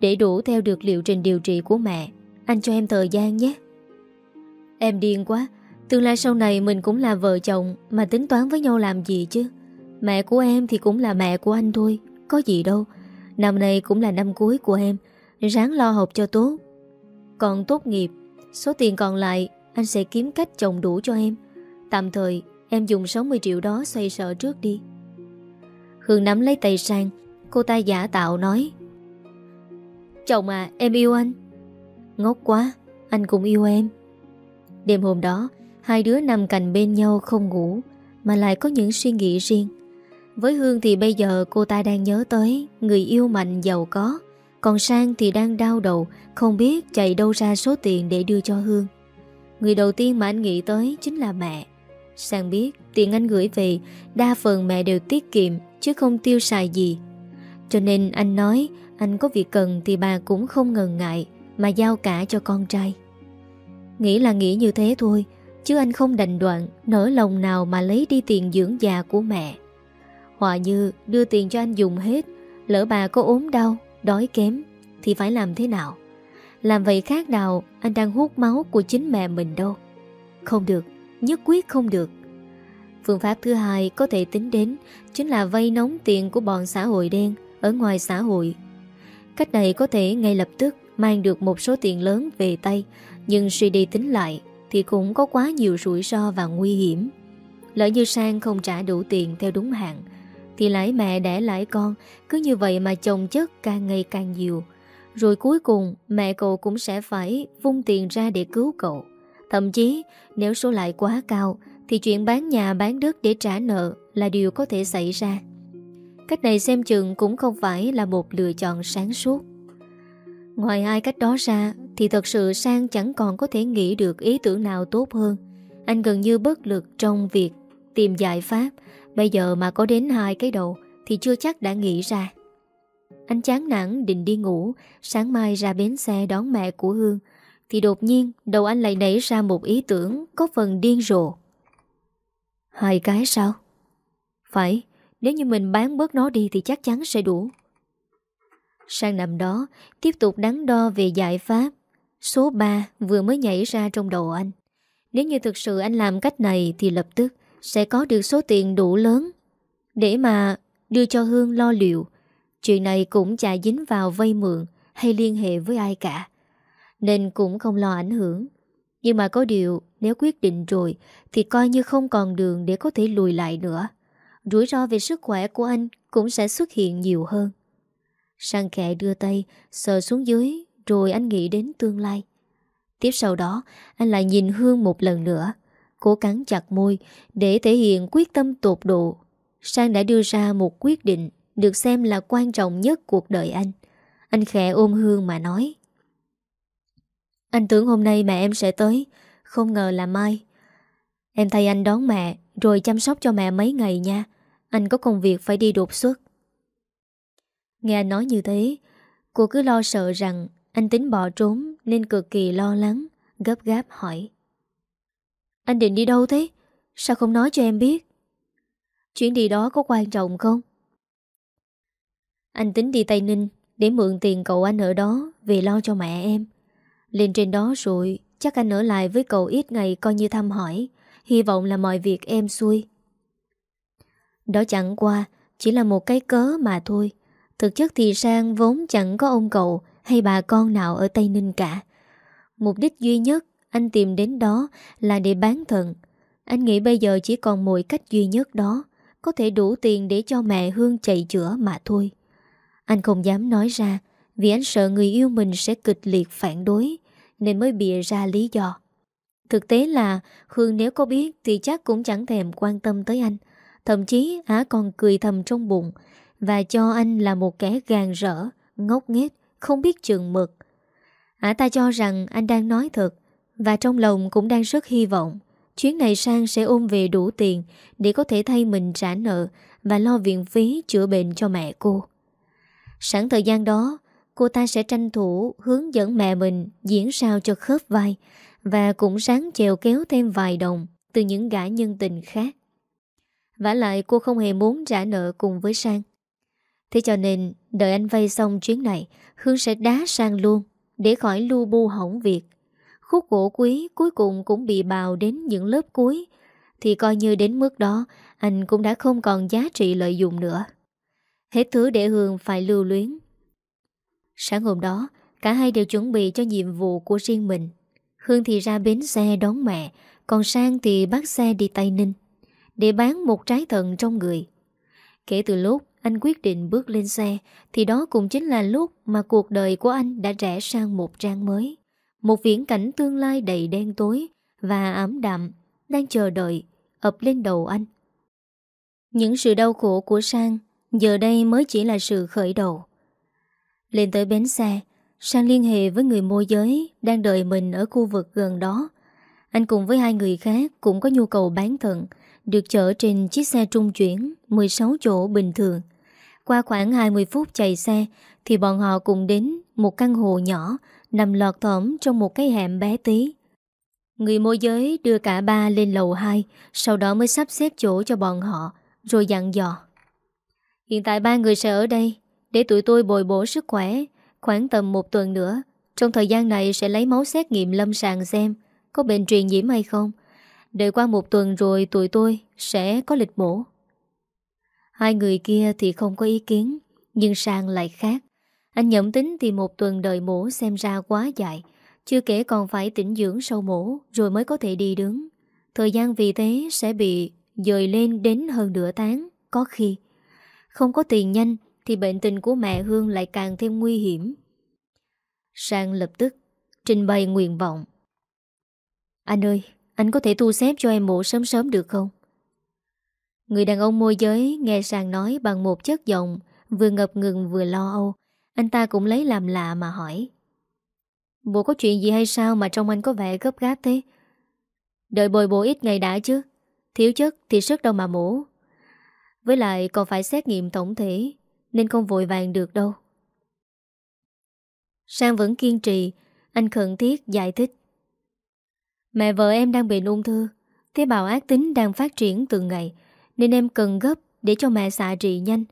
Để đủ theo được liệu trình điều trị của mẹ, Anh cho em thời gian nhé. Em điên quá. Tương lai sau này mình cũng là vợ chồng, Mà tính toán với nhau làm gì chứ? Mẹ của em thì cũng là mẹ của anh thôi, Có gì đâu. Năm nay cũng là năm cuối của em, Ráng lo học cho tốt. Còn tốt nghiệp, Số tiền còn lại, Anh sẽ kiếm cách chồng đủ cho em. Tạm thời em dùng 60 triệu đó xoay sở trước đi. Hương nắm lấy tay sang. Cô ta giả tạo nói. Chồng à em yêu anh. Ngốc quá, Anh cũng yêu em. Đêm hôm đó, Hai đứa nằm cạnh bên nhau không ngủ, Mà lại có những suy nghĩ riêng. Với Hương thì bây giờ cô ta đang nhớ tới Người yêu mạnh giàu có, Còn Sang thì đang đau đầu, Không biết chạy đâu ra số tiền để đưa cho Hương. Người đầu tiên mà anh nghĩ tới chính là mẹ. Sang biết, tiền anh gửi về, Đa phần mẹ đều tiết kiệm, Chứ không tiêu xài gì. Cho nên anh nói, Anh có việc cần thì bà cũng không ngần ngại, Mà giao cả cho con trai. Nghĩ là nghĩ như thế thôi, Chứ anh không đành đoạn Nở lòng nào mà lấy đi tiền dưỡng già của mẹ. Họa như đưa tiền cho anh dùng hết, Lỡ bà có ốm đau, Đói kém, Thì phải làm thế nào? Làm vậy khác nào, Anh đang hút máu của chính mẹ mình đâu. Không được. Nhất quyết không được Phương pháp thứ hai có thể tính đến Chính là vay nóng tiền của bọn xã hội đen Ở ngoài xã hội Cách này có thể ngay lập tức Mang được một số tiền lớn về tay Nhưng suy đi tính lại thì cũng có quá nhiều rủi ro và nguy hiểm. Lỡ như Sang không trả đủ tiền theo đúng hạn, thì lãi mẹ đẻ lãi con, cứ như vậy mà chồng chất càng ngày càng nhiều. Rồi cuối cùng mẹ cậu cũng sẽ phải vung tiền ra để cứu cậu. Thậm chí, nếu số lãi quá cao, thì chuyện bán nhà, bán đất để trả nợ là điều có thể xảy ra. Cách này xem chừng cũng không phải là một lựa chọn sáng suốt. Ngoài hai cách đó ra, Thì thật sự Sang chẳng còn có thể nghĩ được ý tưởng nào tốt hơn. Anh gần như bất lực trong việc Tìm giải pháp. Bây giờ mà có đến hai cái đầu, Thì chưa chắc đã nghĩ ra. Anh chán nản, định đi ngủ. Sáng mai ra bến xe đón mẹ của Hương. Thì đột nhiên đầu anh lại nảy ra một ý tưởng Có phần điên rồ. Hai cái sao? Phải, Nếu như mình bán bớt nó đi thì chắc chắn sẽ đủ. Sang nằm đó, Tiếp tục đắn đo về giải pháp. Số 3 vừa mới nhảy ra trong đầu anh. Nếu như thực sự anh làm cách này Thì lập tức sẽ có được số tiền đủ lớn. Để mà đưa cho Hương lo liệu, Chuyện này cũng chả dính vào vay mượn Hay liên hệ với ai cả. Nên cũng không lo ảnh hưởng. Nhưng mà có điều, Nếu quyết định rồi, Thì coi như không còn đường để có thể lùi lại nữa. Rủi ro về sức khỏe của anh Cũng sẽ xuất hiện nhiều hơn. Sang khẽ đưa tay, Sờ xuống dưới, Rồi anh nghĩ đến tương lai. Tiếp sau đó, Anh lại nhìn Hương một lần nữa, Cố cắn chặt môi Để thể hiện quyết tâm tột độ. Sang đã đưa ra một quyết định Được xem là quan trọng nhất cuộc đời anh. Anh khẽ ôm Hương mà nói anh tưởng hôm nay mẹ em sẽ tới. Không ngờ là mai. Em thay anh đón mẹ, Rồi chăm sóc cho mẹ mấy ngày nha. Anh có công việc phải đi đột xuất. Nghe anh nói như thế, Cô cứ lo sợ rằng Anh tính bỏ trốn Nên cực kỳ lo lắng, Gấp gáp hỏi. Anh định đi đâu thế? Sao không nói cho em biết? Chuyến đi đó có quan trọng không? Anh tính đi Tây Ninh Để mượn tiền cậu anh ở đó Về lo cho mẹ em. Lên trên đó rồi Chắc anh ở lại với cậu ít ngày coi như thăm hỏi Hy vọng là mọi việc em xuôi Đó chẳng qua Chỉ là một cái cớ mà thôi Thực chất thì Sang vốn chẳng có ông cậu hay bà con nào ở Tây Ninh cả. Mục đích duy nhất anh tìm đến đó là để bán thận. Anh nghĩ bây giờ chỉ còn một cách duy nhất đó, có thể đủ tiền để cho mẹ Hương chạy chữa mà thôi. Anh không dám nói ra, vì anh sợ người yêu mình sẽ kịch liệt phản đối, Nên mới bịa ra lý do. Thực tế là, Hương nếu có biết Thì chắc cũng chẳng thèm quan tâm tới anh. Thậm chí, Á còn cười thầm trong bụng, Và cho anh là một kẻ gàn rỡ, Ngốc nghếch, Không biết chừng mực. Ả ta cho rằng anh đang nói thật, Và trong lòng cũng đang rất hy vọng. Chuyến này sang sẽ ôm về đủ tiền Để có thể thay mình trả nợ Và lo viện phí chữa bệnh cho mẹ cô. Sẵn thời gian đó Cô ta sẽ tranh thủ hướng dẫn mẹ mình Diễn sao cho khớp vai Và cũng sáng chèo kéo thêm vài đồng Từ những gã nhân tình khác. Vả lại cô không hề muốn trả nợ cùng với Sang. Thế cho nên, Đợi anh vay xong chuyến này, Hương sẽ đá Sang luôn Để khỏi lu bu hỏng việc. Khúc gỗ quý cuối cùng cũng bị bào đến những lớp cuối, Thì coi như đến mức đó, Anh cũng đã không còn giá trị lợi dụng nữa. Hết thứ để Hương phải lưu luyến. Sáng hôm đó, Cả hai đều chuẩn bị cho nhiệm vụ của riêng mình. Hương thì ra bến xe đón mẹ, Còn Sang thì bắt xe đi Tây Ninh, Để bán một trái thận trong người. Kể từ lúc anh quyết định bước lên xe, Thì đó cũng chính là lúc Mà cuộc đời của anh đã rẽ sang một trang mới. Một viễn cảnh tương lai đầy đen tối Và ám đạm Đang chờ đợi, ập lên đầu anh. Những sự đau khổ của Sang Giờ đây mới chỉ là sự khởi đầu. Lên tới bến xe Sang liên hệ với người môi giới Đang đợi mình ở khu vực gần đó Anh cùng với hai người khác Cũng có nhu cầu bán thận Được chở trên chiếc xe trung chuyển 16 chỗ bình thường Qua khoảng 20 phút chạy xe Thì bọn họ cùng đến một căn hộ nhỏ nằm lọt thỏm trong một cái hẻm bé tí. Người môi giới đưa cả ba lên lầu 2, sau đó mới sắp xếp chỗ cho bọn họ, rồi dặn dò. Hiện tại ba người sẽ ở đây, để tụi tôi bồi bổ sức khỏe, khoảng tầm một tuần nữa. Trong thời gian này sẽ lấy máu xét nghiệm lâm sàng xem có bệnh truyền nhiễm hay không. Đợi qua một tuần rồi tụi tôi sẽ có lịch mổ. Hai người kia thì không có ý kiến, nhưng sang lại khác. Anh nhậm tính thì một tuần đợi mổ xem ra quá dài Chưa kể còn phải tĩnh dưỡng sau mổ Rồi mới có thể đi đứng Thời gian vì thế sẽ bị dời lên đến hơn nửa tháng Có khi Không có tiền nhanh thì bệnh tình của mẹ Hương lại càng thêm nguy hiểm. Sang lập tức, Trình bày nguyện vọng. Anh ơi, Anh có thể thu xếp cho em mổ sớm sớm được không? Người đàn ông môi giới Nghe Sang nói bằng một chất giọng Vừa ngập ngừng vừa lo âu. Anh ta cũng lấy làm lạ mà hỏi. Bộ có chuyện gì hay sao mà trong anh có vẻ gấp gáp thế? Đợi bồi bổ ít ngày đã chứ. Thiếu chất thì sức đâu mà mổ. Với lại còn phải xét nghiệm tổng thể. Nên không vội vàng được đâu Sang vẫn kiên trì Anh khẩn thiết giải thích Mẹ vợ em đang bị ung thư Tế bào ác tính đang phát triển từng ngày Nên em cần gấp để cho mẹ xạ trị nhanh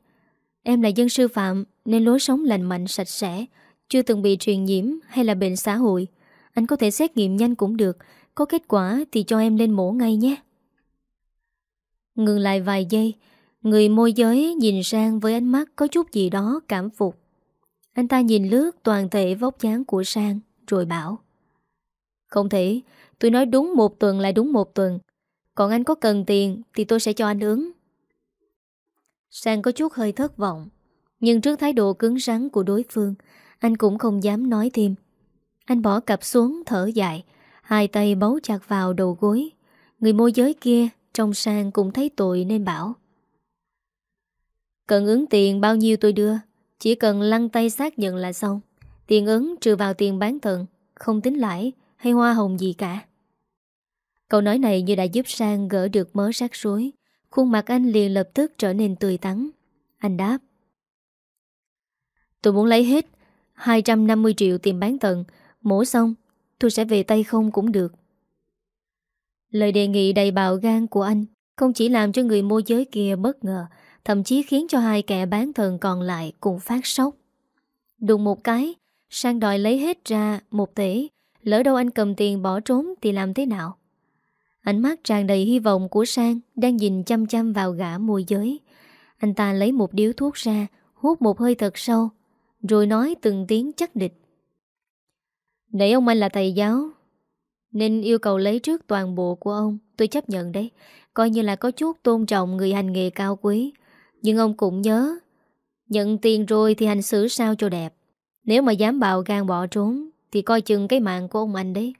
Em là dân sư phạm nên lối sống lành mạnh sạch sẽ, chưa từng bị truyền nhiễm hay là bệnh xã hội. Anh có thể xét nghiệm nhanh cũng được, có kết quả thì cho em lên mổ ngay nhé. Ngừng lại vài giây, người môi giới nhìn sang với ánh mắt có chút gì đó cảm phục. Anh ta nhìn lướt toàn thể vóc dáng của Sang rồi bảo Không thể, tôi nói đúng một tuần lại đúng một tuần. Còn anh có cần tiền thì tôi sẽ cho anh ứng. Sang có chút hơi thất vọng Nhưng trước thái độ cứng rắn của đối phương Anh cũng không dám nói thêm Anh bỏ cặp xuống thở dài Hai tay bấu chặt vào đầu gối Người môi giới kia Trong sang cũng thấy tội nên bảo Cần ứng tiền bao nhiêu tôi đưa. Chỉ cần lăn tay xác nhận là xong. Tiền ứng trừ vào tiền bán thận, Không tính lãi hay hoa hồng gì cả. Câu nói này như đã giúp Sang gỡ được mớ rắc rối. Khuôn mặt anh liền lập tức trở nên tươi tắn. Anh đáp. Tôi muốn lấy hết 250 triệu tiền bán tận Mổ xong, Tôi sẽ về tay không cũng được. Lời đề nghị đầy bạo gan của anh Không chỉ làm cho người môi giới kia bất ngờ Thậm chí khiến cho hai kẻ bán thần còn lại Cũng phát sốc. Đùng một cái, Sang đòi lấy hết ra một tỷ Lỡ đâu anh cầm tiền bỏ trốn Thì làm thế nào? Ánh mắt tràn đầy hy vọng của Sang Đang nhìn chăm chăm vào gã môi giới. Anh ta lấy một điếu thuốc ra, Hút một hơi thật sâu, Rồi nói từng tiếng chắc địch. Để ông anh là thầy giáo, Nên yêu cầu lấy trước toàn bộ của ông, Tôi chấp nhận đấy. Coi như là có chút tôn trọng người hành nghề cao quý. Nhưng ông cũng nhớ, Nhận tiền rồi thì hành xử sao cho đẹp. Nếu mà dám bạo gan bỏ trốn, Thì coi chừng cái mạng của ông anh đấy.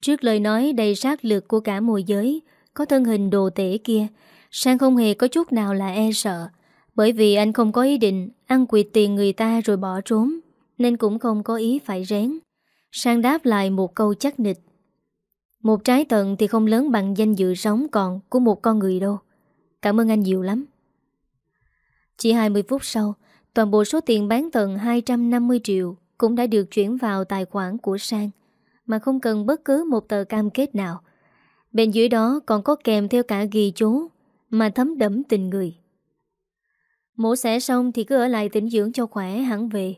Trước lời nói đầy sát lực của cả môi giới, Có thân hình đồ tể kia, Sang không hề có chút nào là e sợ. Bởi vì anh không có ý định Ăn quyệt tiền người ta rồi bỏ trốn, Nên cũng không có ý phải rén. Sang đáp lại một câu chắc nịch. Một trái tận thì không lớn bằng danh dự sống còn Của một con người đâu. Cảm ơn anh nhiều lắm. Chỉ 20 phút sau, Toàn bộ số tiền bán tận 250 triệu Cũng đã được chuyển vào tài khoản của Sang, Mà không cần bất cứ một tờ cam kết nào. Bên dưới đó còn có kèm theo cả ghi chú Mà thấm đẫm tình người. Mổ xẻ xong thì cứ ở lại tỉnh dưỡng cho khỏe hẳn về.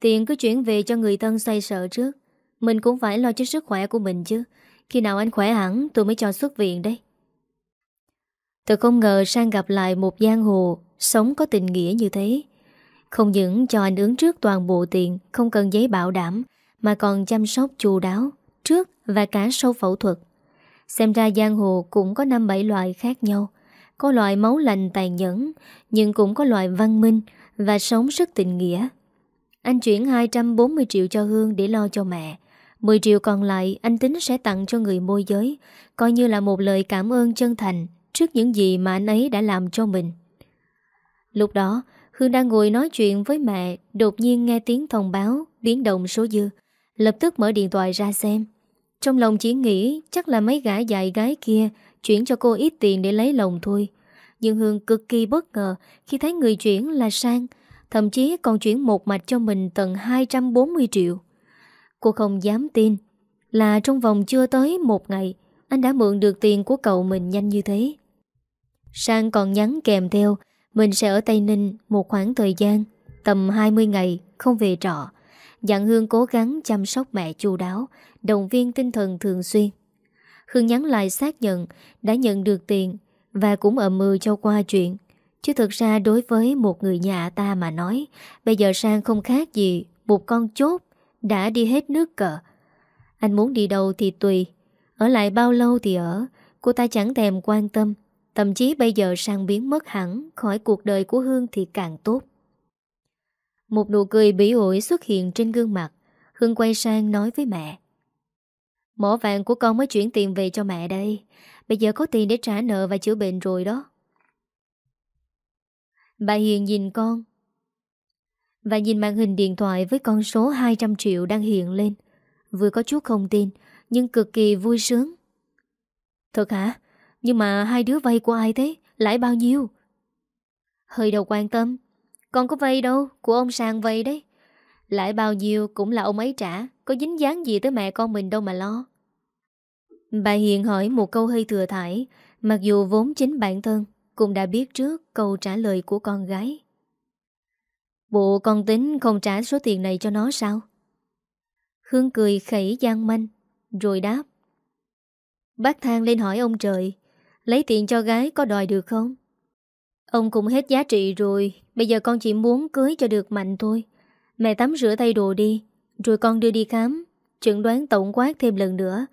Tiền cứ chuyển về cho người thân xoay sợ trước. Mình cũng phải lo cho sức khỏe của mình chứ. Khi nào anh khỏe hẳn, tôi mới cho xuất viện đấy. Tôi không ngờ sang gặp lại một giang hồ Sống có tình nghĩa như thế. Không những cho anh ứng trước toàn bộ tiền Không cần giấy bảo đảm, Mà còn chăm sóc chu đáo Trước và cả sau phẫu thuật. Xem ra giang hồ cũng có 5-7 loại khác nhau. Có loại máu lành tàn nhẫn, Nhưng cũng có loại văn minh Và sống rất tình nghĩa. Anh chuyển 240 triệu cho Hương để lo cho mẹ. 10 triệu còn lại anh tính sẽ tặng cho người môi giới, Coi như là một lời cảm ơn chân thành. Trước những gì mà anh ấy đã làm cho mình. Lúc đó, Hương đang ngồi nói chuyện với mẹ, Đột nhiên nghe tiếng thông báo, Biến động số dư, Lập tức mở điện thoại ra xem. Trong lòng chỉ nghĩ, chắc là mấy gã dạy gái kia Chuyển cho cô ít tiền để lấy lòng thôi. Nhưng Hương cực kỳ bất ngờ Khi thấy người chuyển là Sang, Thậm chí còn chuyển một mạch cho mình tận 240 triệu. Cô không dám tin Là trong vòng chưa tới một ngày, Anh đã mượn được tiền của cậu mình nhanh như thế. Sang còn nhắn kèm theo, Mình sẽ ở Tây Ninh một khoảng thời gian, Tầm 20 ngày Không về trọ. Dặn Hương cố gắng chăm sóc mẹ chu đáo, Động viên tinh thần thường xuyên. Hương nhắn lại xác nhận Đã nhận được tiền Và cũng ậm mưu ừ cho qua chuyện. Chứ thực ra đối với một người nhà ta mà nói, Bây giờ Sang không khác gì Một con chốt Đã đi hết nước cờ. Anh muốn đi đâu thì tùy, Ở lại bao lâu thì ở, Cô ta chẳng thèm quan tâm. Thậm chí bây giờ sang biến mất hẳn, Khỏi cuộc đời của Hương thì càng tốt. Một nụ cười bỉ ổi xuất hiện trên gương mặt, Hương quay sang nói với mẹ. Mỏ vàng của con mới chuyển tiền về cho mẹ đây, Bây giờ có tiền để trả nợ và chữa bệnh rồi đó. Bà Hiền nhìn con Và nhìn màn hình điện thoại với con số 200 triệu đang hiện lên. Vừa có chút không tin, Nhưng cực kỳ vui sướng. Thật hả? Nhưng mà hai đứa vay của ai thế? Lãi bao nhiêu? Hơi đầu quan tâm. Con có vay đâu, của ông Sang vay đấy. Lãi bao nhiêu cũng là ông ấy trả. Có dính dáng gì tới mẹ con mình đâu mà lo. Bà Hiền hỏi một câu hơi thừa thải. Mặc dù vốn chính bản thân Cũng đã biết trước câu trả lời của con gái. Bộ con tính không trả số tiền này cho nó sao? Hương cười khẩy gian manh Rồi đáp. Bác thang lên hỏi ông trời Lấy tiền cho gái có đòi được không? Ông cũng hết giá trị rồi, Bây giờ con chỉ muốn cưới cho được mạnh thôi. Mẹ tắm rửa thay đồ đi, Rồi con đưa đi khám. Chẩn đoán tổng quát thêm lần nữa.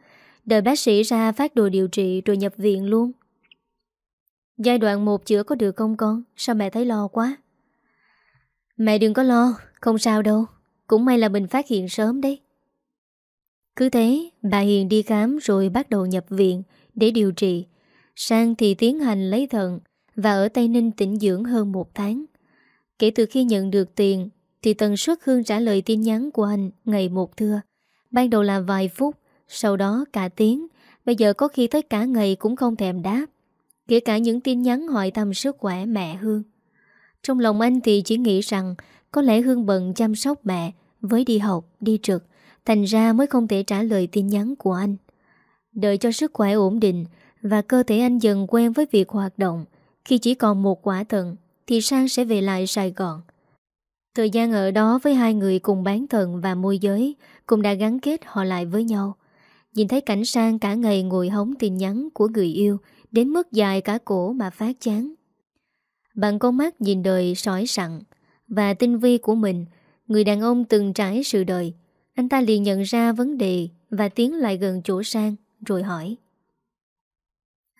Đợi bác sĩ ra phát đồ điều trị Rồi nhập viện luôn. Giai đoạn 1 chữa có được không con? Sao mẹ thấy lo quá? Mẹ đừng có lo, Không sao đâu. Cũng may là mình phát hiện sớm đấy. Cứ thế, bà Hiền đi khám rồi bắt đầu nhập viện Để điều trị. Sang thì tiến hành lấy thận và ở Tây Ninh tỉnh dưỡng hơn một tháng. Kể từ khi nhận được tiền thì tần suất Hương trả lời tin nhắn của anh ngày một thưa. Ban đầu là vài phút, sau đó cả tiếng, bây giờ có khi tới cả ngày cũng không thèm đáp. Kể cả những tin nhắn hỏi thăm sức khỏe mẹ Hương. Trong lòng anh thì chỉ nghĩ rằng có lẽ Hương bận chăm sóc mẹ với đi học, đi trực, thành ra mới không thể trả lời tin nhắn của anh. Đợi cho sức khỏe ổn định, và cơ thể anh dần quen với việc hoạt động. Khi chỉ còn một quả thận Thì Sang sẽ về lại Sài Gòn. Thời gian ở đó với hai người cùng bán thận và môi giới Cũng đã gắn kết họ lại với nhau. Nhìn thấy cảnh Sang cả ngày ngồi hóng tin nhắn của người yêu, Đến mức dài cả cổ mà phát chán. Bằng con mắt nhìn đời sói sẵn Và tinh vi của mình, Người đàn ông từng trải sự đời, Anh ta liền nhận ra vấn đề Và tiến lại gần chỗ Sang, Rồi hỏi.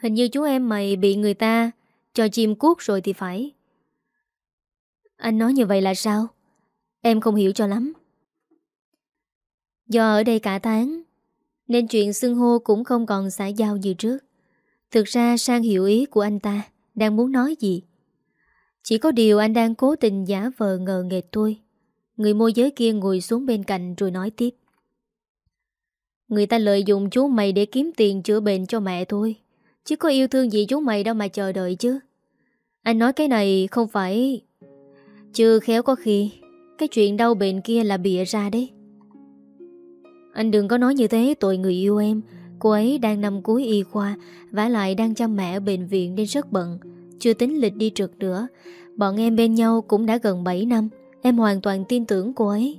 Hình như chú em mày bị người ta cho chim cuốc rồi thì phải. Anh nói như vậy là sao? Em không hiểu cho lắm. Do ở đây cả tháng, Nên chuyện xưng hô cũng không còn xã giao như trước. Thực ra Sang hiểu ý của anh ta Đang muốn nói gì. Chỉ có điều anh đang cố tình giả vờ ngờ nghệt tôi. Người môi giới kia ngồi xuống bên cạnh rồi nói tiếp. Người ta lợi dụng chú mày để kiếm tiền chữa bệnh cho mẹ thôi Chứ có yêu thương gì chú mày đâu mà chờ đợi chứ. Anh nói cái này không phải Chưa khéo có khi, Cái chuyện đau bệnh kia là bịa ra đấy. Anh đừng có nói như thế, tội người yêu em. Cô ấy đang nằm cuối y khoa, vả lại đang chăm mẹ ở bệnh viện nên rất bận. Chưa tính lịch đi trượt nữa. Bọn em bên nhau cũng đã gần 7 năm. Em hoàn toàn tin tưởng cô ấy.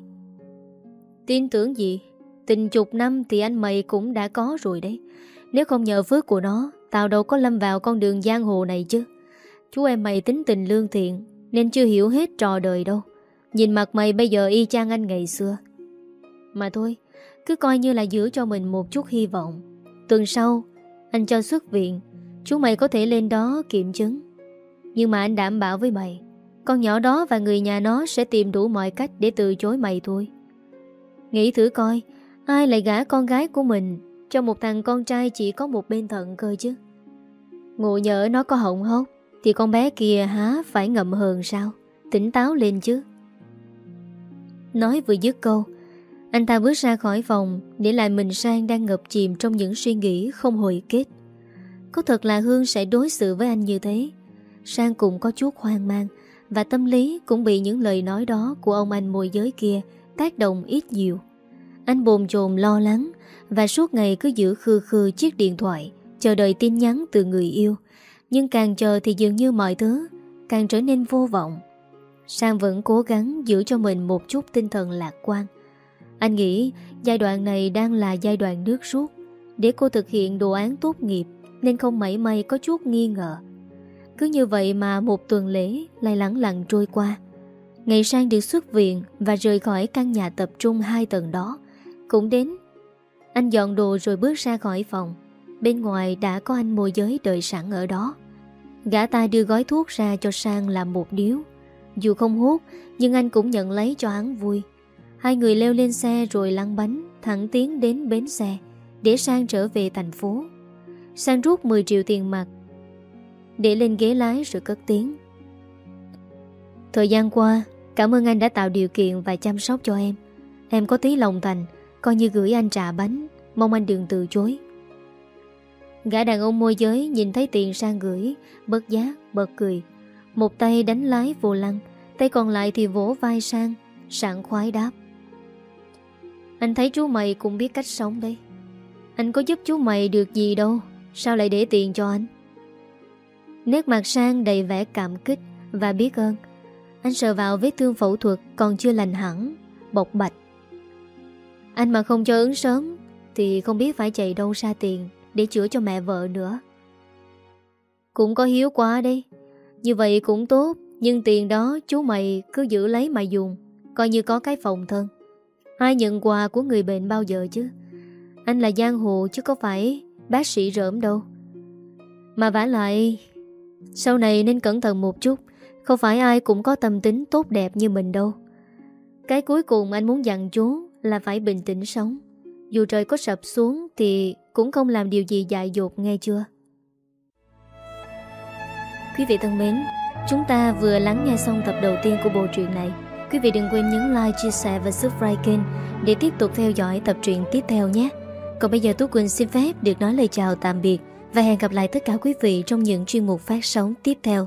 Tin tưởng gì? Tình chục năm thì anh mày cũng đã có rồi đấy. Nếu không nhờ phước của nó Tao đâu có lâm vào con đường giang hồ này chứ. Chú em mày tính tình lương thiện, Nên chưa hiểu hết trò đời đâu. Nhìn mặt mày bây giờ y chang anh ngày xưa. Mà thôi, Cứ coi như là giữ cho mình một chút hy vọng. Tuần sau, Anh cho xuất viện, Chú mày có thể lên đó kiểm chứng. Nhưng mà anh đảm bảo với mày, Con nhỏ đó và người nhà nó sẽ tìm đủ mọi cách để từ chối mày thôi. Nghĩ thử coi, Ai lại gả con gái của mình? Cho một thằng con trai chỉ có một bên thận cơ chứ. Ngộ nhỡ nó có hỏng hốc Thì con bé kia há phải ngậm hờn sao? Tỉnh táo lên chứ. Nói vừa dứt câu, Anh ta bước ra khỏi phòng Để lại mình sang đang ngập chìm Trong những suy nghĩ không hồi kết. Có thật là Hương sẽ đối xử với anh như thế. Sang cũng có chút hoang mang Và tâm lý cũng bị những lời nói đó Của ông anh môi giới kia Tác động ít nhiều. Anh bồn chồn lo lắng và suốt ngày cứ giữ khư khư chiếc điện thoại, Chờ đợi tin nhắn từ người yêu. Nhưng càng chờ thì dường như mọi thứ Càng trở nên vô vọng. Sang vẫn cố gắng giữ cho mình một chút tinh thần lạc quan. Anh nghĩ giai đoạn này đang là giai đoạn nước rút. Để cô thực hiện đồ án tốt nghiệp, Nên không mảy may có chút nghi ngờ. Cứ như vậy mà một tuần lễ lại lẳng lặng trôi qua. Ngày sang được xuất viện và rời khỏi căn nhà tập trung hai tầng đó, cũng đến anh dọn đồ rồi bước ra khỏi phòng. Bên ngoài đã có anh môi giới đợi sẵn ở đó. Gã ta đưa gói thuốc ra cho Sang làm một điếu. Dù không hút, Nhưng anh cũng nhận lấy cho hắn vui. Hai người leo lên xe rồi lăn bánh, Thẳng tiến đến bến xe, Để Sang trở về thành phố. Sang rút 10 triệu tiền mặt, Để lên ghế lái rồi cất tiếng. Thời gian qua, Cảm ơn anh đã tạo điều kiện và chăm sóc cho em. Em có tí lòng thành Coi như gửi anh trà bánh Mong anh đừng từ chối. Gã đàn ông môi giới nhìn thấy tiền sang gửi Bớt giác, bật cười. Một tay đánh lái vô lăng Tay còn lại thì vỗ vai sang Sẵn khoái đáp. Anh thấy chú mày cũng biết cách sống đấy. Anh có giúp chú mày được gì đâu Sao lại để tiền cho anh? Nét mặt sang đầy vẻ cảm kích Và biết ơn. Anh sờ vào vết thương phẫu thuật Còn chưa lành hẳn bộc bạch anh mà không cho ứng sớm, Thì không biết phải chạy đâu ra tiền Để chữa cho mẹ vợ nữa. Cũng có hiếu quá đấy. Như vậy cũng tốt, Nhưng tiền đó chú mày cứ giữ lấy mà dùng, Coi như có cái phòng thân. Ai nhận quà của người bệnh bao giờ chứ? Anh là giang hồ chứ có phải Bác sĩ rỡm đâu. Mà vả lại, Sau này nên cẩn thận một chút, Không phải ai cũng có tâm tính tốt đẹp như mình đâu. Cái cuối cùng anh muốn dặn chú là phải bình tĩnh sống. Dù trời có sập xuống Thì cũng không làm điều gì dại dột nghe chưa? Quý vị thân mến Chúng ta vừa lắng nghe xong tập đầu tiên của bộ truyện này. Quý vị đừng quên nhấn like, chia sẻ và subscribe kênh Để tiếp tục theo dõi tập truyện tiếp theo nhé. Còn bây giờ Tú Quỳnh xin phép được nói lời chào tạm biệt Và hẹn gặp lại tất cả quý vị trong những chuyên mục phát sóng tiếp theo.